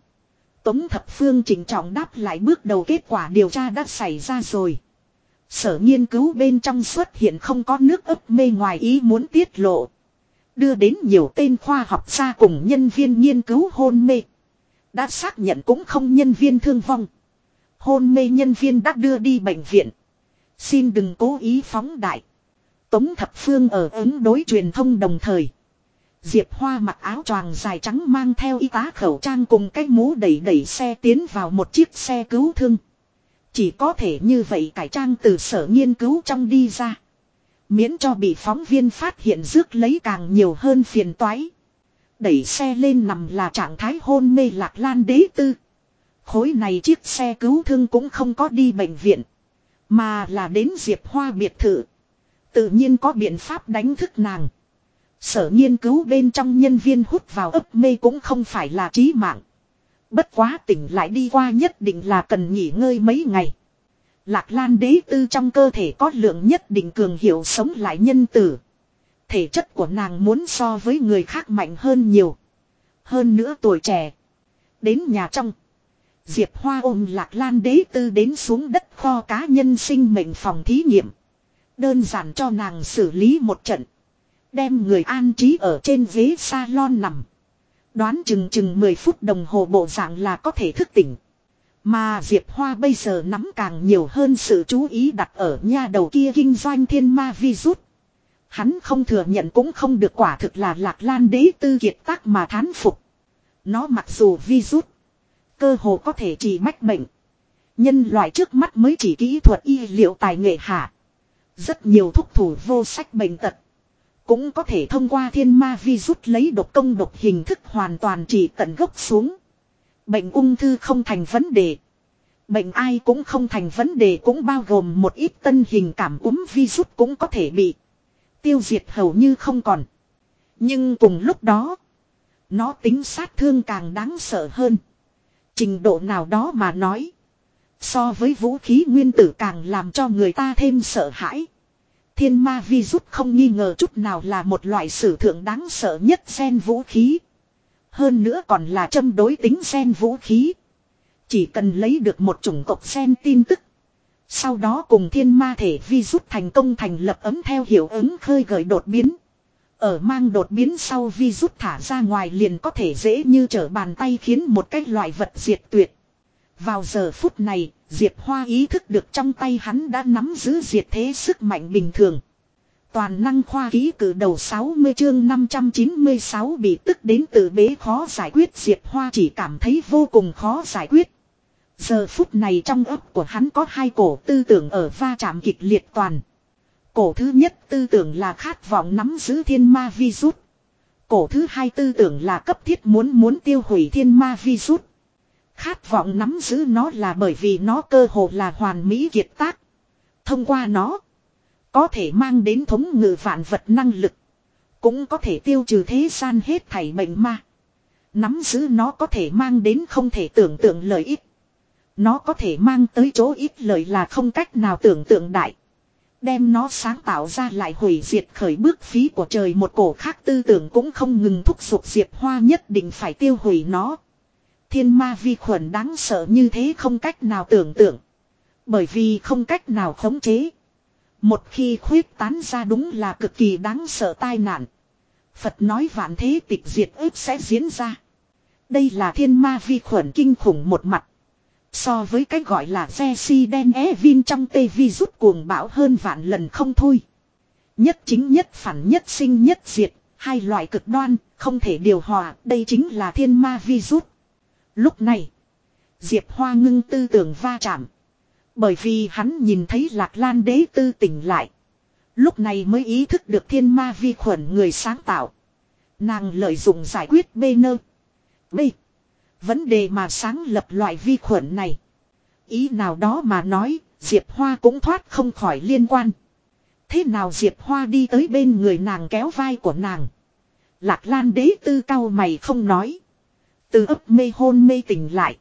S1: Tống thập phương chỉnh trọng đáp lại bước đầu kết quả điều tra đã xảy ra rồi. Sở nghiên cứu bên trong xuất hiện không có nước ấp mê ngoài ý muốn tiết lộ. Đưa đến nhiều tên khoa học gia cùng nhân viên nghiên cứu hôn mê. Đã xác nhận cũng không nhân viên thương vong. Hôn mê nhân viên đã đưa đi bệnh viện. Xin đừng cố ý phóng đại. Tống thập phương ở ứng đối truyền thông đồng thời. Diệp Hoa mặc áo choàng dài trắng mang theo y tá khẩu trang cùng cái mũ đẩy đẩy xe tiến vào một chiếc xe cứu thương. Chỉ có thể như vậy cải trang từ sở nghiên cứu trong đi ra. Miễn cho bị phóng viên phát hiện rước lấy càng nhiều hơn phiền toái. Đẩy xe lên nằm là trạng thái hôn mê lạc lan đế tư. Khối này chiếc xe cứu thương cũng không có đi bệnh viện. Mà là đến Diệp Hoa biệt thự. Tự nhiên có biện pháp đánh thức nàng. Sở nghiên cứu bên trong nhân viên hút vào ấp mê cũng không phải là trí mạng. Bất quá tỉnh lại đi qua nhất định là cần nghỉ ngơi mấy ngày. Lạc Lan đế tư trong cơ thể có lượng nhất định cường hiệu sống lại nhân tử. Thể chất của nàng muốn so với người khác mạnh hơn nhiều. Hơn nữa tuổi trẻ. Đến nhà trong. Diệp Hoa ôm Lạc Lan đế tư đến xuống đất kho cá nhân sinh mệnh phòng thí nghiệm. Đơn giản cho nàng xử lý một trận. Đem người an trí ở trên ghế salon nằm. Đoán chừng chừng 10 phút đồng hồ bộ dạng là có thể thức tỉnh. Mà Diệp Hoa bây giờ nắm càng nhiều hơn sự chú ý đặt ở nha đầu kia kinh doanh thiên ma virus. Hắn không thừa nhận cũng không được quả thực là lạc lan đế tư kiệt tác mà thán phục. Nó mặc dù virus, cơ hồ có thể trị mách bệnh. Nhân loại trước mắt mới chỉ kỹ thuật y liệu tài nghệ hạ. Rất nhiều thuốc thủ vô sách bệnh tật. Cũng có thể thông qua thiên ma virus lấy độc công độc hình thức hoàn toàn trị tận gốc xuống. Bệnh ung thư không thành vấn đề. Bệnh ai cũng không thành vấn đề cũng bao gồm một ít tân hình cảm cúm virus cũng có thể bị tiêu diệt hầu như không còn. Nhưng cùng lúc đó, nó tính sát thương càng đáng sợ hơn. Trình độ nào đó mà nói, so với vũ khí nguyên tử càng làm cho người ta thêm sợ hãi. Thiên ma virus không nghi ngờ chút nào là một loại sử thượng đáng sợ nhất gen vũ khí. Hơn nữa còn là châm đối tính gen vũ khí. Chỉ cần lấy được một chủng tộc gen tin tức. Sau đó cùng thiên ma thể vi rút thành công thành lập ấm theo hiệu ứng khơi gợi đột biến. Ở mang đột biến sau vi rút thả ra ngoài liền có thể dễ như trở bàn tay khiến một cái loại vật diệt tuyệt. Vào giờ phút này, Diệp Hoa ý thức được trong tay hắn đã nắm giữ diệt thế sức mạnh bình thường. Toàn năng khoa ký cử đầu 60 chương 596 bị tức đến từ bế khó giải quyết Diệp Hoa chỉ cảm thấy vô cùng khó giải quyết. Giờ phút này trong ấp của hắn có hai cổ tư tưởng ở va chạm kịch liệt toàn. Cổ thứ nhất tư tưởng là khát vọng nắm giữ thiên ma vi rút. Cổ thứ hai tư tưởng là cấp thiết muốn muốn tiêu hủy thiên ma vi rút. Khát vọng nắm giữ nó là bởi vì nó cơ hồ là hoàn mỹ kiệt tác. Thông qua nó, có thể mang đến thống ngự vạn vật năng lực. Cũng có thể tiêu trừ thế gian hết thảy bệnh ma. Nắm giữ nó có thể mang đến không thể tưởng tượng lợi ích. Nó có thể mang tới chỗ ít lợi là không cách nào tưởng tượng đại. Đem nó sáng tạo ra lại hủy diệt khởi bước phí của trời một cổ khác tư tưởng cũng không ngừng thúc giục Diệp Hoa nhất định phải tiêu hủy nó. Thiên ma vi khuẩn đáng sợ như thế không cách nào tưởng tượng. Bởi vì không cách nào khống chế. Một khi khuyết tán ra đúng là cực kỳ đáng sợ tai nạn. Phật nói vạn thế tịch diệt ước sẽ diễn ra. Đây là thiên ma vi khuẩn kinh khủng một mặt. So với cái gọi là Jesse đen é vin trong tê vi rút cuồng bão hơn vạn lần không thôi. Nhất chính nhất phản nhất sinh nhất diệt, hai loại cực đoan, không thể điều hòa, đây chính là thiên ma vi rút. Lúc này, Diệp Hoa ngưng tư tưởng va chạm. Bởi vì hắn nhìn thấy lạc lan đế tư tỉnh lại. Lúc này mới ý thức được thiên ma vi khuẩn người sáng tạo. Nàng lợi dụng giải quyết bê nơ. bê Vấn đề mà sáng lập loại vi khuẩn này. Ý nào đó mà nói, Diệp Hoa cũng thoát không khỏi liên quan. Thế nào Diệp Hoa đi tới bên người nàng kéo vai của nàng. Lạc Lan đế tư cao mày không nói. Từ ấp mê hôn mê tỉnh lại.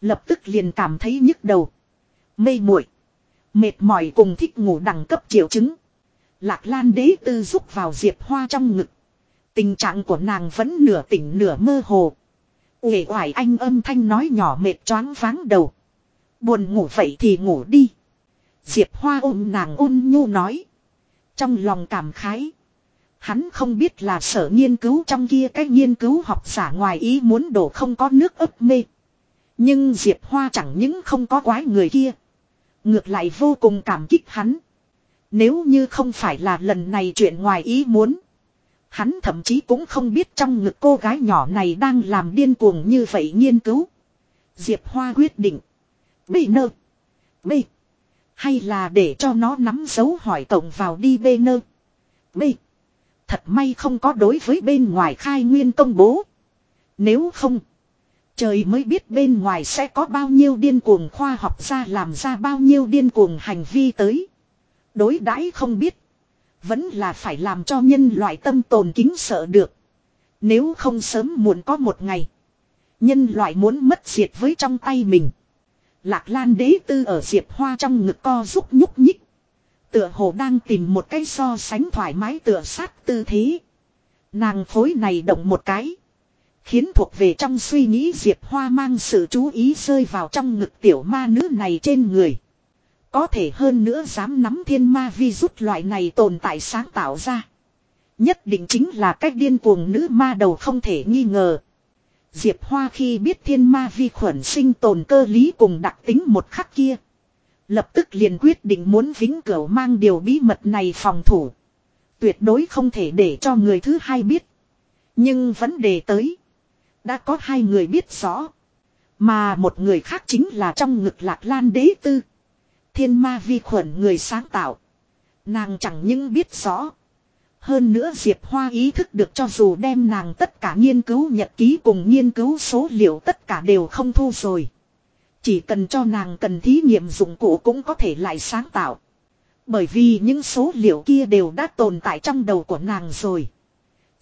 S1: Lập tức liền cảm thấy nhức đầu. Mê muội, Mệt mỏi cùng thích ngủ đẳng cấp triệu chứng. Lạc Lan đế tư rúc vào Diệp Hoa trong ngực. Tình trạng của nàng vẫn nửa tỉnh nửa mơ hồ. Uể oải anh âm thanh nói nhỏ mệt choáng váng đầu. Buồn ngủ vậy thì ngủ đi. Diệp Hoa ôm nàng ôn nhu nói. Trong lòng cảm khái. Hắn không biết là sở nghiên cứu trong kia cái nghiên cứu học giả ngoài ý muốn đổ không có nước ấp mê. Nhưng Diệp Hoa chẳng những không có quái người kia. Ngược lại vô cùng cảm kích hắn. Nếu như không phải là lần này chuyện ngoài ý muốn. Hắn thậm chí cũng không biết trong ngực cô gái nhỏ này đang làm điên cuồng như vậy nghiên cứu. Diệp Hoa quyết định. Bê nơ. Bê. Hay là để cho nó nắm dấu hỏi tổng vào đi bê nơ. Bê. Thật may không có đối với bên ngoài khai nguyên công bố. Nếu không. Trời mới biết bên ngoài sẽ có bao nhiêu điên cuồng khoa học ra làm ra bao nhiêu điên cuồng hành vi tới. Đối đãi không biết. Vẫn là phải làm cho nhân loại tâm tồn kính sợ được. Nếu không sớm muộn có một ngày. Nhân loại muốn mất diệt với trong tay mình. Lạc Lan đế tư ở diệp hoa trong ngực co rút nhúc nhích. Tựa hồ đang tìm một cái so sánh thoải mái tựa sát tư thế. Nàng phối này động một cái. Khiến thuộc về trong suy nghĩ Diệp Hoa mang sự chú ý rơi vào trong ngực tiểu ma nữ này trên người. Có thể hơn nữa dám nắm thiên ma vi rút loại này tồn tại sáng tạo ra. Nhất định chính là cách điên cuồng nữ ma đầu không thể nghi ngờ. Diệp Hoa khi biết thiên ma vi khuẩn sinh tồn cơ lý cùng đặc tính một khắc kia. Lập tức liền quyết định muốn vĩnh cửu mang điều bí mật này phòng thủ. Tuyệt đối không thể để cho người thứ hai biết. Nhưng vấn đề tới. Đã có hai người biết rõ. Mà một người khác chính là trong ngực lạc lan đế tư. Thiên ma vi khuẩn người sáng tạo. Nàng chẳng những biết rõ. Hơn nữa Diệp Hoa ý thức được cho dù đem nàng tất cả nghiên cứu nhật ký cùng nghiên cứu số liệu tất cả đều không thu rồi. Chỉ cần cho nàng cần thí nghiệm dụng cụ cũng có thể lại sáng tạo. Bởi vì những số liệu kia đều đã tồn tại trong đầu của nàng rồi.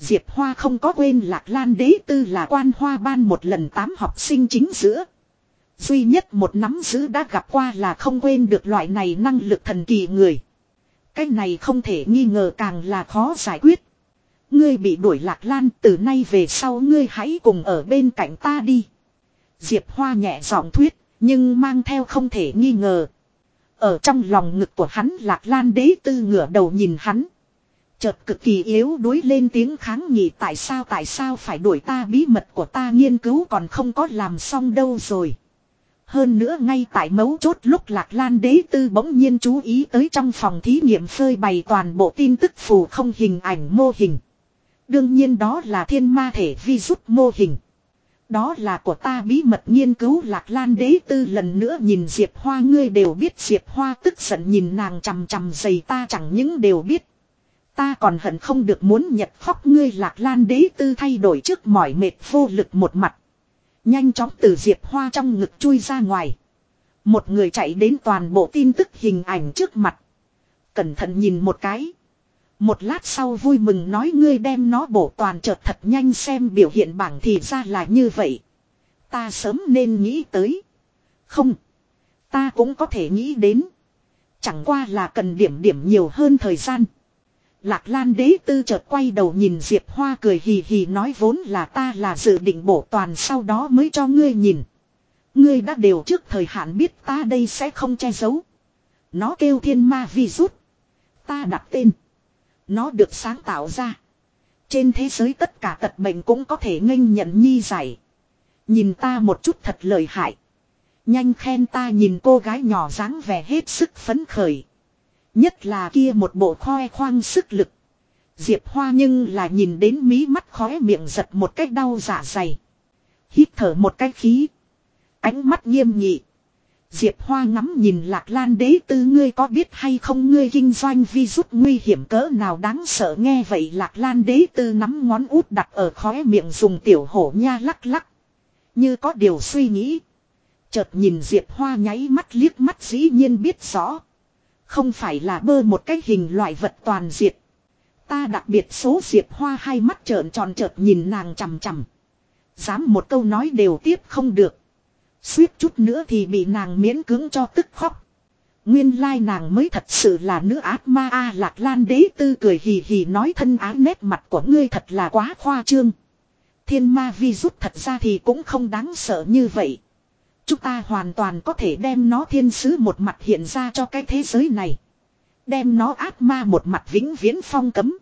S1: Diệp Hoa không có quên Lạc Lan đế tư là quan hoa ban một lần tám học sinh chính giữa. Duy nhất một nắm giữ đã gặp qua là không quên được loại này năng lực thần kỳ người. Cái này không thể nghi ngờ càng là khó giải quyết. Ngươi bị đuổi lạc lan từ nay về sau ngươi hãy cùng ở bên cạnh ta đi. Diệp Hoa nhẹ giọng thuyết, nhưng mang theo không thể nghi ngờ. Ở trong lòng ngực của hắn lạc lan đế tư ngửa đầu nhìn hắn. Chợt cực kỳ yếu đuối lên tiếng kháng nghị, tại sao tại sao phải đuổi ta, bí mật của ta, nghiên cứu còn không có làm xong đâu rồi. Hơn nữa ngay tại mấu chốt lúc lạc lan đế tư bỗng nhiên chú ý tới trong phòng thí nghiệm phơi bày toàn bộ tin tức phù không hình ảnh mô hình. Đương nhiên đó là thiên ma thể vi rút mô hình. Đó là của ta, bí mật nghiên cứu lạc lan đế tư lần nữa nhìn Diệp Hoa, ngươi đều biết Diệp Hoa tức giận, nhìn nàng chằm chằm dày ta, chẳng những đều biết. Ta còn hận không được muốn nhật khóc ngươi lạc lan đế tư thay đổi trước mỏi mệt vô lực một mặt. Nhanh chóng từ Diệp Hoa trong ngực chui ra ngoài. Một người chạy đến toàn bộ tin tức hình ảnh trước mặt. Cẩn thận nhìn một cái. Một lát sau vui mừng nói ngươi đem nó bổ toàn chợt thật nhanh xem biểu hiện bảng thì ra là như vậy. Ta sớm nên nghĩ tới. Không. Ta cũng có thể nghĩ đến. Chẳng qua là cần điểm điểm nhiều hơn thời gian. Lạc Lan đế tư chợt quay đầu nhìn Diệp Hoa cười hì hì nói vốn là ta là dự định bổ toàn sau đó mới cho ngươi nhìn. Ngươi đã đều trước thời hạn biết ta đây sẽ không che giấu. Nó kêu thiên ma vi rút. Ta đặt tên. Nó được sáng tạo ra. Trên thế giới tất cả tật bệnh cũng có thể nghênh nhận nhi giải. Nhìn ta một chút thật lợi hại. Nhanh khen ta nhìn cô gái nhỏ dáng vẻ hết sức phấn khởi. Nhất là kia một bộ khoe khoang sức lực. Diệp Hoa nhưng là nhìn đến mí mắt khóe miệng giật một cách đau dạ dày. Hít thở một cái khí. Ánh mắt nghiêm nghị. Diệp Hoa ngắm nhìn lạc lan đế tư ngươi có biết hay không ngươi kinh doanh vi rút nguy hiểm cỡ nào đáng sợ nghe vậy lạc lan đế tư nắm ngón út đặt ở khóe miệng dùng tiểu hổ nha lắc lắc. Như có điều suy nghĩ. Chợt nhìn Diệp Hoa nháy mắt liếc mắt dĩ nhiên biết rõ. Không phải là bơ một cái hình loại vật toàn diệt. Ta đặc biệt số Diệp Hoa hai mắt trợn tròn trợt nhìn nàng chằm chằm. Dám một câu nói đều tiếp không được. Suýt chút nữa thì bị nàng miễn cưỡng cho tức khóc. Nguyên lai nàng mới thật sự là nữ ác ma A lạc lan đế tư cười hì hì nói thân ái nét mặt của ngươi thật là quá khoa trương. Thiên ma vi rút thật ra thì cũng không đáng sợ như vậy. Chúng ta hoàn toàn có thể đem nó thiên sứ một mặt hiện ra cho cái thế giới này. Đem nó ác ma một mặt vĩnh viễn phong cấm.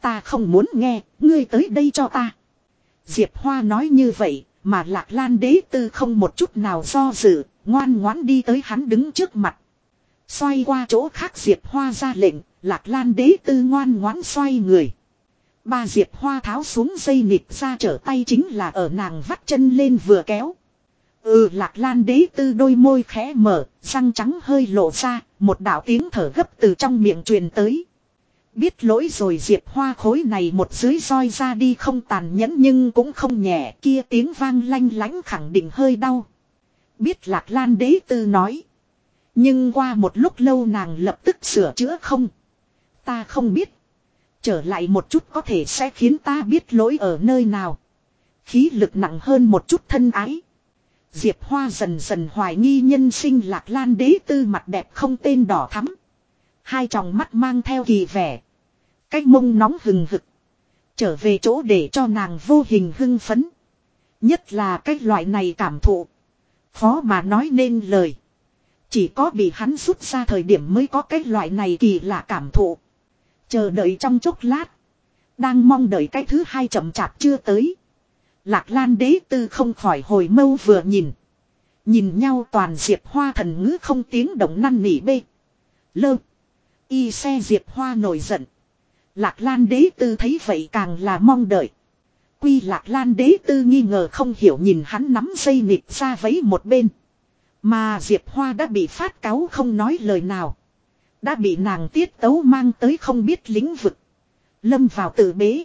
S1: Ta không muốn nghe, ngươi tới đây cho ta. Diệp Hoa nói như vậy, mà Lạc Lan đế tư không một chút nào do dự, ngoan ngoãn đi tới hắn đứng trước mặt. Xoay qua chỗ khác Diệp Hoa ra lệnh, Lạc Lan đế tư ngoan ngoãn xoay người. Ba Diệp Hoa tháo xuống dây nịt ra trở tay chính là ở nàng vắt chân lên vừa kéo. Ừ lạc lan đế tư đôi môi khẽ mở, răng trắng hơi lộ ra, một đạo tiếng thở gấp từ trong miệng truyền tới. Biết lỗi rồi diệp hoa khối này một dưới roi ra đi không tàn nhẫn nhưng cũng không nhẹ kia tiếng vang lanh lánh khẳng định hơi đau. Biết lạc lan đế tư nói. Nhưng qua một lúc lâu nàng lập tức sửa chữa không. Ta không biết. Trở lại một chút có thể sẽ khiến ta biết lỗi ở nơi nào. Khí lực nặng hơn một chút thân ái. Diệp Hoa dần dần hoài nghi nhân sinh lạc lan đế tư mặt đẹp không tên đỏ thắm. Hai tròng mắt mang theo kỳ vẻ. Cách mông nóng hừng hực. Trở về chỗ để cho nàng vô hình hưng phấn. Nhất là cái loại này cảm thụ. Khó mà nói nên lời. Chỉ có bị hắn rút ra thời điểm mới có cái loại này kỳ lạ cảm thụ. Chờ đợi trong chốc lát. Đang mong đợi cái thứ hai chậm chạp chưa tới. Lạc Lan đế tư không khỏi hồi mâu vừa nhìn. Nhìn nhau toàn diệp hoa thần ngữ không tiếng động năn nỉ bê. Lơ. Y xe diệp hoa nổi giận. Lạc Lan đế tư thấy vậy càng là mong đợi. Quy Lạc Lan đế tư nghi ngờ không hiểu nhìn hắn nắm dây nịt ra vấy một bên. Mà Diệp Hoa đã bị phát cáo không nói lời nào. Đã bị nàng tiết tấu mang tới không biết lĩnh vực. Lâm vào tự bế.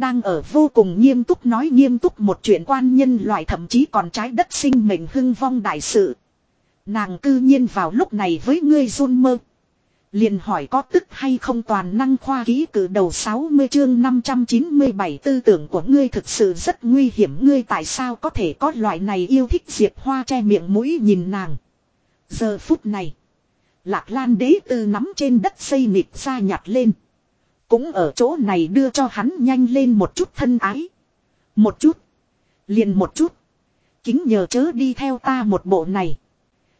S1: Đang ở vô cùng nghiêm túc nói nghiêm túc một chuyện quan nhân loại thậm chí còn trái đất sinh mệnh hưng vong đại sự. Nàng cư nhiên vào lúc này với ngươi run mơ. Liền hỏi có tức hay không toàn năng khoa ký cử đầu 60 chương 597 tư tưởng của ngươi thực sự rất nguy hiểm ngươi tại sao có thể có loại này yêu thích diệp hoa che miệng mũi nhìn nàng. Giờ phút này. Lạc lan đế tư nắm trên đất xây nịt ra nhặt lên. Cũng ở chỗ này đưa cho hắn nhanh lên một chút thân ái. Một chút. Liền một chút. Kính nhờ chớ đi theo ta một bộ này.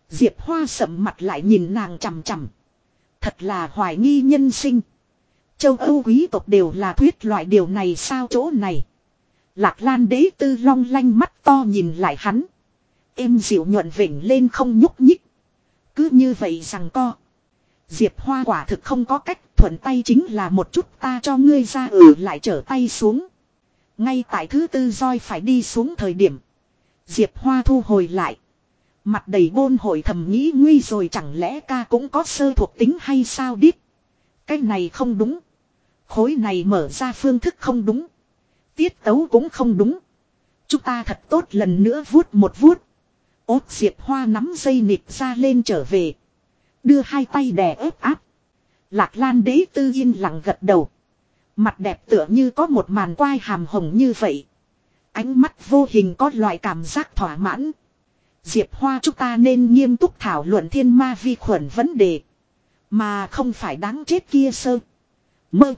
S1: Diệp Hoa sậm mặt lại nhìn nàng chằm chằm. Thật là hoài nghi nhân sinh. Châu Âu quý tộc đều là thuyết loại điều này sao chỗ này. Lạc Lan đế tư long lanh mắt to nhìn lại hắn. Êm dịu nhuận vỉnh lên không nhúc nhích. Cứ như vậy rằng co. Diệp Hoa quả thực không có cách thuận tay chính là một chút ta cho ngươi ra ở lại trở tay xuống. Ngay tại thứ tư roi phải đi xuống thời điểm. Diệp Hoa thu hồi lại. Mặt đầy bôn hội thầm nghĩ nguy rồi chẳng lẽ ca cũng có sơ thuộc tính hay sao đít. Cái này không đúng. Khối này mở ra phương thức không đúng. Tiết tấu cũng không đúng. Chúng ta thật tốt lần nữa vuốt một vuốt. Ốt Diệp Hoa nắm dây nịp ra lên trở về. Đưa hai tay đè ép áp. Lạc Lan đế tư yên lặng gật đầu. Mặt đẹp tựa như có một màn quai hàm hồng như vậy. Ánh mắt vô hình có loại cảm giác thỏa mãn. Diệp Hoa chúng ta nên nghiêm túc thảo luận thiên ma vi khuẩn vấn đề. Mà không phải đáng chết kia sơ. Mơ.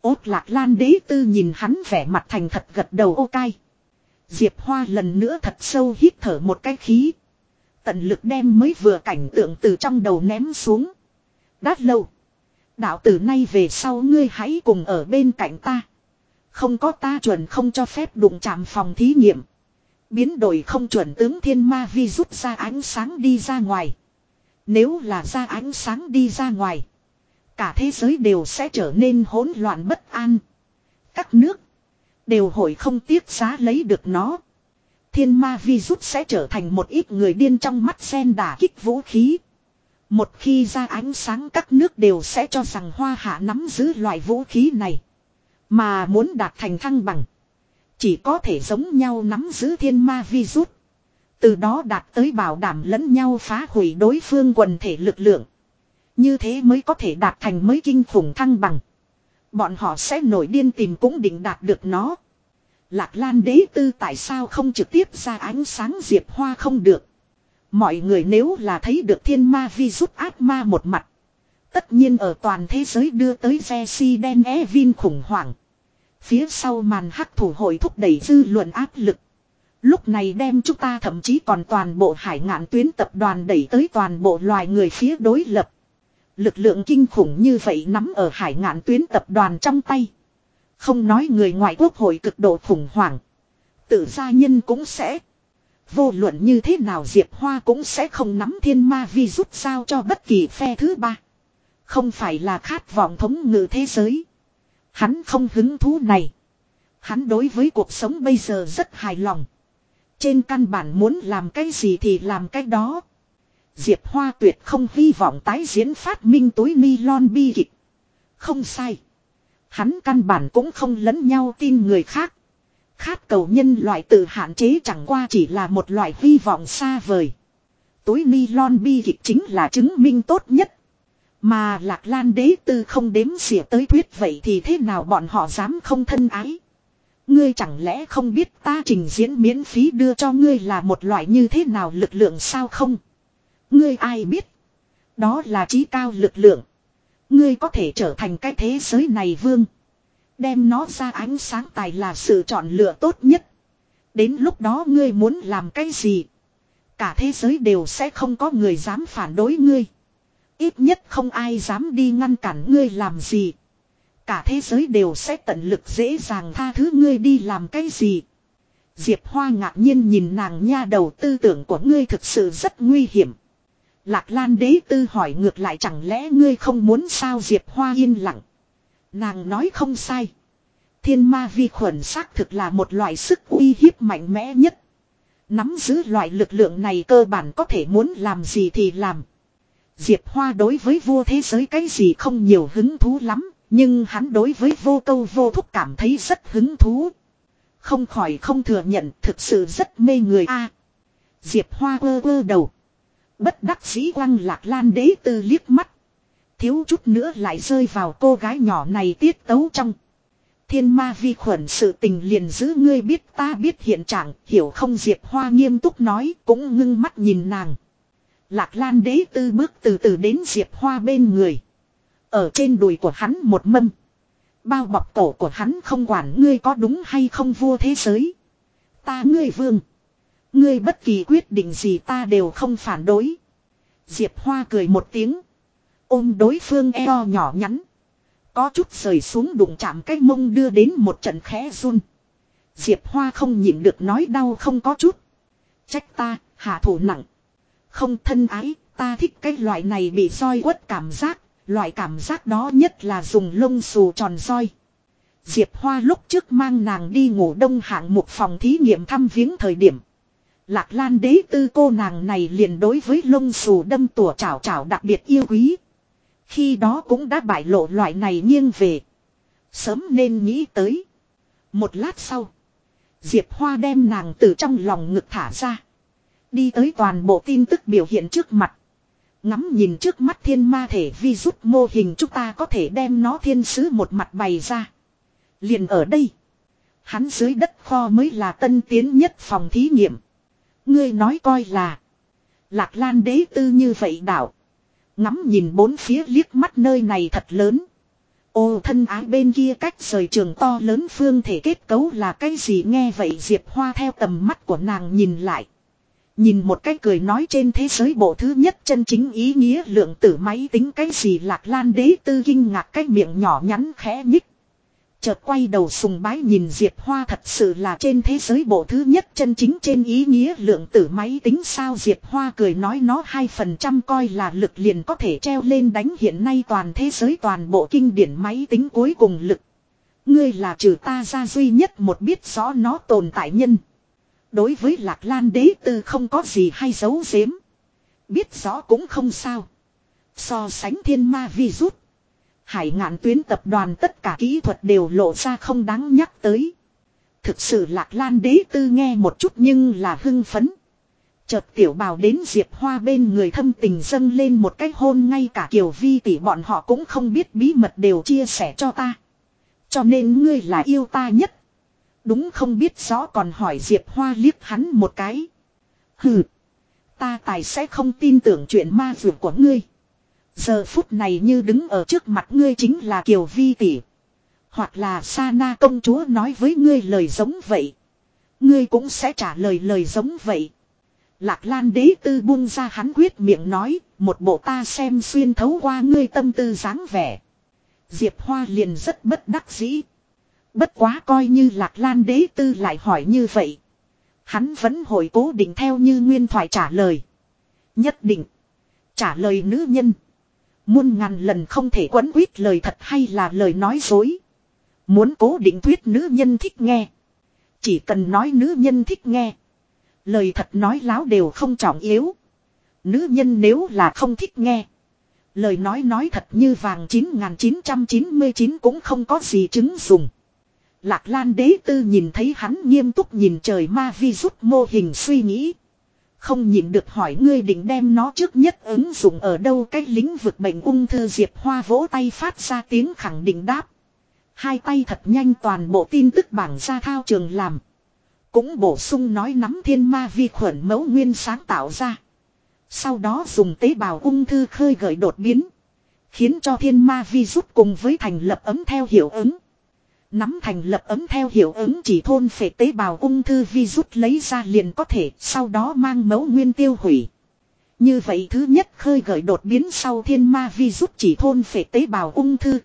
S1: Ốt lạc lan đế tư nhìn hắn vẻ mặt thành thật gật đầu ô cai. Diệp Hoa lần nữa thật sâu hít thở một cái khí. Tận lực đem mới vừa cảnh tượng từ trong đầu ném xuống. Đát lâu. Đạo tử nay về sau ngươi hãy cùng ở bên cạnh ta. Không có ta chuẩn không cho phép đụng chạm phòng thí nghiệm. Biến đổi không chuẩn tướng thiên ma vi rút ra ánh sáng đi ra ngoài. Nếu là ra ánh sáng đi ra ngoài. Cả thế giới đều sẽ trở nên hỗn loạn bất an. Các nước đều hội không tiếc giá lấy được nó. Thiên ma vi rút sẽ trở thành một ít người điên trong mắt sen đả kích vũ khí. Một khi ra ánh sáng các nước đều sẽ cho rằng hoa hạ nắm giữ loại vũ khí này. Mà muốn đạt thành thăng bằng. Chỉ có thể giống nhau nắm giữ thiên ma virus. Từ đó đạt tới bảo đảm lẫn nhau phá hủy đối phương quần thể lực lượng. Như thế mới có thể đạt thành mới kinh khủng thăng bằng. Bọn họ sẽ nổi điên tìm cũng định đạt được nó. Lạc Lan đế tư tại sao không trực tiếp ra ánh sáng diệp hoa không được. Mọi người nếu là thấy được thiên ma vi rút ác ma một mặt. Tất nhiên ở toàn thế giới đưa tới Jesse đen Evin khủng hoảng. Phía sau màn hắc thủ hội thúc đẩy dư luận áp lực. Lúc này đem chúng ta thậm chí còn toàn bộ hải ngạn tuyến tập đoàn đẩy tới toàn bộ loài người phía đối lập. Lực lượng kinh khủng như vậy nắm ở hải ngạn tuyến tập đoàn trong tay. Không nói người ngoại quốc hội cực độ khủng hoảng. Tự gia nhân cũng sẽ. Vô luận như thế nào Diệp Hoa cũng sẽ không nắm thiên ma vi rút sao cho bất kỳ phe thứ ba. Không phải là khát vọng thống ngự thế giới. Hắn không hứng thú này. Hắn đối với cuộc sống bây giờ rất hài lòng. Trên căn bản muốn làm cái gì thì làm cái đó. Diệp Hoa tuyệt không hy vọng tái diễn phát minh túi lon bi kịch. Không sai. Hắn căn bản cũng không lẫn nhau tin người khác. Khát cầu nhân loại tự hạn chế chẳng qua chỉ là một loại hy vọng xa vời. Túi nylon bi kịch chính là chứng minh tốt nhất. Mà lạc lan đế tư không đếm xỉa tới thuyết vậy thì thế nào bọn họ dám không thân ái. Ngươi chẳng lẽ không biết ta trình diễn miễn phí đưa cho ngươi là một loại như thế nào lực lượng sao không? Ngươi ai biết? Đó là trí cao lực lượng. Ngươi có thể trở thành cái thế giới này vương. Đem nó ra ánh sáng tài là sự chọn lựa tốt nhất. Đến lúc đó ngươi muốn làm cái gì? Cả thế giới đều sẽ không có người dám phản đối ngươi. Ít nhất không ai dám đi ngăn cản ngươi làm gì. Cả thế giới đều sẽ tận lực dễ dàng tha thứ ngươi đi làm cái gì. Diệp Hoa ngạc nhiên nhìn nàng nha đầu tư tưởng của ngươi thực sự rất nguy hiểm. Lạc Lan đế tư hỏi ngược lại chẳng lẽ ngươi không muốn sao Diệp Hoa yên lặng. Nàng nói không sai. Thiên ma vi khuẩn xác thực là một loại sức uy hiếp mạnh mẽ nhất. Nắm giữ loại lực lượng này cơ bản có thể muốn làm gì thì làm. Diệp Hoa đối với vua thế giới cái gì không nhiều hứng thú lắm, nhưng hắn đối với vô câu vô thúc cảm thấy rất hứng thú. Không khỏi không thừa nhận thực sự rất mê người a. Diệp Hoa quơ quơ đầu. Bất đắc dĩ quăng lạc lan đế tư liếc mắt. Thiếu chút nữa lại rơi vào cô gái nhỏ này tiết tấu trong. Thiên ma vi khuẩn sự tình liền giữ ngươi biết ta biết hiện trạng, hiểu không Diệp Hoa nghiêm túc nói, cũng ngưng mắt nhìn nàng. Lạc Lan đế tư bước từ từ đến Diệp Hoa bên người. Ở trên đùi của hắn một mâm. Bao bọc cổ của hắn không quản ngươi có đúng hay không vua thế giới. Ta ngươi vương. Ngươi bất kỳ quyết định gì ta đều không phản đối. Diệp Hoa cười một tiếng. Ôm đối phương eo nhỏ nhắn. Có chút rời xuống đụng chạm cái mông đưa đến một trận khẽ run. Diệp Hoa không nhịn được nói đau không có chút. Trách ta, hạ thủ nặng. Không thân ái, ta thích cái loại này bị roi quất cảm giác, loại cảm giác đó nhất là dùng lông xù tròn roi. Diệp Hoa lúc trước mang nàng đi ngủ đông hạng một phòng thí nghiệm thăm viếng thời điểm. Lạc Lan đế tư cô nàng này liền đối với lông xù đâm tủa chảo chảo đặc biệt yêu quý. Khi đó cũng đã bại lộ loại này nghiêng về. Sớm nên nghĩ tới. Một lát sau. Diệp Hoa đem nàng từ trong lòng ngực thả ra. Đi tới toàn bộ tin tức biểu hiện trước mặt. Ngắm nhìn trước mắt thiên ma thể vi rút mô hình chúng ta có thể đem nó thiên sứ một mặt bày ra. Liền ở đây. Hắn dưới đất kho mới là tân tiến nhất phòng thí nghiệm. Ngươi nói coi là. Lạc lan đế tư như vậy đảo. Ngắm nhìn bốn phía liếc mắt nơi này thật lớn. Ô, thân ái bên kia cách rời trường to lớn phương thể kết cấu là cái gì nghe vậy Diệp Hoa theo tầm mắt của nàng nhìn lại. Nhìn một cái cười nói trên thế giới bộ thứ nhất chân chính ý nghĩa lượng tử máy tính cái gì lạc lan đế tư kinh ngạc cái miệng nhỏ nhắn khẽ nhích. Chợt quay đầu sùng bái nhìn Diệp Hoa thật sự là trên thế giới bộ thứ nhất chân chính trên ý nghĩa lượng tử máy tính sao Diệp Hoa cười nói nó 2% coi là lực liền có thể treo lên đánh hiện nay toàn thế giới toàn bộ kinh điển máy tính cuối cùng lực. Ngươi là trừ ta ra duy nhất một biết rõ nó tồn tại nhân. Đối với Lạc Lan đế tư không có gì hay giấu giếm. Biết rõ cũng không sao. So sánh thiên ma vi rút. Hải ngạn tuyến tập đoàn tất cả kỹ thuật đều lộ ra không đáng nhắc tới. Thực sự lạc lan đế tư nghe một chút nhưng là hưng phấn. Chợt tiểu bào đến Diệp Hoa bên người thâm tình dâng lên một cái hôn ngay cả Kiều Vi tỷ bọn họ cũng không biết bí mật đều chia sẻ cho ta. Cho nên ngươi là yêu ta nhất. Đúng không biết rõ còn hỏi Diệp Hoa liếc hắn một cái. Hừ. Ta tài sẽ không tin tưởng chuyện ma vượt của ngươi. Giờ phút này như đứng ở trước mặt ngươi chính là Kiều Vi tỷ. Hoặc là Sa Na công chúa nói với ngươi lời giống vậy. Ngươi cũng sẽ trả lời lời giống vậy. Lạc Lan đế tư buông ra hắn quyết miệng nói, một bộ ta xem xuyên thấu qua ngươi tâm tư dáng vẻ. Diệp Hoa liền rất bất đắc dĩ. Bất quá coi như Lạc Lan đế tư lại hỏi như vậy. Hắn vẫn hồi cố định theo như nguyên thoại trả lời. Nhất định. Trả lời nữ nhân. Muôn ngàn lần không thể quấn quýt lời thật hay là lời nói dối. Muốn cố định thuyết nữ nhân thích nghe. Chỉ cần nói nữ nhân thích nghe. Lời thật nói láo đều không trọng yếu. Nữ nhân nếu là không thích nghe. Lời nói nói thật như vàng 9999 cũng không có gì chứng dùng. Lạc Lan đế tư nhìn thấy hắn nghiêm túc nhìn trời ma vi rút mô hình suy nghĩ. Không nhìn được hỏi ngươi định đem nó trước nhất ứng dụng ở đâu, cái lĩnh vực bệnh ung thư Diệp Hoa vỗ tay phát ra tiếng khẳng định đáp. Hai tay thật nhanh toàn bộ tin tức bảng ra thao trường làm. Cũng bổ sung nói nắm thiên ma vi khuẩn mẫu nguyên sáng tạo ra. Sau đó dùng tế bào ung thư khơi gợi đột biến. Khiến cho thiên ma vi rút cùng với thành lập ấm theo hiệu ứng. Nắm thành lập ấm theo hiệu ứng chỉ thôn phệ tế bào ung thư virus lấy ra liền có thể, sau đó mang mẫu nguyên tiêu hủy. Như vậy thứ nhất khơi gợi đột biến sau thiên ma virus chỉ thôn phệ tế bào ung thư.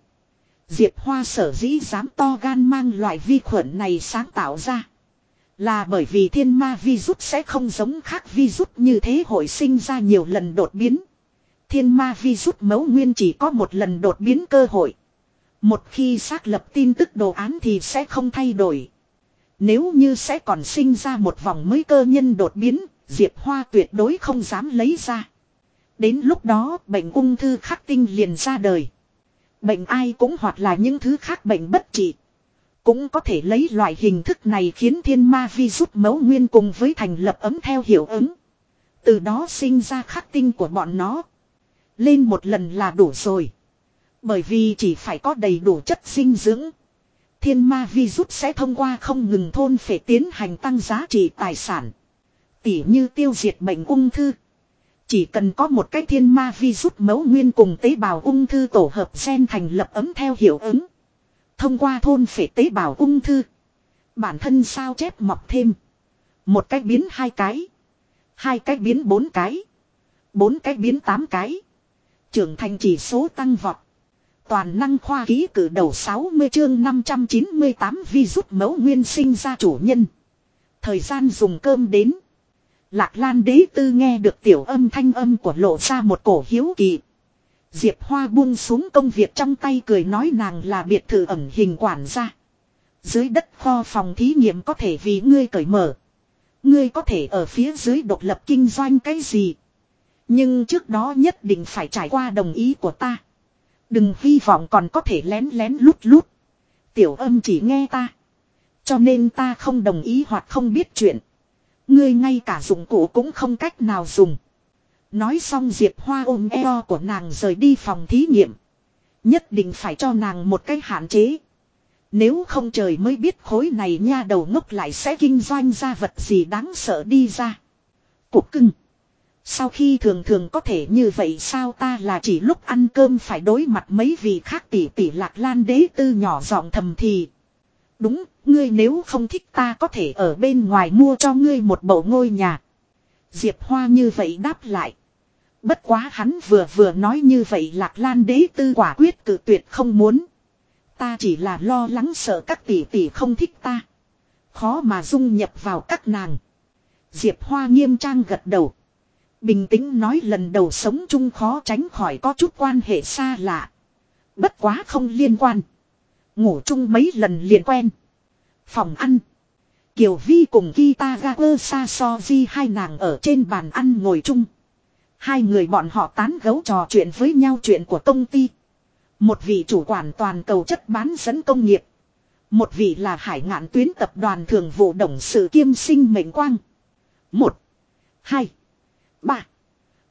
S1: Diệp Hoa sở dĩ dám to gan mang loại vi khuẩn này sáng tạo ra. Là bởi vì thiên ma virus sẽ không giống khác virus như thế hội sinh ra nhiều lần đột biến. Thiên ma virus mẫu nguyên chỉ có một lần đột biến cơ hội. Một khi xác lập tin tức đồ án thì sẽ không thay đổi. Nếu như sẽ còn sinh ra một vòng mới cơ nhân đột biến, Diệp Hoa tuyệt đối không dám lấy ra. Đến lúc đó bệnh ung thư khắc tinh liền ra đời. Bệnh ai cũng hoặc là những thứ khác bệnh bất trị. Cũng có thể lấy loại hình thức này khiến thiên ma vi rút mấu nguyên cùng với thành lập ấm theo hiệu ứng. Từ đó sinh ra khắc tinh của bọn nó. Lên một lần là đủ rồi. Bởi vì chỉ phải có đầy đủ chất dinh dưỡng. Thiên ma virus sẽ thông qua không ngừng thôn phệ tiến hành tăng giá trị tài sản. Tỉ như tiêu diệt bệnh ung thư. Chỉ cần có một cái thiên ma virus mẫu nguyên cùng tế bào ung thư tổ hợp gen thành lập ấm theo hiệu ứng. Thông qua thôn phệ tế bào ung thư. Bản thân sao chép mọc thêm. Một cách biến hai cái. Hai cách biến bốn cái. Bốn cách biến tám cái. Trưởng thành chỉ số tăng vọt. Toàn năng khoa ký cử đầu 60 chương 598 vi rút mẫu nguyên sinh ra chủ nhân. Thời gian dùng cơm đến. Lạc Lan đế tư nghe được tiểu âm thanh âm của lộ ra một cổ hiếu kỳ. Diệp Hoa buông xuống công việc trong tay cười nói nàng là biệt thự ẩn hình quản gia. Dưới đất kho phòng thí nghiệm có thể vì ngươi cởi mở. Ngươi có thể ở phía dưới độc lập kinh doanh cái gì. Nhưng trước đó nhất định phải trải qua đồng ý của ta. Đừng hy vọng còn có thể lén lén lút lút. Tiểu âm chỉ nghe ta. Cho nên ta không đồng ý hoặc không biết chuyện. Ngươi ngay cả dụng cụ cũng không cách nào dùng. Nói xong Diệp Hoa ôm eo của nàng rời đi phòng thí nghiệm. Nhất định phải cho nàng một cái hạn chế. Nếu không trời mới biết khối này nha đầu ngốc lại sẽ kinh doanh ra vật gì đáng sợ đi ra. Cục cưng. Sau khi thường thường có thể như vậy sao ta là chỉ lúc ăn cơm phải đối mặt mấy vị khác tỷ tỷ lạc lan đế tư nhỏ giọng thầm thì. Đúng, ngươi nếu không thích ta có thể ở bên ngoài mua cho ngươi một bộ ngôi nhà. Diệp Hoa như vậy đáp lại. Bất quá hắn vừa vừa nói như vậy lạc lan đế tư quả quyết cử tuyệt không muốn. Ta chỉ là lo lắng sợ các tỷ tỷ không thích ta. Khó mà dung nhập vào các nàng. Diệp Hoa nghiêm trang gật đầu. Bình tĩnh nói lần đầu sống chung khó tránh khỏi có chút quan hệ xa lạ. Bất quá không liên quan. Ngủ chung mấy lần liền quen. Phòng ăn. Kiều Vi cùng Kitagawa Sasoji hai nàng ở trên bàn ăn ngồi chung. Hai người bọn họ tán gấu trò chuyện với nhau chuyện của công ty. Một vị chủ quản toàn cầu chất bán dẫn công nghiệp. Một vị là hải ngạn tuyến tập đoàn thường vụ động sự kiêm sinh mệnh quang. Một. Hai. Ba.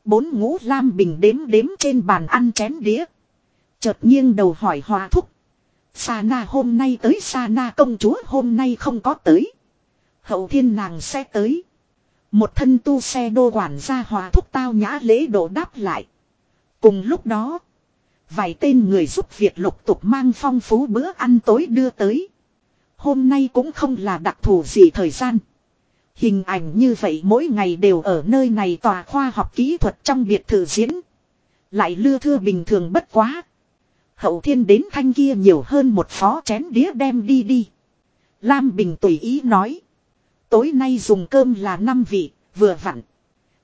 S1: Bốn ngũ lam bình đếm đếm trên bàn ăn chén đĩa. Chợt nghiêng đầu hỏi hòa thúc. Sa na hôm nay tới Sa na công chúa hôm nay không có tới. Hậu thiên nàng sẽ tới. Một thân tu xe đô quản gia hòa thúc tao nhã lễ độ đáp lại. Cùng lúc đó. Vài tên người giúp việc lục tục mang phong phú bữa ăn tối đưa tới. Hôm nay cũng không là đặc thù gì thời gian. Hình ảnh như vậy mỗi ngày đều ở nơi này tòa khoa học kỹ thuật trong biệt thự diễn. Lại lưa thưa bình thường bất quá. Hậu thiên đến thanh kia nhiều hơn một phó chén đĩa đem đi đi. Lam Bình tùy ý nói. Tối nay dùng cơm là năm vị, vừa vặn.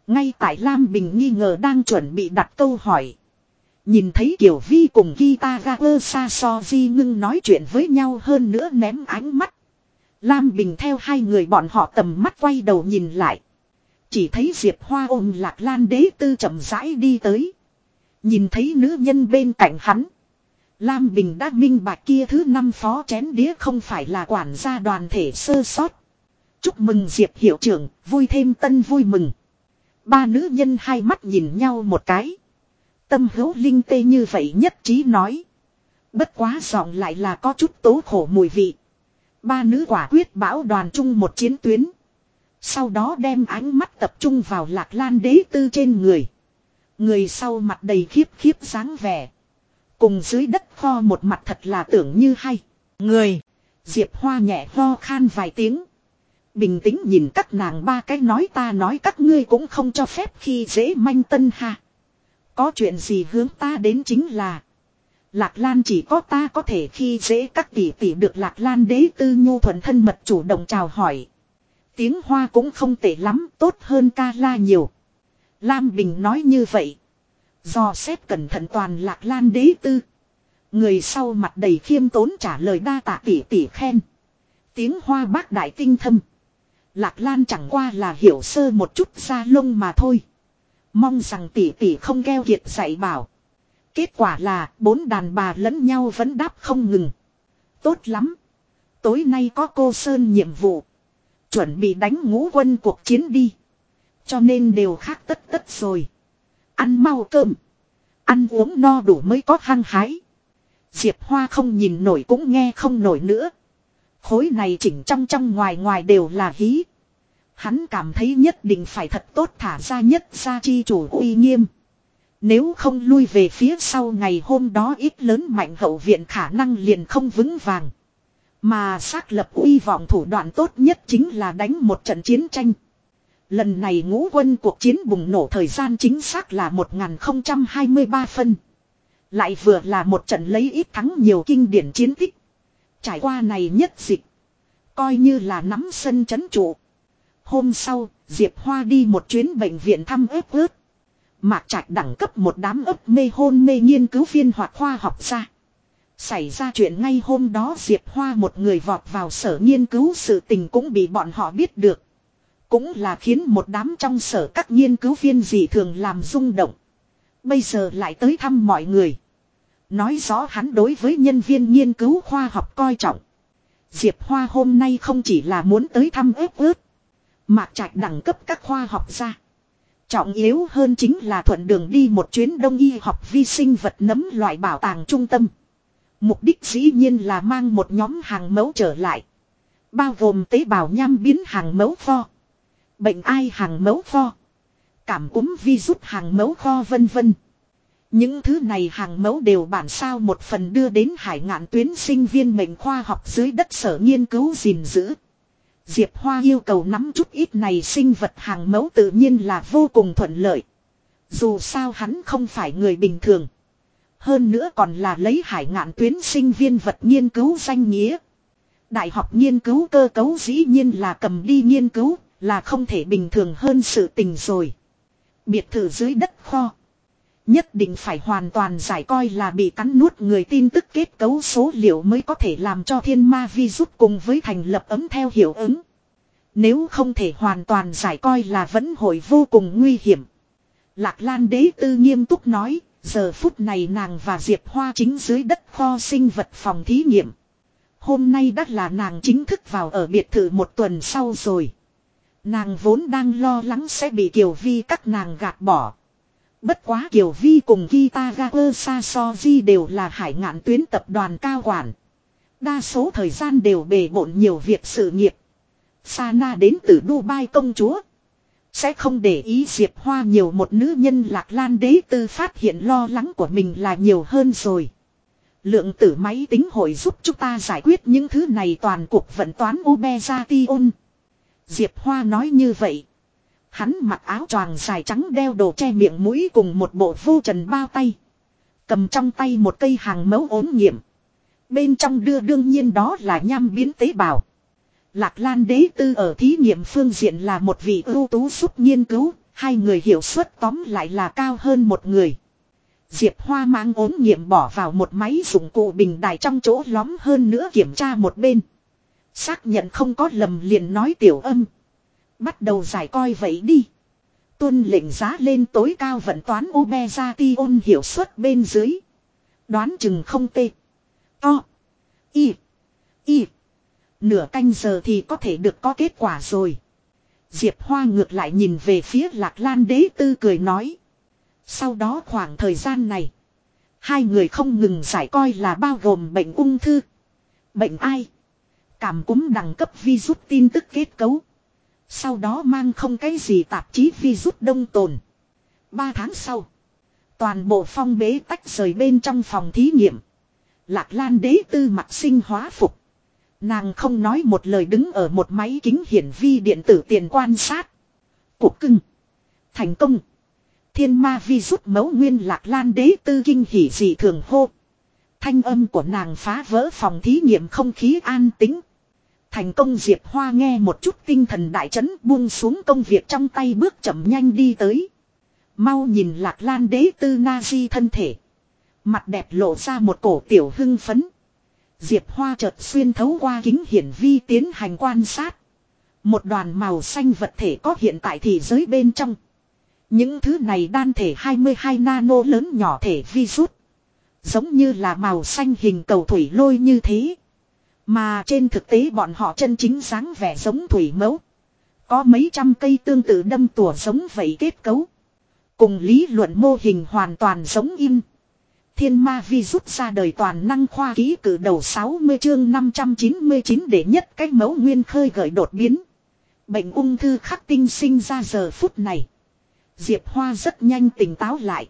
S1: Ngay tại Lam Bình nghi ngờ đang chuẩn bị đặt câu hỏi. Nhìn thấy Kiều Vi cùng gita garsa so Sasoji ngưng nói chuyện với nhau hơn nữa ném ánh mắt. Lam Bình theo hai người bọn họ tầm mắt quay đầu nhìn lại. Chỉ thấy Diệp Hoa ôm lạc lan đế tư chậm rãi đi tới. Nhìn thấy nữ nhân bên cạnh hắn. Lam Bình đã minh bạch kia thứ năm phó chén đĩa không phải là quản gia đoàn thể sơ sót. Chúc mừng Diệp hiệu trưởng, vui thêm tân vui mừng. Ba nữ nhân hai mắt nhìn nhau một cái. Tâm hữu linh tê như vậy nhất trí nói. Bất quá giọng lại là có chút tố khổ mùi vị. Ba nữ quả quyết bão đoàn chung một chiến tuyến. Sau đó đem ánh mắt tập trung vào lạc lan đế tư trên người. Người sau mặt đầy khiếp khiếp dáng vẻ. Cùng dưới đất kho một mặt thật là tưởng như hay. Người. Diệp Hoa nhẹ ho khan vài tiếng. Bình tĩnh nhìn các nàng ba cái nói ta nói các ngươi cũng không cho phép khi dễ manh tân ha. Có chuyện gì hướng ta đến chính là. Lạc Lan chỉ có ta có thể khi dễ các tỷ tỷ được Lạc Lan đế tư nhu thuần thân mật chủ động chào hỏi. Tiếng hoa cũng không tệ lắm, tốt hơn ca la nhiều. Lam Bình nói như vậy. Do xét cẩn thận toàn Lạc Lan đế tư. Người sau mặt đầy khiêm tốn trả lời đa tạ tỷ tỷ khen. Tiếng hoa bác đại tinh thâm. Lạc Lan chẳng qua là hiểu sơ một chút ra lông mà thôi. Mong rằng tỷ tỷ không gheo kiệt dạy bảo. Kết quả là bốn đàn bà lẫn nhau vẫn đáp không ngừng. Tốt lắm. Tối nay có cô Sơn nhiệm vụ. Chuẩn bị đánh ngũ quân cuộc chiến đi. Cho nên đều khác tất tất rồi. Ăn mau cơm. Ăn uống no đủ mới có hăng hái. Diệp Hoa không nhìn nổi cũng nghe không nổi nữa. Khối này chỉnh trong trong ngoài ngoài đều là hí. Hắn cảm thấy nhất định phải thật tốt thả ra nhất ra chi chủ uy nghiêm. Nếu không lui về phía sau ngày hôm đó ít lớn mạnh hậu viện khả năng liền không vững vàng. Mà xác lập uy vọng thủ đoạn tốt nhất chính là đánh một trận chiến tranh. Lần này ngũ quân cuộc chiến bùng nổ thời gian chính xác là 1023 phân. Lại vừa là một trận lấy ít thắng nhiều kinh điển chiến tích. Trải qua này nhất dịch. Coi như là nắm sân chấn trụ. Hôm sau, Diệp Hoa đi một chuyến bệnh viện thăm ướp ướp. Mạc Trạch đẳng cấp một đám ấp mê hôn mê nghiên cứu viên hoặc khoa học ra. Xảy ra chuyện ngay hôm đó Diệp Hoa một người vọt vào sở nghiên cứu sự tình cũng bị bọn họ biết được. Cũng là khiến một đám trong sở các nghiên cứu viên gì thường làm rung động. Bây giờ lại tới thăm mọi người. Nói rõ hắn đối với nhân viên nghiên cứu khoa học coi trọng. Diệp Hoa hôm nay không chỉ là muốn tới thăm ếp ướt. Mạc trạch đẳng cấp các khoa học ra. Trọng yếu hơn chính là thuận đường đi một chuyến đông y học vi sinh vật nấm loại bảo tàng trung tâm. Mục đích dĩ nhiên là mang một nhóm hàng mẫu trở lại. Bao gồm tế bào nham biến hàng mẫu kho. Bệnh ai hàng mẫu kho. Cảm cúm virus hàng mẫu kho vân vân. Những thứ này hàng mẫu đều bản sao một phần đưa đến hải ngạn tuyến sinh viên mệnh khoa học dưới đất sở nghiên cứu gìn giữ. Diệp Hoa yêu cầu nắm chút ít này sinh vật hàng mẫu tự nhiên là vô cùng thuận lợi. Dù sao hắn không phải người bình thường. Hơn nữa còn là lấy hải ngạn tuyến sinh viên vật nghiên cứu danh nghĩa. Đại học nghiên cứu cơ cấu dĩ nhiên là cầm đi nghiên cứu, là không thể bình thường hơn sự tình rồi. Biệt thự dưới đất kho. Nhất định phải hoàn toàn giải coi là bị cắn nuốt người tin tức kết cấu số liệu mới có thể làm cho thiên ma vi rút cùng với thành lập ấm theo hiệu ứng. Nếu không thể hoàn toàn giải coi là vẫn hội vô cùng nguy hiểm. Lạc Lan đế tư nghiêm túc nói, giờ phút này nàng và Diệp Hoa chính dưới đất kho sinh vật phòng thí nghiệm. Hôm nay đã là nàng chính thức vào ở biệt thự một tuần sau rồi. Nàng vốn đang lo lắng sẽ bị Kiều Vi các nàng gạt bỏ. Bất quá Kiều Vi cùng Kitagawa Sasoji đều là hải ngạn tuyến tập đoàn cao quản. Đa số thời gian đều bề bộn nhiều việc sự nghiệp. Sana đến từ Dubai công chúa. Sẽ không để ý Diệp Hoa nhiều một nữ nhân lạc lan đế tư phát hiện lo lắng của mình là nhiều hơn rồi. Lượng tử máy tính hội giúp chúng ta giải quyết những thứ này toàn cuộc vận toán Ubezation. Diệp Hoa nói như vậy. Hắn mặc áo choàng dài trắng đeo đồ che miệng mũi cùng một bộ vô trần bao tay. Cầm trong tay một cây hàng mẫu ốm nghiệm. Bên trong đưa đương nhiên đó là nham biến tế bào. Lạc Lan đế tư ở thí nghiệm phương diện là một vị ưu tú giúp nghiên cứu, hai người hiểu suất tóm lại là cao hơn một người. Diệp Hoa mang ốm nghiệm bỏ vào một máy dụng cụ bình đài trong chỗ lóm hơn nữa kiểm tra một bên. Xác nhận không có lầm liền nói tiểu âm. Bắt đầu giải coi vậy đi. Tuân lệnh giá lên tối cao vận toán Ubezation hiệu suất bên dưới. Đoán chừng không tê. To. Y. Y. Nửa canh giờ thì có thể được có kết quả rồi. Diệp Hoa ngược lại nhìn về phía Lạc Lan đế tư cười nói. Sau đó khoảng thời gian này. Hai người không ngừng giải coi là bao gồm bệnh ung thư. Bệnh ai. Cảm cúm đẳng cấp virus tin tức kết cấu. Sau đó mang không cái gì tạp chí virus đông tồn. Ba tháng sau. Toàn bộ phong bế tách rời bên trong phòng thí nghiệm. Lạc Lan đế tư mặt sinh hóa phục. Nàng không nói một lời đứng ở một máy kính hiển vi điện tử tiền quan sát. Cục cưng. Thành công. Thiên ma vi rút mẫu nguyên lạc lan đế tư kinh hỉ dị thường hô. Thanh âm của nàng phá vỡ phòng thí nghiệm không khí an tính. Thành công Diệp Hoa nghe một chút tinh thần đại chấn buông xuống công việc trong tay bước chậm nhanh đi tới. Mau nhìn lạc lan đế tư na di thân thể. Mặt đẹp lộ ra một cổ tiểu hưng phấn. Diệp Hoa chợt xuyên thấu qua kính hiển vi tiến hành quan sát. Một đoàn màu xanh vật thể có hiện tại thị giới bên trong. Những thứ này đan thể 22 nano lớn nhỏ thể vi rút. Giống như là màu xanh hình cầu thủy lôi như thế. Mà trên thực tế bọn họ chân chính dáng vẻ giống thủy mẫu. Có mấy trăm cây tương tự đâm tùa giống vậy kết cấu. Cùng lý luận mô hình hoàn toàn giống in. Thiên ma vi rút ra đời toàn năng khoa ký cử đầu 60 chương 599 để nhất cách mẫu nguyên khơi gợi đột biến. Bệnh ung thư khắc tinh sinh ra giờ phút này. Diệp Hoa rất nhanh tỉnh táo lại.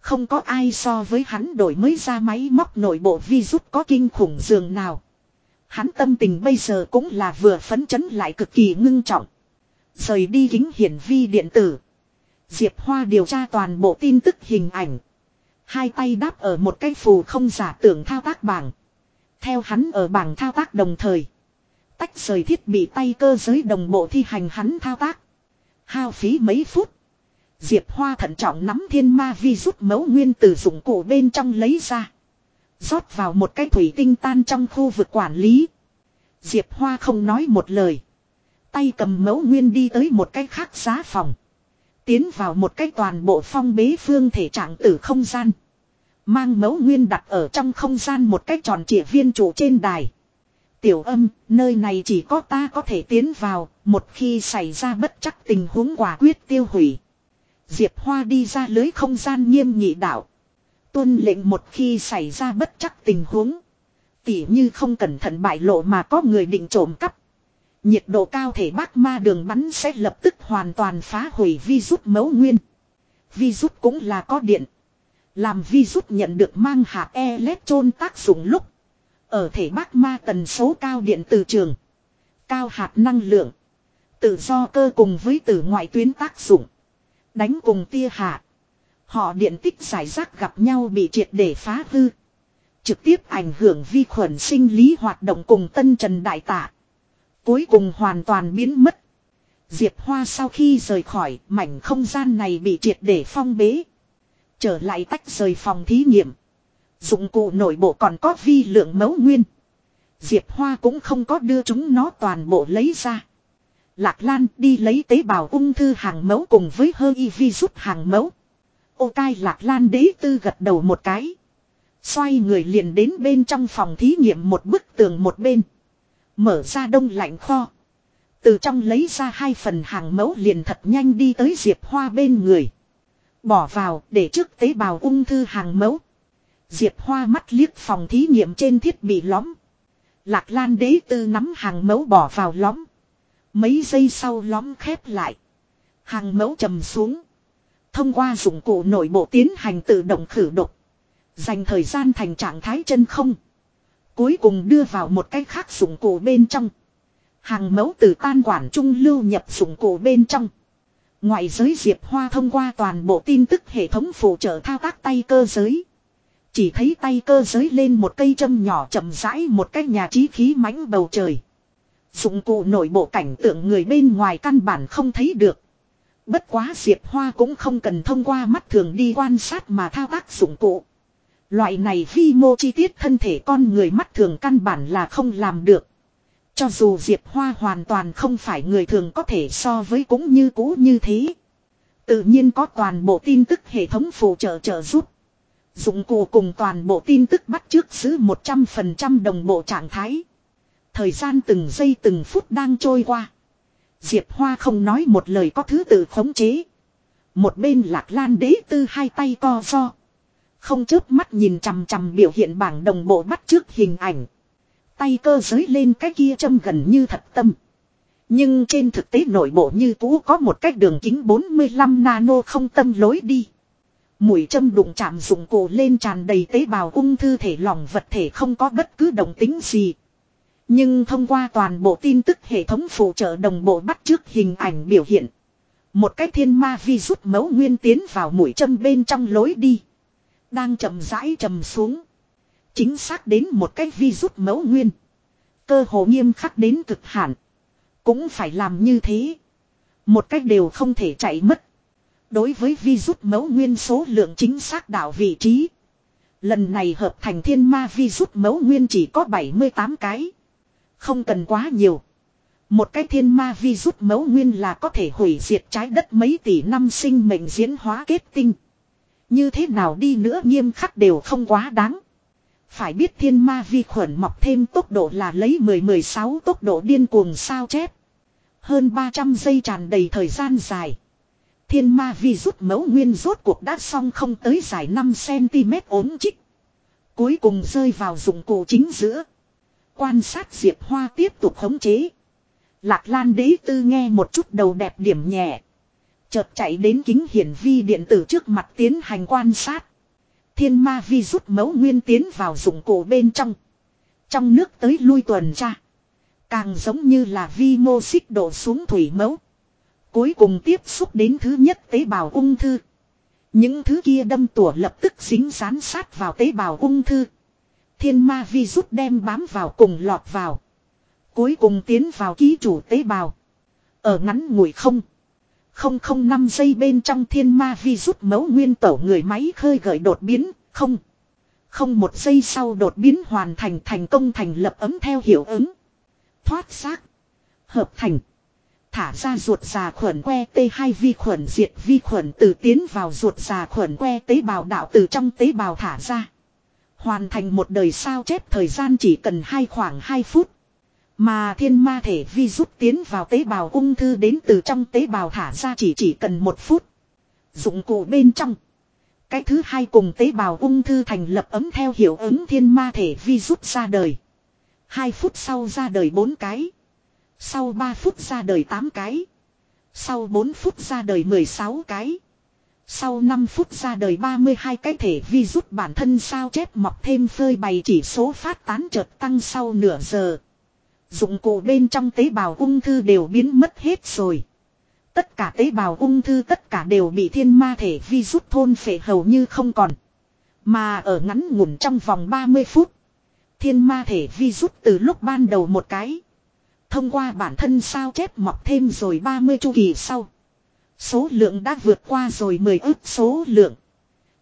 S1: Không có ai so với hắn đổi mới ra máy móc nội bộ virus có kinh khủng dường nào. Hắn tâm tình bây giờ cũng là vừa phấn chấn lại cực kỳ ngưng trọng. Rời đi kính hiển vi điện tử. Diệp Hoa điều tra toàn bộ tin tức hình ảnh. Hai tay đáp ở một cái phù không giả tưởng thao tác bảng. Theo hắn ở bảng thao tác đồng thời. Tách rời thiết bị tay cơ giới đồng bộ thi hành hắn thao tác. Hao phí mấy phút. Diệp Hoa thận trọng nắm thiên ma vi rút mẫu nguyên từ dụng cụ bên trong lấy ra rót vào một cái thủy tinh tan trong khu vực quản lý. Diệp Hoa không nói một lời. Tay cầm mẫu nguyên đi tới một cái khác giá phòng. Tiến vào một cái toàn bộ phong bế phương thể trạng tử không gian. Mang mẫu nguyên đặt ở trong không gian một cái tròn trịa viên trụ trên đài. Tiểu âm, nơi này chỉ có ta có thể tiến vào, một khi xảy ra bất chắc tình huống quả quyết tiêu hủy. Diệp Hoa đi ra lưới không gian nghiêm nhị đạo. Tuân lệnh một khi xảy ra bất chắc tình huống. Tỉ như không cẩn thận bại lộ mà có người định trộm cắp. Nhiệt độ cao thể bác ma đường bắn sẽ lập tức hoàn toàn phá hủy virus mấu nguyên. Virus cũng là có điện. Làm virus nhận được mang hạt electron tác dụng lúc. Ở thể bác ma tần số cao điện từ trường. Cao hạt năng lượng. Tự do cơ cùng với tử ngoại tuyến tác dụng. Đánh cùng tia hạ. Họ điện tích giải rác gặp nhau bị triệt để phá hư. Trực tiếp ảnh hưởng vi khuẩn sinh lý hoạt động cùng tân trần đại tạ. Cuối cùng hoàn toàn biến mất. Diệp Hoa sau khi rời khỏi, mảnh không gian này bị triệt để phong bế. Trở lại tách rời phòng thí nghiệm. Dụng cụ nội bộ còn có vi lượng mẫu nguyên. Diệp Hoa cũng không có đưa chúng nó toàn bộ lấy ra. Lạc Lan đi lấy tế bào ung thư hàng mẫu cùng với hơi y vi rút hàng mẫu. Ô cai Lạc Lan đế tư gật đầu một cái. Xoay người liền đến bên trong phòng thí nghiệm một bức tường một bên. Mở ra đông lạnh kho. Từ trong lấy ra hai phần hàng mẫu liền thật nhanh đi tới Diệp Hoa bên người. Bỏ vào để trước tế bào ung thư hàng mẫu. Diệp Hoa mắt liếc phòng thí nghiệm trên thiết bị lõm. Lạc Lan đế tư nắm hàng mẫu bỏ vào lõm. Mấy giây sau lõm khép lại. Hàng mẫu trầm xuống. Thông qua dụng cụ nội bộ tiến hành tự động khử độc. Dành thời gian thành trạng thái chân không. Cuối cùng đưa vào một cái khác dụng cụ bên trong. Hàng mẫu từ tan quản trung lưu nhập dụng cụ bên trong. Ngoại giới Diệp Hoa thông qua toàn bộ tin tức hệ thống phụ trợ thao tác tay cơ giới. Chỉ thấy tay cơ giới lên một cây châm nhỏ chậm rãi một cái nhà trí khí mãnh bầu trời. Dụng cụ nội bộ cảnh tượng người bên ngoài căn bản không thấy được. Bất quá Diệp Hoa cũng không cần thông qua mắt thường đi quan sát mà thao tác dụng cụ. Loại này vi mô chi tiết thân thể con người mắt thường căn bản là không làm được. Cho dù Diệp Hoa hoàn toàn không phải người thường có thể so với cũng như cũ như thế. Tự nhiên có toàn bộ tin tức hệ thống phụ trợ trợ giúp. Dụng cụ cùng toàn bộ tin tức bắt trước giữ 100% đồng bộ trạng thái. Thời gian từng giây từng phút đang trôi qua. Diệp Hoa không nói một lời có thứ tự khống chế. Một bên lạc lan đế tư hai tay co do. Không chớp mắt nhìn chằm chằm biểu hiện bảng đồng bộ bắt trước hình ảnh. Tay cơ giới lên cái kia châm gần như thật tâm. Nhưng trên thực tế nội bộ như cũ có một cách đường kính 45 nano không tâm lối đi. Mũi châm đụng chạm dụng cụ lên tràn đầy tế bào ung thư thể lỏng vật thể không có bất cứ động tính gì. Nhưng thông qua toàn bộ tin tức hệ thống phụ trợ đồng bộ bắt trước hình ảnh biểu hiện. Một cái thiên ma vi rút mẫu nguyên tiến vào mũi châm bên trong lối đi. Đang chậm rãi chầm xuống. Chính xác đến một cái vi rút mẫu nguyên. Cơ hồ nghiêm khắc đến cực hạn. Cũng phải làm như thế. Một cách đều không thể chạy mất. Đối với vi rút mẫu nguyên số lượng chính xác đảo vị trí. Lần này hợp thành thiên ma vi rút mẫu nguyên chỉ có 78 cái. Không cần quá nhiều. Một cái thiên ma vi rút mẫu nguyên là có thể hủy diệt trái đất mấy tỷ năm sinh mệnh diễn hóa kết tinh. Như thế nào đi nữa nghiêm khắc đều không quá đáng. Phải biết thiên ma vi khuẩn mọc thêm tốc độ là lấy 10-16 tốc độ điên cuồng sao chép. Hơn 300 giây tràn đầy thời gian dài. Thiên ma vi rút mẫu nguyên rốt cuộc đã xong không tới dài 5cm ốm chích. Cuối cùng rơi vào dụng cụ chính giữa. Quan sát Diệp Hoa tiếp tục khống chế. Lạc Lan đế tư nghe một chút đầu đẹp điểm nhẹ. Chợt chạy đến kính hiển vi điện tử trước mặt tiến hành quan sát. Thiên ma vi rút mẫu nguyên tiến vào dụng cụ bên trong. Trong nước tới lui tuần tra. Càng giống như là vi mô xích đổ xuống thủy mẫu. Cuối cùng tiếp xúc đến thứ nhất tế bào ung thư. Những thứ kia đâm tủa lập tức dính dán sát vào tế bào ung thư. Thiên ma vi rút đem bám vào cùng lọt vào. Cuối cùng tiến vào ký chủ tế bào. Ở ngắn ngủi không. Không không năm giây bên trong thiên ma vi rút mẫu nguyên tổ người máy khơi gợi đột biến. Không. Không một giây sau đột biến hoàn thành thành công thành lập ấm theo hiệu ứng. Thoát xác. Hợp thành. Thả ra ruột già khuẩn que T2 vi khuẩn diệt vi khuẩn từ tiến vào ruột già khuẩn que tế bào đạo từ trong tế bào thả ra. Hoàn thành một đời sao chép thời gian chỉ cần hai khoảng 2 phút. Mà thiên ma thể vi rút tiến vào tế bào ung thư đến từ trong tế bào thả ra chỉ chỉ cần một phút. Dụng cụ bên trong. Cái thứ hai cùng tế bào ung thư thành lập ấm theo hiệu ứng thiên ma thể vi rút ra đời. Hai phút sau ra đời bốn cái. Sau 3 phút ra đời 8 cái. Sau 4 phút ra đời 16 cái. Sau 5 phút ra đời 32 cái thể vi rút bản thân sao chép mọc thêm phơi bày chỉ số phát tán chợt tăng sau nửa giờ. Dụng cụ bên trong tế bào ung thư đều biến mất hết rồi. Tất cả tế bào ung thư tất cả đều bị thiên ma thể vi rút thôn phệ hầu như không còn. Mà ở ngắn ngủn trong vòng 30 phút. Thiên ma thể vi rút từ lúc ban đầu một cái. Thông qua bản thân sao chép mọc thêm rồi 30 chu kỳ sau. Số lượng đã vượt qua rồi 10 ước số lượng.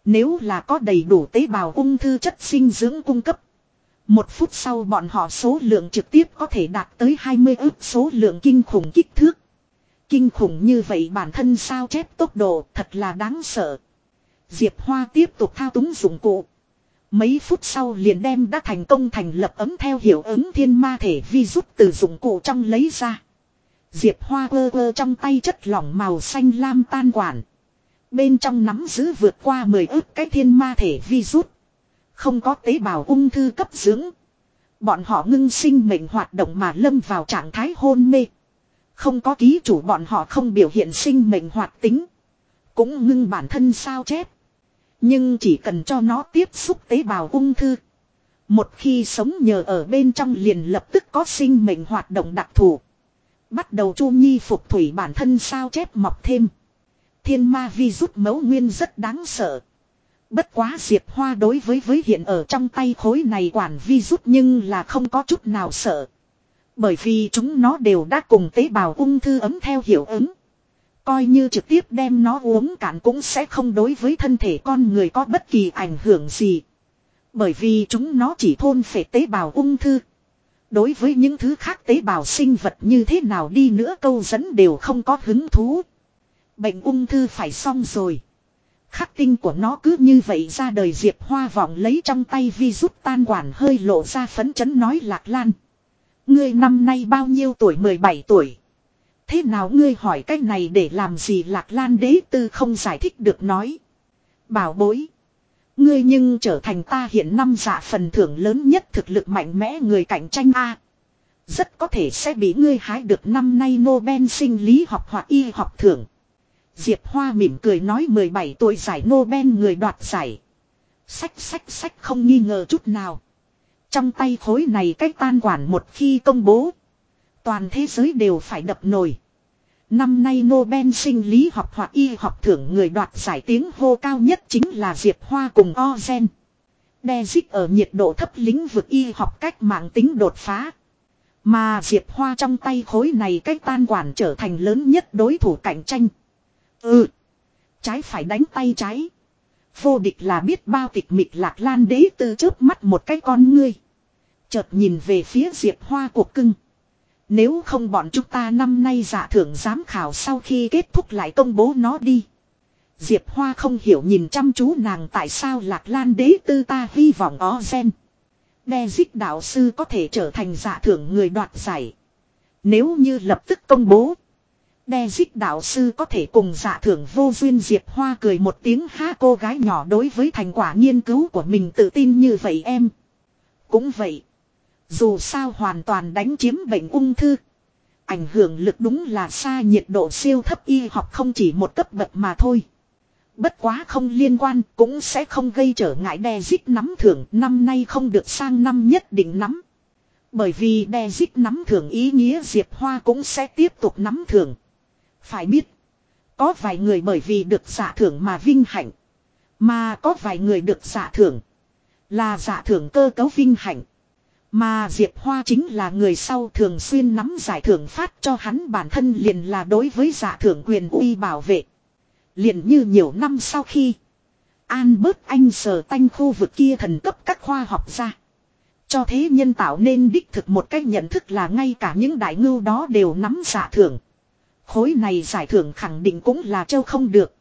S1: Nếu là có đầy đủ tế bào ung thư chất sinh dưỡng cung cấp. Một phút sau bọn họ số lượng trực tiếp có thể đạt tới 20 ước số lượng kinh khủng kích thước. Kinh khủng như vậy bản thân sao chép tốc độ thật là đáng sợ. Diệp Hoa tiếp tục thao túng dụng cụ. Mấy phút sau liền đem đã thành công thành lập ấm theo hiệu ứng thiên ma thể vi rút từ dụng cụ trong lấy ra. Diệp Hoa vơ vơ trong tay chất lỏng màu xanh lam tan quản. Bên trong nắm giữ vượt qua 10 ức cái thiên ma thể vi rút. Không có tế bào ung thư cấp dưỡng. Bọn họ ngưng sinh mệnh hoạt động mà lâm vào trạng thái hôn mê. Không có ký chủ bọn họ không biểu hiện sinh mệnh hoạt tính. Cũng ngưng bản thân sao chép. Nhưng chỉ cần cho nó tiếp xúc tế bào ung thư. Một khi sống nhờ ở bên trong liền lập tức có sinh mệnh hoạt động đặc thù. Bắt đầu chu nhi phục thủy bản thân sao chép mọc thêm. Thiên ma vi rút mấu nguyên rất đáng sợ. Bất quá Diệp Hoa đối với với hiện ở trong tay khối này quản vi rút nhưng là không có chút nào sợ. Bởi vì chúng nó đều đã cùng tế bào ung thư ấm theo hiệu ứng. Coi như trực tiếp đem nó uống cạn cũng sẽ không đối với thân thể con người có bất kỳ ảnh hưởng gì. Bởi vì chúng nó chỉ thôn phệ tế bào ung thư. Đối với những thứ khác tế bào sinh vật như thế nào đi nữa câu dẫn đều không có hứng thú. Bệnh ung thư phải xong rồi. Khắc tinh của nó cứ như vậy ra đời Diệp Hoa vọng lấy trong tay vi rút tan quản hơi lộ ra phấn chấn nói lạc lan. Ngươi năm nay bao nhiêu tuổi 17 tuổi. Thế nào ngươi hỏi cái này để làm gì lạc lan đế tư không giải thích được nói. Bảo bối. Ngươi nhưng trở thành ta hiện năm dạ phần thưởng lớn nhất thực lực mạnh mẽ người cạnh tranh A. Rất có thể sẽ bị ngươi hái được năm nay Nobel sinh lý học hoặc y học thưởng. Diệp Hoa mỉm cười nói 17 tuổi giải Nobel người đoạt giải. Sách sách sách không nghi ngờ chút nào. Trong tay khối này cách tan quản một khi công bố. Toàn thế giới đều phải đập nồi. Năm nay Nobel sinh lý học hoặc y học thưởng người đoạt giải tiếng hô cao nhất chính là Diệp Hoa cùng Ozen. Dezic ở nhiệt độ thấp lĩnh vực y học cách mạng tính đột phá. Mà Diệp Hoa trong tay khối này cách tan quản trở thành lớn nhất đối thủ cạnh tranh. Ừ. Trái phải đánh tay trái. Vô địch là biết bao tịch mịch lạc lan đế tư trước mắt một cái con ngươi. Chợt nhìn về phía Diệp Hoa cuộc cưng. Nếu không bọn chúng ta năm nay giả thưởng giám khảo sau khi kết thúc lại công bố nó đi. Diệp Hoa không hiểu nhìn chăm chú nàng tại sao lạc lan đế tư ta hy vọng ó gen. Đe dích đạo sư có thể trở thành giả thưởng người đoạt giải. Nếu như lập tức công bố. Đe dích đạo sư có thể cùng giả thưởng vô duyên Diệp Hoa cười một tiếng ha cô gái nhỏ đối với thành quả nghiên cứu của mình tự tin như vậy em. Cũng vậy. Dù sao hoàn toàn đánh chiếm bệnh ung thư. Ảnh hưởng lực đúng là xa nhiệt độ siêu thấp y học không chỉ một cấp bậc mà thôi. Bất quá không liên quan cũng sẽ không gây trở ngại đe dít nắm thưởng năm nay không được sang năm nhất định nắm. Bởi vì đe dít nắm thưởng ý nghĩa Diệp Hoa cũng sẽ tiếp tục nắm thưởng. Phải biết. Có vài người bởi vì được giả thưởng mà vinh hạnh. Mà có vài người được giả thưởng. Là giả thưởng cơ cấu vinh hạnh. Mà Diệp Hoa chính là người sau thường xuyên nắm giải thưởng phát cho hắn bản thân liền là đối với giả thưởng quyền uy bảo vệ. Liền như nhiều năm sau khi An bớt anh sờ tanh khu vực kia thần cấp các khoa học ra. Cho thế nhân tạo nên đích thực một cách nhận thức là ngay cả những đại ngưu đó đều nắm giả thưởng. Khối này giải thưởng khẳng định cũng là châu không được.